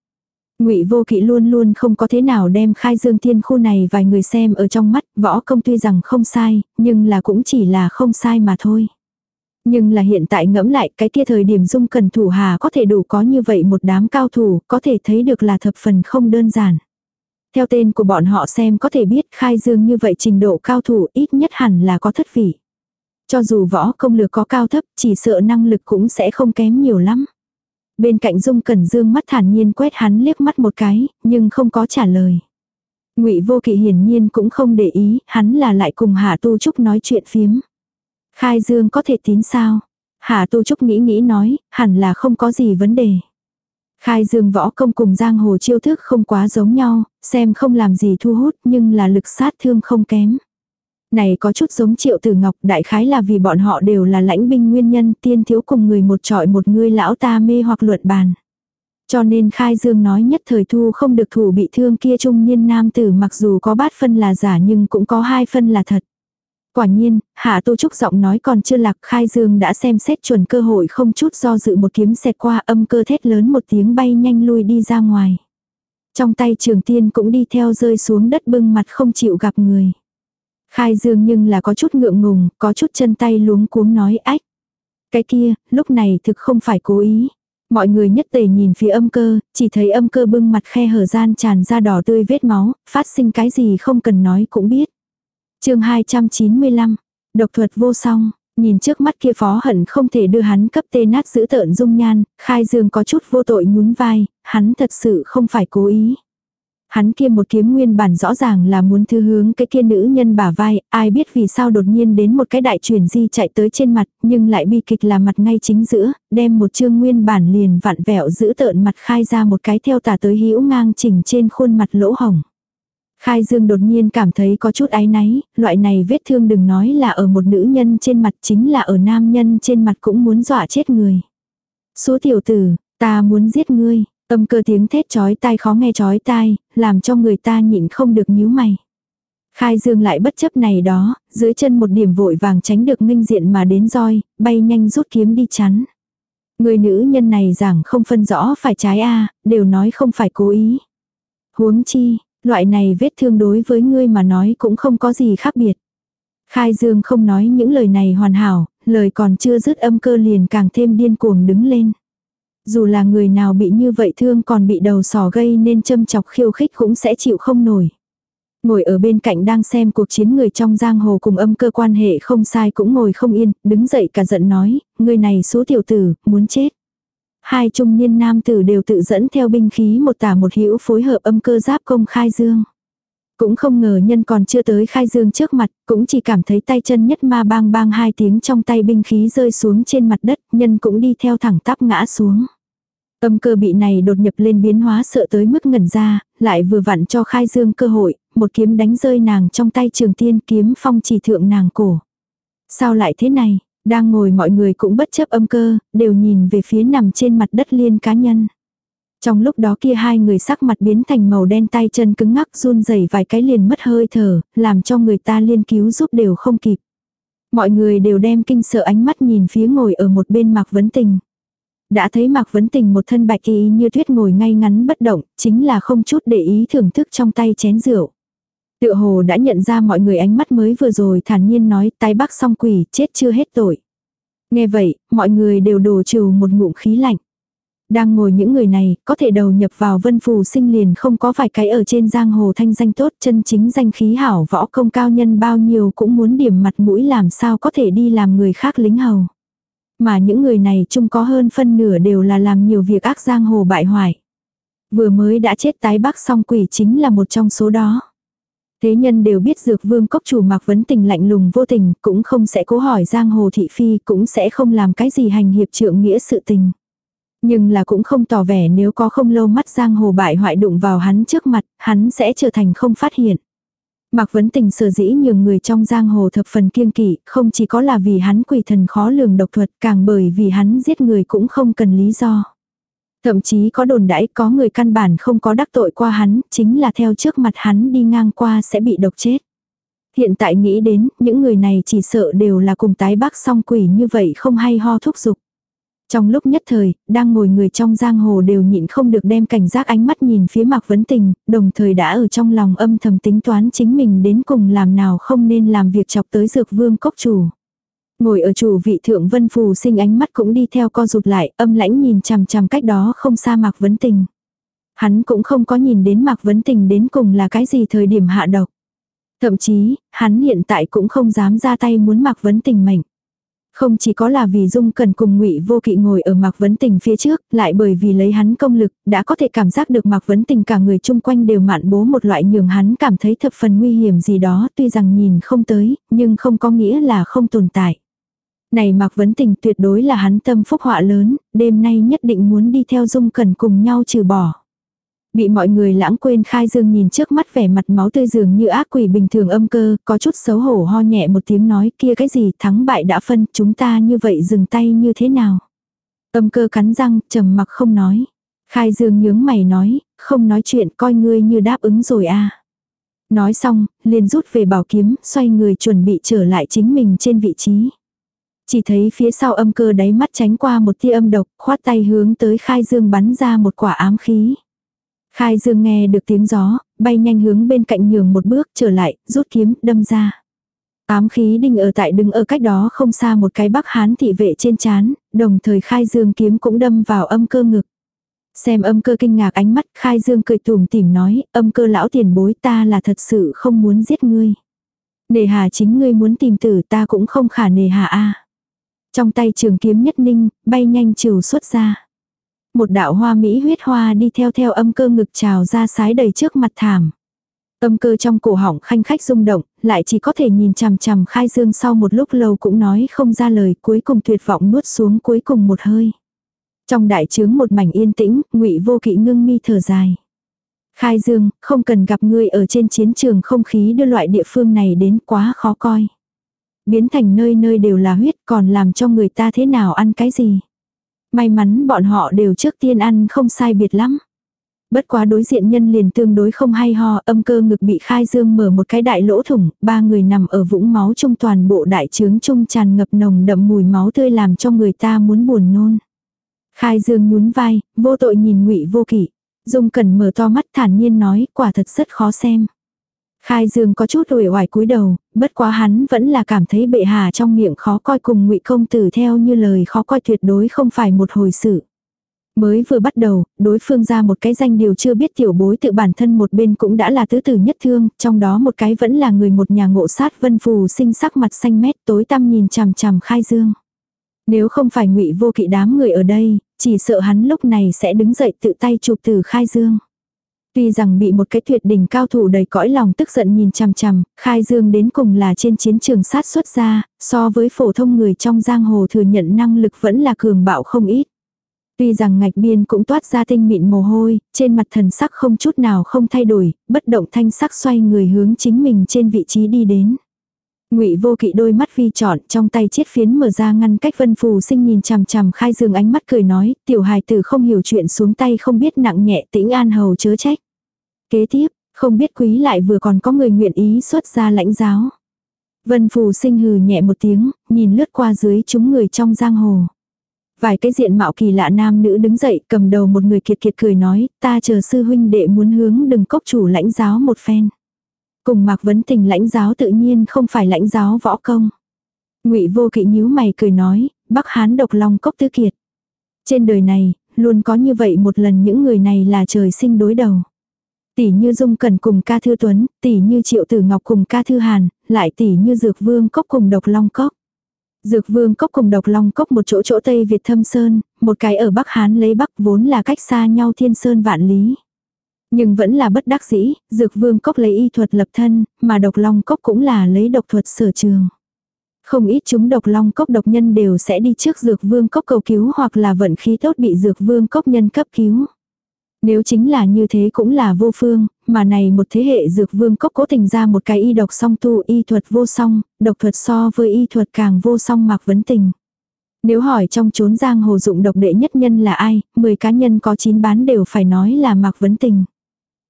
Ngụy Vô Kỵ luôn luôn không có thế nào đem Khai Dương Thiên khu này vài người xem ở trong mắt, võ công tuy rằng không sai, nhưng là cũng chỉ là không sai mà thôi. Nhưng là hiện tại ngẫm lại, cái kia thời điểm Dung Cần thủ hà có thể đủ có như vậy một đám cao thủ, có thể thấy được là thập phần không đơn giản. Theo tên của bọn họ xem có thể biết khai dương như vậy trình độ cao thủ ít nhất hẳn là có thất vị. Cho dù võ công lược có cao thấp, chỉ sợ năng lực cũng sẽ không kém nhiều lắm. Bên cạnh Dung Cẩn Dương mắt thản nhiên quét hắn liếc mắt một cái, nhưng không có trả lời. Ngụy Vô Kỵ hiển nhiên cũng không để ý, hắn là lại cùng Hạ Tu Trúc nói chuyện phiếm. Khai Dương có thể tín sao? Hạ Tu Trúc nghĩ nghĩ nói, hẳn là không có gì vấn đề. Khai dương võ công cùng giang hồ chiêu thức không quá giống nhau, xem không làm gì thu hút nhưng là lực sát thương không kém. Này có chút giống triệu tử ngọc đại khái là vì bọn họ đều là lãnh binh nguyên nhân tiên thiếu cùng người một trọi một người lão ta mê hoặc luận bàn. Cho nên khai dương nói nhất thời thu không được thủ bị thương kia trung niên nam tử mặc dù có bát phân là giả nhưng cũng có hai phân là thật. Quả nhiên, Hạ Tô Trúc giọng nói còn chưa lạc khai dương đã xem xét chuẩn cơ hội không chút do dự một kiếm xẹt qua âm cơ thét lớn một tiếng bay nhanh lui đi ra ngoài. Trong tay trường tiên cũng đi theo rơi xuống đất bưng mặt không chịu gặp người. Khai dương nhưng là có chút ngượng ngùng, có chút chân tay luống cuống nói ách. Cái kia, lúc này thực không phải cố ý. Mọi người nhất tề nhìn phía âm cơ, chỉ thấy âm cơ bưng mặt khe hở gian tràn ra đỏ tươi vết máu, phát sinh cái gì không cần nói cũng biết chương 295, độc thuật vô song, nhìn trước mắt kia phó hận không thể đưa hắn cấp tê nát giữ tợn dung nhan, khai dương có chút vô tội nhún vai, hắn thật sự không phải cố ý. Hắn kia một kiếm nguyên bản rõ ràng là muốn thư hướng cái kia nữ nhân bả vai, ai biết vì sao đột nhiên đến một cái đại chuyển di chạy tới trên mặt, nhưng lại bi kịch là mặt ngay chính giữa, đem một chương nguyên bản liền vặn vẹo giữ tợn mặt khai ra một cái theo tả tới hữu ngang chỉnh trên khuôn mặt lỗ hồng. Khai Dương đột nhiên cảm thấy có chút áy náy, loại này vết thương đừng nói là ở một nữ nhân trên mặt chính là ở nam nhân trên mặt cũng muốn dọa chết người. Số tiểu tử, ta muốn giết ngươi, Âm cơ tiếng thét chói tai khó nghe chói tai, làm cho người ta nhịn không được nhíu mày. Khai dương lại bất chấp này đó, dưới chân một điểm vội vàng tránh được nghênh diện mà đến roi, bay nhanh rút kiếm đi chắn. Người nữ nhân này giảng không phân rõ phải trái a đều nói không phải cố ý. Huống chi, loại này vết thương đối với ngươi mà nói cũng không có gì khác biệt. Khai dương không nói những lời này hoàn hảo, lời còn chưa dứt âm cơ liền càng thêm điên cuồng đứng lên. Dù là người nào bị như vậy thương còn bị đầu sò gây nên châm chọc khiêu khích cũng sẽ chịu không nổi. Ngồi ở bên cạnh đang xem cuộc chiến người trong giang hồ cùng âm cơ quan hệ không sai cũng ngồi không yên, đứng dậy cả giận nói, người này số tiểu tử, muốn chết. Hai trung niên nam tử đều tự dẫn theo binh khí một tả một hữu phối hợp âm cơ giáp công khai dương. Cũng không ngờ nhân còn chưa tới khai dương trước mặt, cũng chỉ cảm thấy tay chân nhất ma bang bang hai tiếng trong tay binh khí rơi xuống trên mặt đất, nhân cũng đi theo thẳng tắp ngã xuống. Âm cơ bị này đột nhập lên biến hóa sợ tới mức ngẩn ra, lại vừa vặn cho khai dương cơ hội, một kiếm đánh rơi nàng trong tay trường tiên kiếm phong chỉ thượng nàng cổ. Sao lại thế này, đang ngồi mọi người cũng bất chấp âm cơ, đều nhìn về phía nằm trên mặt đất liên cá nhân. Trong lúc đó kia hai người sắc mặt biến thành màu đen tay chân cứng ngắc run rẩy vài cái liền mất hơi thở, làm cho người ta liên cứu giúp đều không kịp. Mọi người đều đem kinh sợ ánh mắt nhìn phía ngồi ở một bên Mạc Vấn Tình. Đã thấy Mạc Vấn Tình một thân bạch y như tuyết ngồi ngay ngắn bất động, chính là không chút để ý thưởng thức trong tay chén rượu. Tựa hồ đã nhận ra mọi người ánh mắt mới vừa rồi thản nhiên nói tái bác song quỷ chết chưa hết tội. Nghe vậy, mọi người đều đổ trừ một ngụm khí lạnh. Đang ngồi những người này, có thể đầu nhập vào vân phù sinh liền không có vài cái ở trên giang hồ thanh danh tốt chân chính danh khí hảo võ công cao nhân bao nhiêu cũng muốn điểm mặt mũi làm sao có thể đi làm người khác lính hầu. Mà những người này chung có hơn phân nửa đều là làm nhiều việc ác giang hồ bại hoại. Vừa mới đã chết tái bắc song quỷ chính là một trong số đó. Thế nhân đều biết dược vương cốc chủ mạc vấn tình lạnh lùng vô tình, cũng không sẽ cố hỏi giang hồ thị phi, cũng sẽ không làm cái gì hành hiệp trượng nghĩa sự tình. Nhưng là cũng không tỏ vẻ nếu có không lâu mắt giang hồ bại hoại đụng vào hắn trước mặt, hắn sẽ trở thành không phát hiện. Mạc Vấn Tình sở dĩ nhường người trong giang hồ thập phần kiêng kỵ, không chỉ có là vì hắn quỷ thần khó lường độc thuật, càng bởi vì hắn giết người cũng không cần lý do. Thậm chí có đồn đãi có người căn bản không có đắc tội qua hắn, chính là theo trước mặt hắn đi ngang qua sẽ bị độc chết. Hiện tại nghĩ đến, những người này chỉ sợ đều là cùng tái bác song quỷ như vậy không hay ho thúc giục. Trong lúc nhất thời, đang ngồi người trong giang hồ đều nhịn không được đem cảnh giác ánh mắt nhìn phía Mạc Vấn Tình, đồng thời đã ở trong lòng âm thầm tính toán chính mình đến cùng làm nào không nên làm việc chọc tới dược vương cốc chủ. Ngồi ở chủ vị thượng vân phù sinh ánh mắt cũng đi theo co rụt lại, âm lãnh nhìn chằm chằm cách đó không xa Mạc Vấn Tình. Hắn cũng không có nhìn đến Mạc Vấn Tình đến cùng là cái gì thời điểm hạ độc. Thậm chí, hắn hiện tại cũng không dám ra tay muốn Mạc Vấn Tình mệnh. Không chỉ có là vì Dung Cần cùng Ngụy Vô Kỵ ngồi ở Mạc Vấn Tình phía trước, lại bởi vì lấy hắn công lực, đã có thể cảm giác được Mạc Vấn Tình cả người chung quanh đều mạn bố một loại nhường hắn cảm thấy thập phần nguy hiểm gì đó, tuy rằng nhìn không tới, nhưng không có nghĩa là không tồn tại. Này Mạc Vấn Tình tuyệt đối là hắn tâm phúc họa lớn, đêm nay nhất định muốn đi theo Dung Cần cùng nhau trừ bỏ. Bị mọi người lãng quên khai dương nhìn trước mắt vẻ mặt máu tươi dường như ác quỷ bình thường âm cơ, có chút xấu hổ ho nhẹ một tiếng nói kia cái gì thắng bại đã phân chúng ta như vậy dừng tay như thế nào. Âm cơ cắn răng trầm mặc không nói. Khai dương nhướng mày nói, không nói chuyện coi ngươi như đáp ứng rồi à. Nói xong, liền rút về bảo kiếm, xoay người chuẩn bị trở lại chính mình trên vị trí. Chỉ thấy phía sau âm cơ đáy mắt tránh qua một tia âm độc, khoát tay hướng tới khai dương bắn ra một quả ám khí. Khai Dương nghe được tiếng gió, bay nhanh hướng bên cạnh nhường một bước trở lại, rút kiếm, đâm ra. Ám khí đinh ở tại đứng ở cách đó không xa một cái bắc hán thị vệ trên chán, đồng thời khai dương kiếm cũng đâm vào âm cơ ngực. Xem âm cơ kinh ngạc ánh mắt khai dương cười tùm tìm nói, âm cơ lão tiền bối ta là thật sự không muốn giết ngươi. Nề hà chính ngươi muốn tìm tử ta cũng không khả nề hà a trong tay trường kiếm nhất ninh, bay nhanh trừ xuất ra. Một đạo hoa mỹ huyết hoa đi theo theo âm cơ ngực trào ra sái đầy trước mặt thảm. Âm cơ trong cổ họng khanh khách rung động, lại chỉ có thể nhìn chằm chằm khai dương sau một lúc lâu cũng nói không ra lời cuối cùng tuyệt vọng nuốt xuống cuối cùng một hơi. Trong đại trướng một mảnh yên tĩnh, ngụy vô kỵ ngưng mi thở dài. Khai dương, không cần gặp ngươi ở trên chiến trường không khí đưa loại địa phương này đến quá khó coi. Biến thành nơi nơi đều là huyết còn làm cho người ta thế nào ăn cái gì. May mắn bọn họ đều trước tiên ăn không sai biệt lắm. Bất quá đối diện nhân liền tương đối không hay ho, âm cơ ngực bị khai dương mở một cái đại lỗ thủng, ba người nằm ở vũng máu trong toàn bộ đại trướng trung tràn ngập nồng đậm mùi máu tươi làm cho người ta muốn buồn nôn. Khai dương nhún vai, vô tội nhìn ngụy vô kỷ. Dung cần mở to mắt thản nhiên nói, quả thật rất khó xem. Khai dương có chút uể oải cúi đầu, bất quá hắn vẫn là cảm thấy bệ hạ trong miệng khó coi cùng ngụy công tử theo như lời khó coi tuyệt đối không phải một hồi sự. Mới vừa bắt đầu, đối phương ra một cái danh điều chưa biết tiểu bối tự bản thân một bên cũng đã là tứ tử nhất thương, trong đó một cái vẫn là người một nhà ngộ sát vân phù sinh sắc mặt xanh mét tối tăm nhìn chằm chằm khai dương. Nếu không phải ngụy vô kỵ đám người ở đây, chỉ sợ hắn lúc này sẽ đứng dậy tự tay chụp từ khai dương. Tuy rằng bị một cái tuyệt đỉnh cao thủ đầy cõi lòng tức giận nhìn chằm chằm, khai dương đến cùng là trên chiến trường sát xuất ra, so với phổ thông người trong giang hồ thừa nhận năng lực vẫn là cường bạo không ít. Tuy rằng ngạch biên cũng toát ra tinh mịn mồ hôi, trên mặt thần sắc không chút nào không thay đổi, bất động thanh sắc xoay người hướng chính mình trên vị trí đi đến. Ngụy Vô Kỵ đôi mắt vi trọn, trong tay chiếc phiến mở ra ngăn cách Vân Phù Sinh nhìn chằm chằm Khai Dương ánh mắt cười nói, tiểu hài tử không hiểu chuyện xuống tay không biết nặng nhẹ, tĩnh an hầu chớ trách. Kế tiếp, không biết quý lại vừa còn có người nguyện ý xuất ra lãnh giáo. Vân Phù Sinh hừ nhẹ một tiếng, nhìn lướt qua dưới chúng người trong giang hồ. Vài cái diện mạo kỳ lạ nam nữ đứng dậy cầm đầu một người kiệt kiệt cười nói, ta chờ sư huynh đệ muốn hướng đừng cốc chủ lãnh giáo một phen. Cùng Mạc Vấn Tình lãnh giáo tự nhiên không phải lãnh giáo võ công. Ngụy Vô Kỵ nhíu mày cười nói, Bắc Hán độc long cốc tứ kiệt. Trên đời này, luôn có như vậy một lần những người này là trời sinh đối đầu. Tỷ như Dung Cần cùng ca thư Tuấn, tỷ như Triệu Tử Ngọc cùng ca thư Hàn, lại tỷ như Dược Vương Cốc cùng độc long cốc. Dược Vương Cốc cùng độc long cốc một chỗ chỗ Tây Việt Thâm Sơn, một cái ở Bắc Hán lấy Bắc vốn là cách xa nhau thiên sơn vạn lý. Nhưng vẫn là bất đắc dĩ, dược vương cốc lấy y thuật lập thân, mà độc long cốc cũng là lấy độc thuật sở trường. Không ít chúng độc long cốc độc nhân đều sẽ đi trước dược vương cốc cầu cứu hoặc là vận khí tốt bị dược vương cốc nhân cấp cứu. Nếu chính là như thế cũng là vô phương, mà này một thế hệ dược vương cốc cố tình ra một cái y độc song tu y thuật vô song, độc thuật so với y thuật càng vô song mặc vấn tình. Nếu hỏi trong chốn giang hồ dụng độc đệ nhất nhân là ai, 10 cá nhân có 9 bán đều phải nói là mặc vấn tình.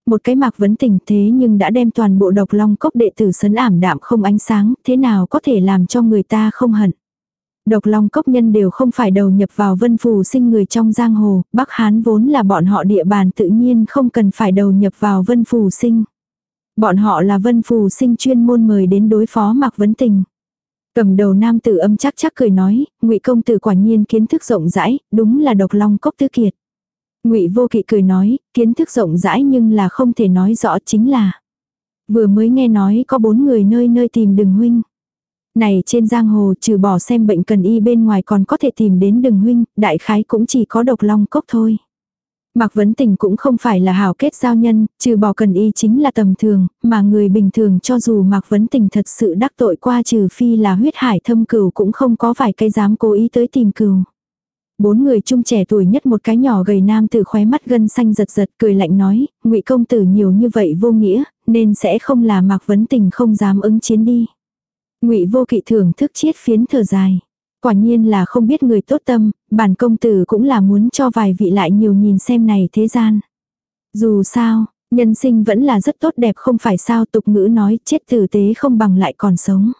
Một cái mạc vấn tình thế nhưng đã đem toàn bộ độc long cốc đệ tử sấn ảm đạm không ánh sáng, thế nào có thể làm cho người ta không hận. Độc long cốc nhân đều không phải đầu nhập vào vân phù sinh người trong giang hồ, Bắc Hán vốn là bọn họ địa bàn tự nhiên không cần phải đầu nhập vào vân phù sinh. Bọn họ là vân phù sinh chuyên môn mời đến đối phó mạc vấn tình. Cầm đầu nam tử âm chắc chắc cười nói, ngụy công tử quả nhiên kiến thức rộng rãi, đúng là độc long cốc tứ kiệt. Ngụy Vô Kỵ cười nói, kiến thức rộng rãi nhưng là không thể nói rõ chính là. Vừa mới nghe nói có bốn người nơi nơi tìm đừng huynh. Này trên giang hồ trừ bỏ xem bệnh cần y bên ngoài còn có thể tìm đến đừng huynh, đại khái cũng chỉ có độc long cốc thôi. Mạc Vấn Tình cũng không phải là hảo kết giao nhân, trừ bỏ cần y chính là tầm thường, mà người bình thường cho dù Mạc Vấn Tình thật sự đắc tội qua trừ phi là huyết hải thâm cừu cũng không có vài cái dám cố ý tới tìm cừu. Bốn người chung trẻ tuổi nhất một cái nhỏ gầy nam tử khóe mắt gân xanh giật giật cười lạnh nói, ngụy công tử nhiều như vậy vô nghĩa, nên sẽ không là mạc vấn tình không dám ứng chiến đi. ngụy vô kỵ thưởng thức chiết phiến thở dài. Quả nhiên là không biết người tốt tâm, bản công tử cũng là muốn cho vài vị lại nhiều nhìn xem này thế gian. Dù sao, nhân sinh vẫn là rất tốt đẹp không phải sao tục ngữ nói chết tử tế không bằng lại còn sống.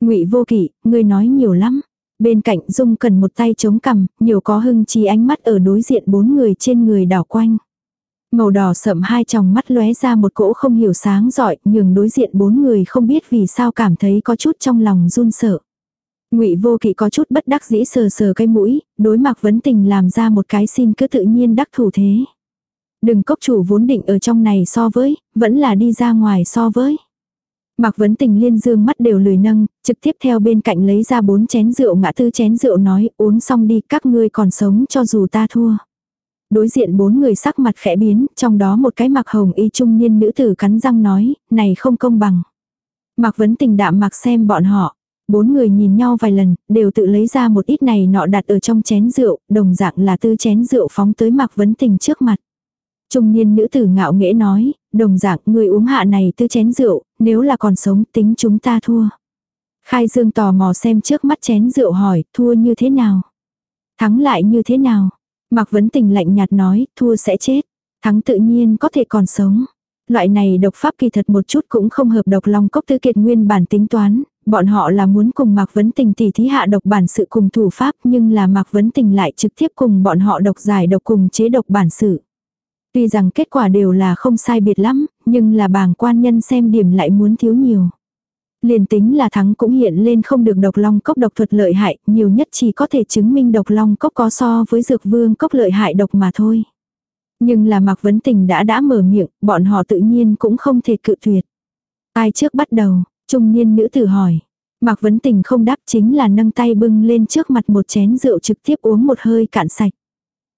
ngụy vô kỵ, ngươi nói nhiều lắm. Bên cạnh Dung cần một tay chống cằm, nhiều có hưng trí ánh mắt ở đối diện bốn người trên người đảo quanh. Màu đỏ sậm hai tròng mắt lóe ra một cỗ không hiểu sáng giỏi, nhường đối diện bốn người không biết vì sao cảm thấy có chút trong lòng run sợ. Ngụy Vô Kỵ có chút bất đắc dĩ sờ sờ cái mũi, đối mặt vấn tình làm ra một cái xin cứ tự nhiên đắc thủ thế. Đừng cốc chủ vốn định ở trong này so với, vẫn là đi ra ngoài so với. Mạc Vấn Tình liên dương mắt đều lười nâng, trực tiếp theo bên cạnh lấy ra bốn chén rượu ngã tư chén rượu nói uống xong đi các ngươi còn sống cho dù ta thua. Đối diện bốn người sắc mặt khẽ biến, trong đó một cái mặc hồng y trung niên nữ tử cắn răng nói, này không công bằng. Mạc Vấn Tình đạm mặc xem bọn họ. Bốn người nhìn nhau vài lần, đều tự lấy ra một ít này nọ đặt ở trong chén rượu, đồng dạng là tư chén rượu phóng tới Mạc Vấn Tình trước mặt. Trung niên nữ tử ngạo nghễ nói, đồng dạng người uống hạ này tư chén rượu, nếu là còn sống tính chúng ta thua. Khai Dương tò mò xem trước mắt chén rượu hỏi, thua như thế nào? Thắng lại như thế nào? Mạc Vấn Tình lạnh nhạt nói, thua sẽ chết. Thắng tự nhiên có thể còn sống. Loại này độc pháp kỳ thật một chút cũng không hợp độc long cốc tư kiệt nguyên bản tính toán. Bọn họ là muốn cùng Mạc Vấn Tình tỉ thí hạ độc bản sự cùng thủ pháp nhưng là Mạc Vấn Tình lại trực tiếp cùng bọn họ độc giải độc cùng chế độc bản sự. Tuy rằng kết quả đều là không sai biệt lắm, nhưng là bảng quan nhân xem điểm lại muốn thiếu nhiều. Liền tính là thắng cũng hiện lên không được độc long cốc độc thuật lợi hại, nhiều nhất chỉ có thể chứng minh độc long cốc có so với dược vương cốc lợi hại độc mà thôi. Nhưng là Mạc Vấn Tình đã đã mở miệng, bọn họ tự nhiên cũng không thể cự tuyệt. Ai trước bắt đầu, trung niên nữ tử hỏi. Mạc Vấn Tình không đáp chính là nâng tay bưng lên trước mặt một chén rượu trực tiếp uống một hơi cạn sạch.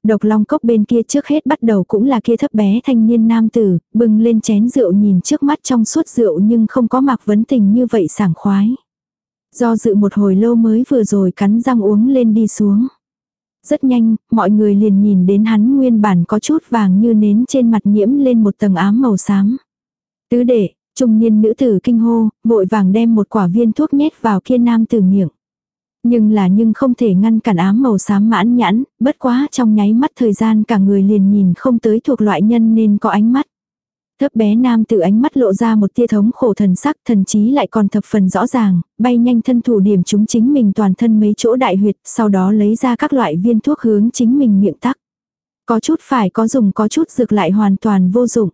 Độc long cốc bên kia trước hết bắt đầu cũng là kia thấp bé thanh niên nam tử, bưng lên chén rượu nhìn trước mắt trong suốt rượu nhưng không có mạc vấn tình như vậy sảng khoái. Do dự một hồi lâu mới vừa rồi cắn răng uống lên đi xuống. Rất nhanh, mọi người liền nhìn đến hắn nguyên bản có chút vàng như nến trên mặt nhiễm lên một tầng ám màu xám. Tứ đệ, trung niên nữ tử kinh hô, vội vàng đem một quả viên thuốc nhét vào kia nam tử miệng. Nhưng là nhưng không thể ngăn cản ám màu xám mãn nhãn, bất quá trong nháy mắt thời gian cả người liền nhìn không tới thuộc loại nhân nên có ánh mắt. Thấp bé nam tự ánh mắt lộ ra một tia thống khổ thần sắc thần chí lại còn thập phần rõ ràng, bay nhanh thân thủ điểm chúng chính mình toàn thân mấy chỗ đại huyệt, sau đó lấy ra các loại viên thuốc hướng chính mình miệng tắc. Có chút phải có dùng có chút dược lại hoàn toàn vô dụng.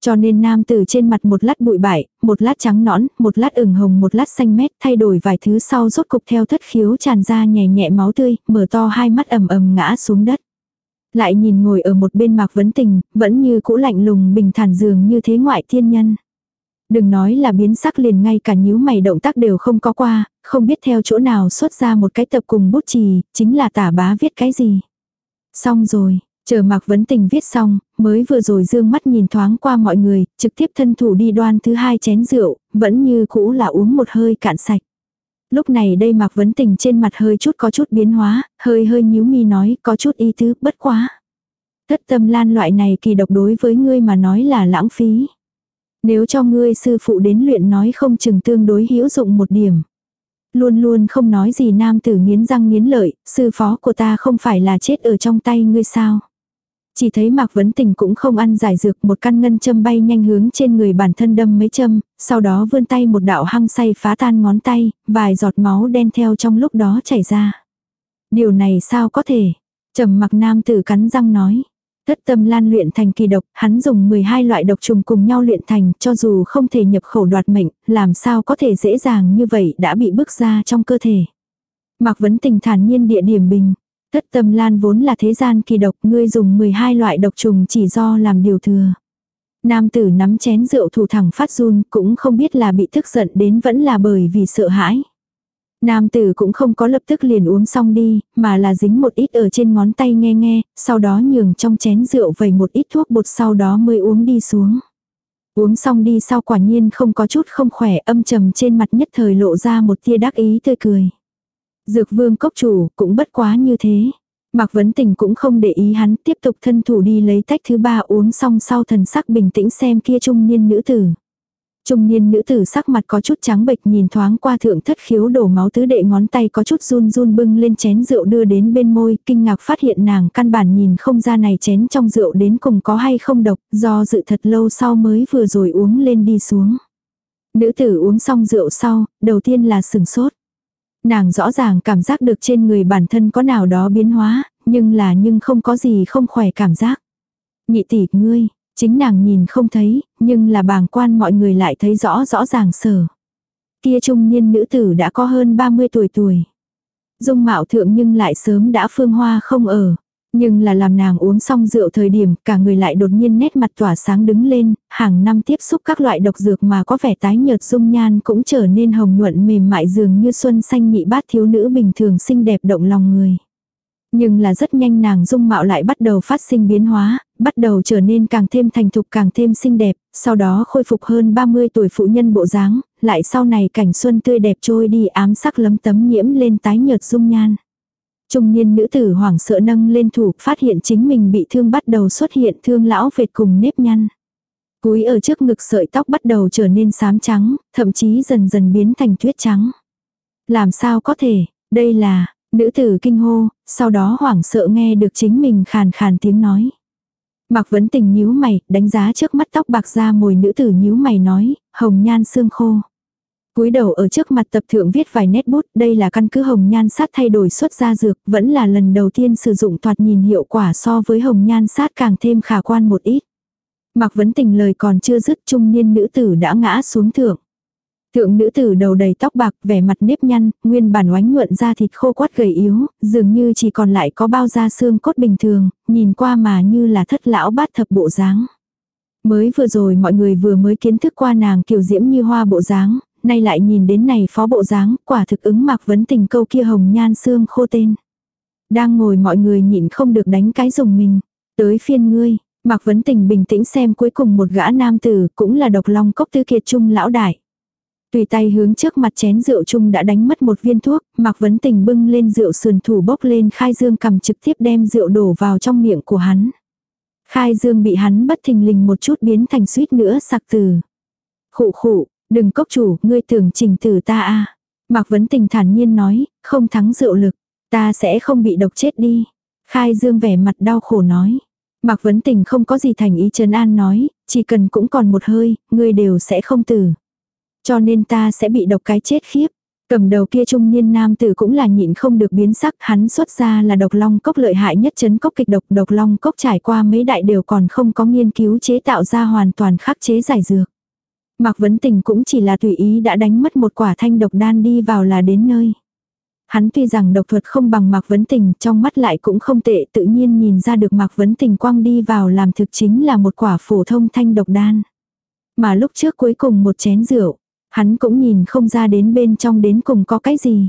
Cho nên nam tử trên mặt một lát bụi bại, một lát trắng nõn, một lát ửng hồng một lát xanh mét thay đổi vài thứ sau rốt cục theo thất khiếu tràn ra nhẹ nhẹ máu tươi, mở to hai mắt ầm ầm ngã xuống đất. Lại nhìn ngồi ở một bên mạc vấn tình, vẫn như cũ lạnh lùng bình thản dường như thế ngoại thiên nhân. Đừng nói là biến sắc liền ngay cả nhíu mày động tác đều không có qua, không biết theo chỗ nào xuất ra một cái tập cùng bút chì, chính là tả bá viết cái gì. Xong rồi, Chờ Mạc Vấn Tình viết xong, mới vừa rồi dương mắt nhìn thoáng qua mọi người, trực tiếp thân thủ đi đoan thứ hai chén rượu, vẫn như cũ là uống một hơi cạn sạch. Lúc này đây Mạc Vấn Tình trên mặt hơi chút có chút biến hóa, hơi hơi nhíu mi nói có chút y tứ bất quá. Thất tâm lan loại này kỳ độc đối với ngươi mà nói là lãng phí. Nếu cho ngươi sư phụ đến luyện nói không chừng tương đối hữu dụng một điểm. Luôn luôn không nói gì nam tử nghiến răng nghiến lợi, sư phó của ta không phải là chết ở trong tay ngươi sao. Chỉ thấy Mạc Vấn Tình cũng không ăn giải dược một căn ngân châm bay nhanh hướng trên người bản thân đâm mấy châm, sau đó vươn tay một đạo hăng say phá tan ngón tay, vài giọt máu đen theo trong lúc đó chảy ra. Điều này sao có thể? trầm mặc nam tử cắn răng nói. Thất tâm lan luyện thành kỳ độc, hắn dùng 12 loại độc trùng cùng nhau luyện thành, cho dù không thể nhập khẩu đoạt mệnh, làm sao có thể dễ dàng như vậy đã bị bước ra trong cơ thể. Mạc Vấn Tình thản nhiên địa điểm bình, Thất tâm lan vốn là thế gian kỳ độc, ngươi dùng 12 loại độc trùng chỉ do làm điều thừa. Nam tử nắm chén rượu thủ thẳng phát run, cũng không biết là bị tức giận đến vẫn là bởi vì sợ hãi. Nam tử cũng không có lập tức liền uống xong đi, mà là dính một ít ở trên ngón tay nghe nghe, sau đó nhường trong chén rượu vầy một ít thuốc bột sau đó mới uống đi xuống. Uống xong đi sau quả nhiên không có chút không khỏe âm trầm trên mặt nhất thời lộ ra một tia đắc ý tươi cười. Dược vương cốc chủ cũng bất quá như thế. Mạc Vấn Tình cũng không để ý hắn tiếp tục thân thủ đi lấy tách thứ ba uống xong sau thần sắc bình tĩnh xem kia trung niên nữ tử. Trung niên nữ tử sắc mặt có chút trắng bệch nhìn thoáng qua thượng thất khiếu đổ máu tứ đệ ngón tay có chút run run bưng lên chén rượu đưa đến bên môi, kinh ngạc phát hiện nàng căn bản nhìn không ra này chén trong rượu đến cùng có hay không độc, do dự thật lâu sau mới vừa rồi uống lên đi xuống. Nữ tử uống xong rượu sau, đầu tiên là sừng sốt. Nàng rõ ràng cảm giác được trên người bản thân có nào đó biến hóa, nhưng là nhưng không có gì không khỏe cảm giác. Nhị tỷ, ngươi, chính nàng nhìn không thấy, nhưng là bàng quan mọi người lại thấy rõ rõ ràng sở. Kia trung niên nữ tử đã có hơn 30 tuổi tuổi. Dung mạo thượng nhưng lại sớm đã phương hoa không ở. Nhưng là làm nàng uống xong rượu thời điểm, cả người lại đột nhiên nét mặt tỏa sáng đứng lên, hàng năm tiếp xúc các loại độc dược mà có vẻ tái nhợt dung nhan cũng trở nên hồng nhuận mềm mại dường như xuân xanh nhị bát thiếu nữ bình thường xinh đẹp động lòng người. Nhưng là rất nhanh nàng dung mạo lại bắt đầu phát sinh biến hóa, bắt đầu trở nên càng thêm thành thục càng thêm xinh đẹp, sau đó khôi phục hơn 30 tuổi phụ nhân bộ dáng, lại sau này cảnh xuân tươi đẹp trôi đi ám sắc lấm tấm nhiễm lên tái nhợt dung nhan. Trung niên nữ tử hoảng sợ nâng lên thủ, phát hiện chính mình bị thương bắt đầu xuất hiện thương lão vệt cùng nếp nhăn. Cúi ở trước ngực sợi tóc bắt đầu trở nên xám trắng, thậm chí dần dần biến thành tuyết trắng. Làm sao có thể, đây là, nữ tử kinh hô, sau đó hoảng sợ nghe được chính mình khàn khàn tiếng nói. Mạc Vấn Tình nhíu mày, đánh giá trước mắt tóc bạc ra mồi nữ tử nhíu mày nói, hồng nhan xương khô cúi đầu ở trước mặt tập thượng viết vài nét bút, đây là căn cứ hồng nhan sát thay đổi xuất ra dược, vẫn là lần đầu tiên sử dụng thoạt nhìn hiệu quả so với hồng nhan sát càng thêm khả quan một ít. Mặc vấn tình lời còn chưa dứt trung niên nữ tử đã ngã xuống thượng. Thượng nữ tử đầu đầy tóc bạc, vẻ mặt nếp nhăn, nguyên bản oánh nhuận da thịt khô quắt gầy yếu, dường như chỉ còn lại có bao da xương cốt bình thường, nhìn qua mà như là thất lão bát thập bộ dáng. Mới vừa rồi mọi người vừa mới kiến thức qua nàng kiều diễm như hoa bộ dáng, nay lại nhìn đến này phó bộ dáng, quả thực ứng mạc vấn tình câu kia hồng nhan xương khô tên. Đang ngồi mọi người nhịn không được đánh cái dùng mình. Tới phiên ngươi, mạc vấn tình bình tĩnh xem cuối cùng một gã nam tử cũng là độc long cốc tư kiệt trung lão đại. Tùy tay hướng trước mặt chén rượu chung đã đánh mất một viên thuốc, Mạc Vấn Tình bưng lên rượu sườn thủ bốc lên khai dương cầm trực tiếp đem rượu đổ vào trong miệng của hắn. Khai dương bị hắn bất thình lình một chút biến thành suýt nữa sặc từ. Khụ khụ, Đừng cốc chủ, ngươi tưởng trình tử ta a à. Mạc Vấn Tình thản nhiên nói, không thắng rượu lực, ta sẽ không bị độc chết đi. Khai Dương vẻ mặt đau khổ nói. Mạc Vấn Tình không có gì thành ý trấn an nói, chỉ cần cũng còn một hơi, ngươi đều sẽ không tử. Cho nên ta sẽ bị độc cái chết khiếp. Cầm đầu kia trung niên nam tử cũng là nhịn không được biến sắc, hắn xuất ra là độc long cốc lợi hại nhất chấn cốc kịch độc, độc long cốc trải qua mấy đại đều còn không có nghiên cứu chế tạo ra hoàn toàn khắc chế giải dược. Mạc Vấn Tình cũng chỉ là tùy ý đã đánh mất một quả thanh độc đan đi vào là đến nơi. Hắn tuy rằng độc thuật không bằng Mạc Vấn Tình, trong mắt lại cũng không tệ, tự nhiên nhìn ra được Mạc Vấn Tình quăng đi vào làm thực chính là một quả phổ thông thanh độc đan. Mà lúc trước cuối cùng một chén rượu, hắn cũng nhìn không ra đến bên trong đến cùng có cái gì.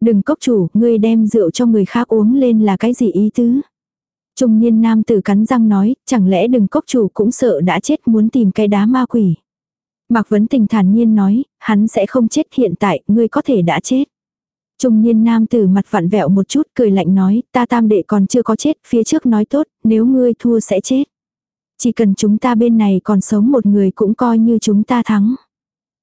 Đừng cốc chủ, ngươi đem rượu cho người khác uống lên là cái gì ý tứ. Trung niên nam tử cắn răng nói, chẳng lẽ đừng cốc chủ cũng sợ đã chết muốn tìm cái đá ma quỷ. Mạc Vấn Tình thản nhiên nói, hắn sẽ không chết hiện tại, ngươi có thể đã chết. Trung niên nam tử mặt vặn vẹo một chút cười lạnh nói, ta tam đệ còn chưa có chết, phía trước nói tốt, nếu ngươi thua sẽ chết. Chỉ cần chúng ta bên này còn sống một người cũng coi như chúng ta thắng.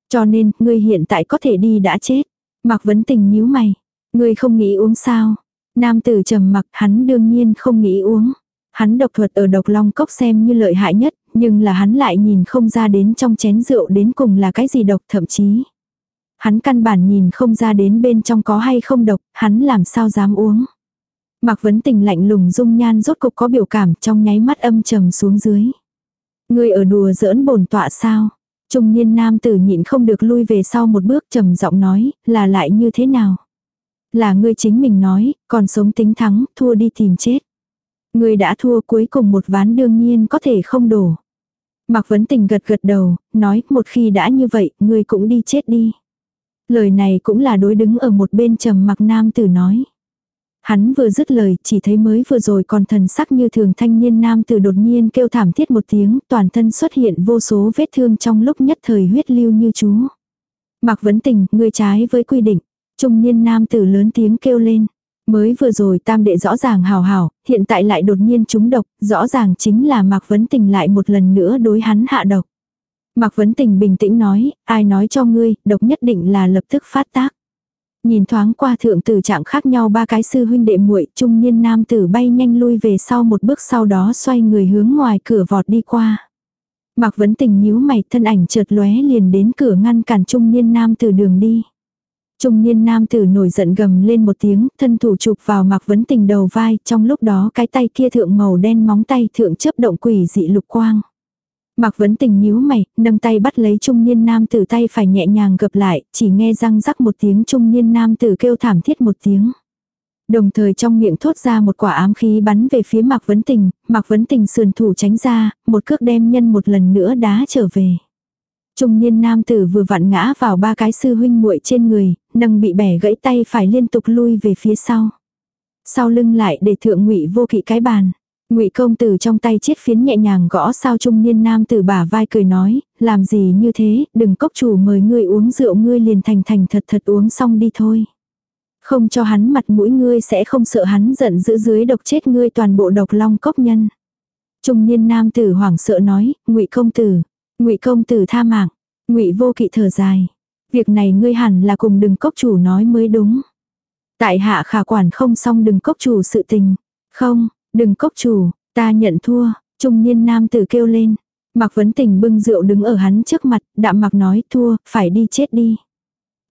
Cho nên, ngươi hiện tại có thể đi đã chết. Mạc Vấn Tình nhíu mày. Ngươi không nghĩ uống sao? Nam tử trầm mặc hắn đương nhiên không nghĩ uống. Hắn độc thuật ở độc long cốc xem như lợi hại nhất, nhưng là hắn lại nhìn không ra đến trong chén rượu đến cùng là cái gì độc thậm chí. Hắn căn bản nhìn không ra đến bên trong có hay không độc, hắn làm sao dám uống. Mạc Vấn Tình lạnh lùng dung nhan rốt cục có biểu cảm trong nháy mắt âm trầm xuống dưới. Người ở đùa giỡn bổn tọa sao? Trung niên nam tử nhịn không được lui về sau một bước trầm giọng nói, là lại như thế nào? Là ngươi chính mình nói, còn sống tính thắng, thua đi tìm chết người đã thua cuối cùng một ván đương nhiên có thể không đổ. Mạc Vấn Tình gật gật đầu, nói một khi đã như vậy, người cũng đi chết đi. Lời này cũng là đối đứng ở một bên trầm mặc nam tử nói. Hắn vừa dứt lời, chỉ thấy mới vừa rồi còn thần sắc như thường thanh niên nam tử đột nhiên kêu thảm thiết một tiếng, toàn thân xuất hiện vô số vết thương trong lúc nhất thời huyết lưu như chú. Mạc Vấn Tình, người trái với quy định. Trung niên nam tử lớn tiếng kêu lên. Mới vừa rồi tam đệ rõ ràng hào hào, hiện tại lại đột nhiên trúng độc, rõ ràng chính là Mạc Vấn Tình lại một lần nữa đối hắn hạ độc. Mạc Vấn Tình bình tĩnh nói, ai nói cho ngươi, độc nhất định là lập tức phát tác. Nhìn thoáng qua thượng tử trạng khác nhau ba cái sư huynh đệ muội trung niên nam tử bay nhanh lui về sau một bước sau đó xoay người hướng ngoài cửa vọt đi qua. Mạc Vấn Tình nhíu mày thân ảnh chợt lóe liền đến cửa ngăn cản trung niên nam tử đường đi. Trung niên nam tử nổi giận gầm lên một tiếng, thân thủ chụp vào Mạc Vấn Tình đầu vai, trong lúc đó cái tay kia thượng màu đen móng tay thượng chấp động quỷ dị lục quang. Mạc Vấn Tình nhíu mày, nâng tay bắt lấy trung niên nam tử tay phải nhẹ nhàng gập lại, chỉ nghe răng rắc một tiếng trung niên nam tử kêu thảm thiết một tiếng. Đồng thời trong miệng thốt ra một quả ám khí bắn về phía Mạc Vấn Tình, Mạc Vấn Tình sườn thủ tránh ra, một cước đem nhân một lần nữa đá trở về. Trung niên nam tử vừa vặn ngã vào ba cái sư huynh muội trên người, nâng bị bẻ gãy tay phải liên tục lui về phía sau. Sau lưng lại để thượng ngụy vô kỵ cái bàn. Ngụy công tử trong tay chiết phiến nhẹ nhàng gõ sao trung niên nam tử bả vai cười nói, làm gì như thế, đừng cốc chủ mời ngươi uống rượu ngươi liền thành thành thật thật uống xong đi thôi. Không cho hắn mặt mũi ngươi sẽ không sợ hắn giận dữ dưới độc chết ngươi toàn bộ độc long cốc nhân. Trung niên nam tử hoảng sợ nói, ngụy công tử, ngụy công tử tha mạng, ngụy vô kỵ thở dài. Việc này ngươi hẳn là cùng đừng cốc chủ nói mới đúng. Tại hạ khả quản không xong đừng cốc chủ sự tình. Không, đừng cốc chủ, ta nhận thua, trung niên nam tử kêu lên. Mạc Vấn Tình bưng rượu đứng ở hắn trước mặt, đạm mặc nói thua, phải đi chết đi.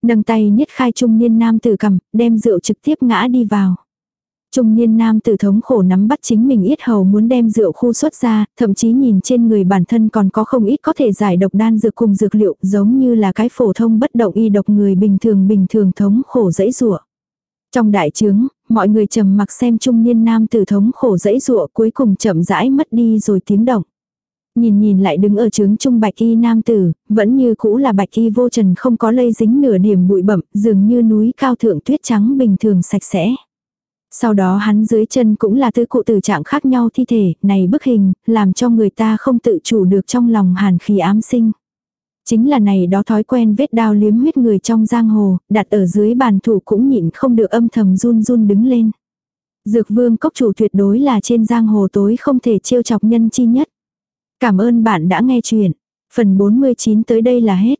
Nâng tay niết khai trung niên nam tử cầm, đem rượu trực tiếp ngã đi vào. Trung niên nam tử thống khổ nắm bắt chính mình yết hầu muốn đem rượu khu xuất ra, thậm chí nhìn trên người bản thân còn có không ít có thể giải độc đan dược cùng dược liệu giống như là cái phổ thông bất động y độc người bình thường bình thường thống khổ dẫy rủa Trong đại trướng, mọi người trầm mặc xem trung niên nam tử thống khổ dẫy rụa cuối cùng chậm rãi mất đi rồi tiếng động. Nhìn nhìn lại đứng ở trướng trung bạch y nam tử, vẫn như cũ là bạch y vô trần không có lây dính nửa điểm bụi bẩm, dường như núi cao thượng tuyết trắng bình thường sạch sẽ. Sau đó hắn dưới chân cũng là tứ cụ tử trạng khác nhau thi thể, này bức hình, làm cho người ta không tự chủ được trong lòng hàn khí ám sinh. Chính là này đó thói quen vết đao liếm huyết người trong giang hồ, đặt ở dưới bàn thủ cũng nhịn không được âm thầm run run đứng lên. Dược vương cốc chủ tuyệt đối là trên giang hồ tối không thể trêu chọc nhân chi nhất. Cảm ơn bạn đã nghe chuyện. Phần 49 tới đây là hết.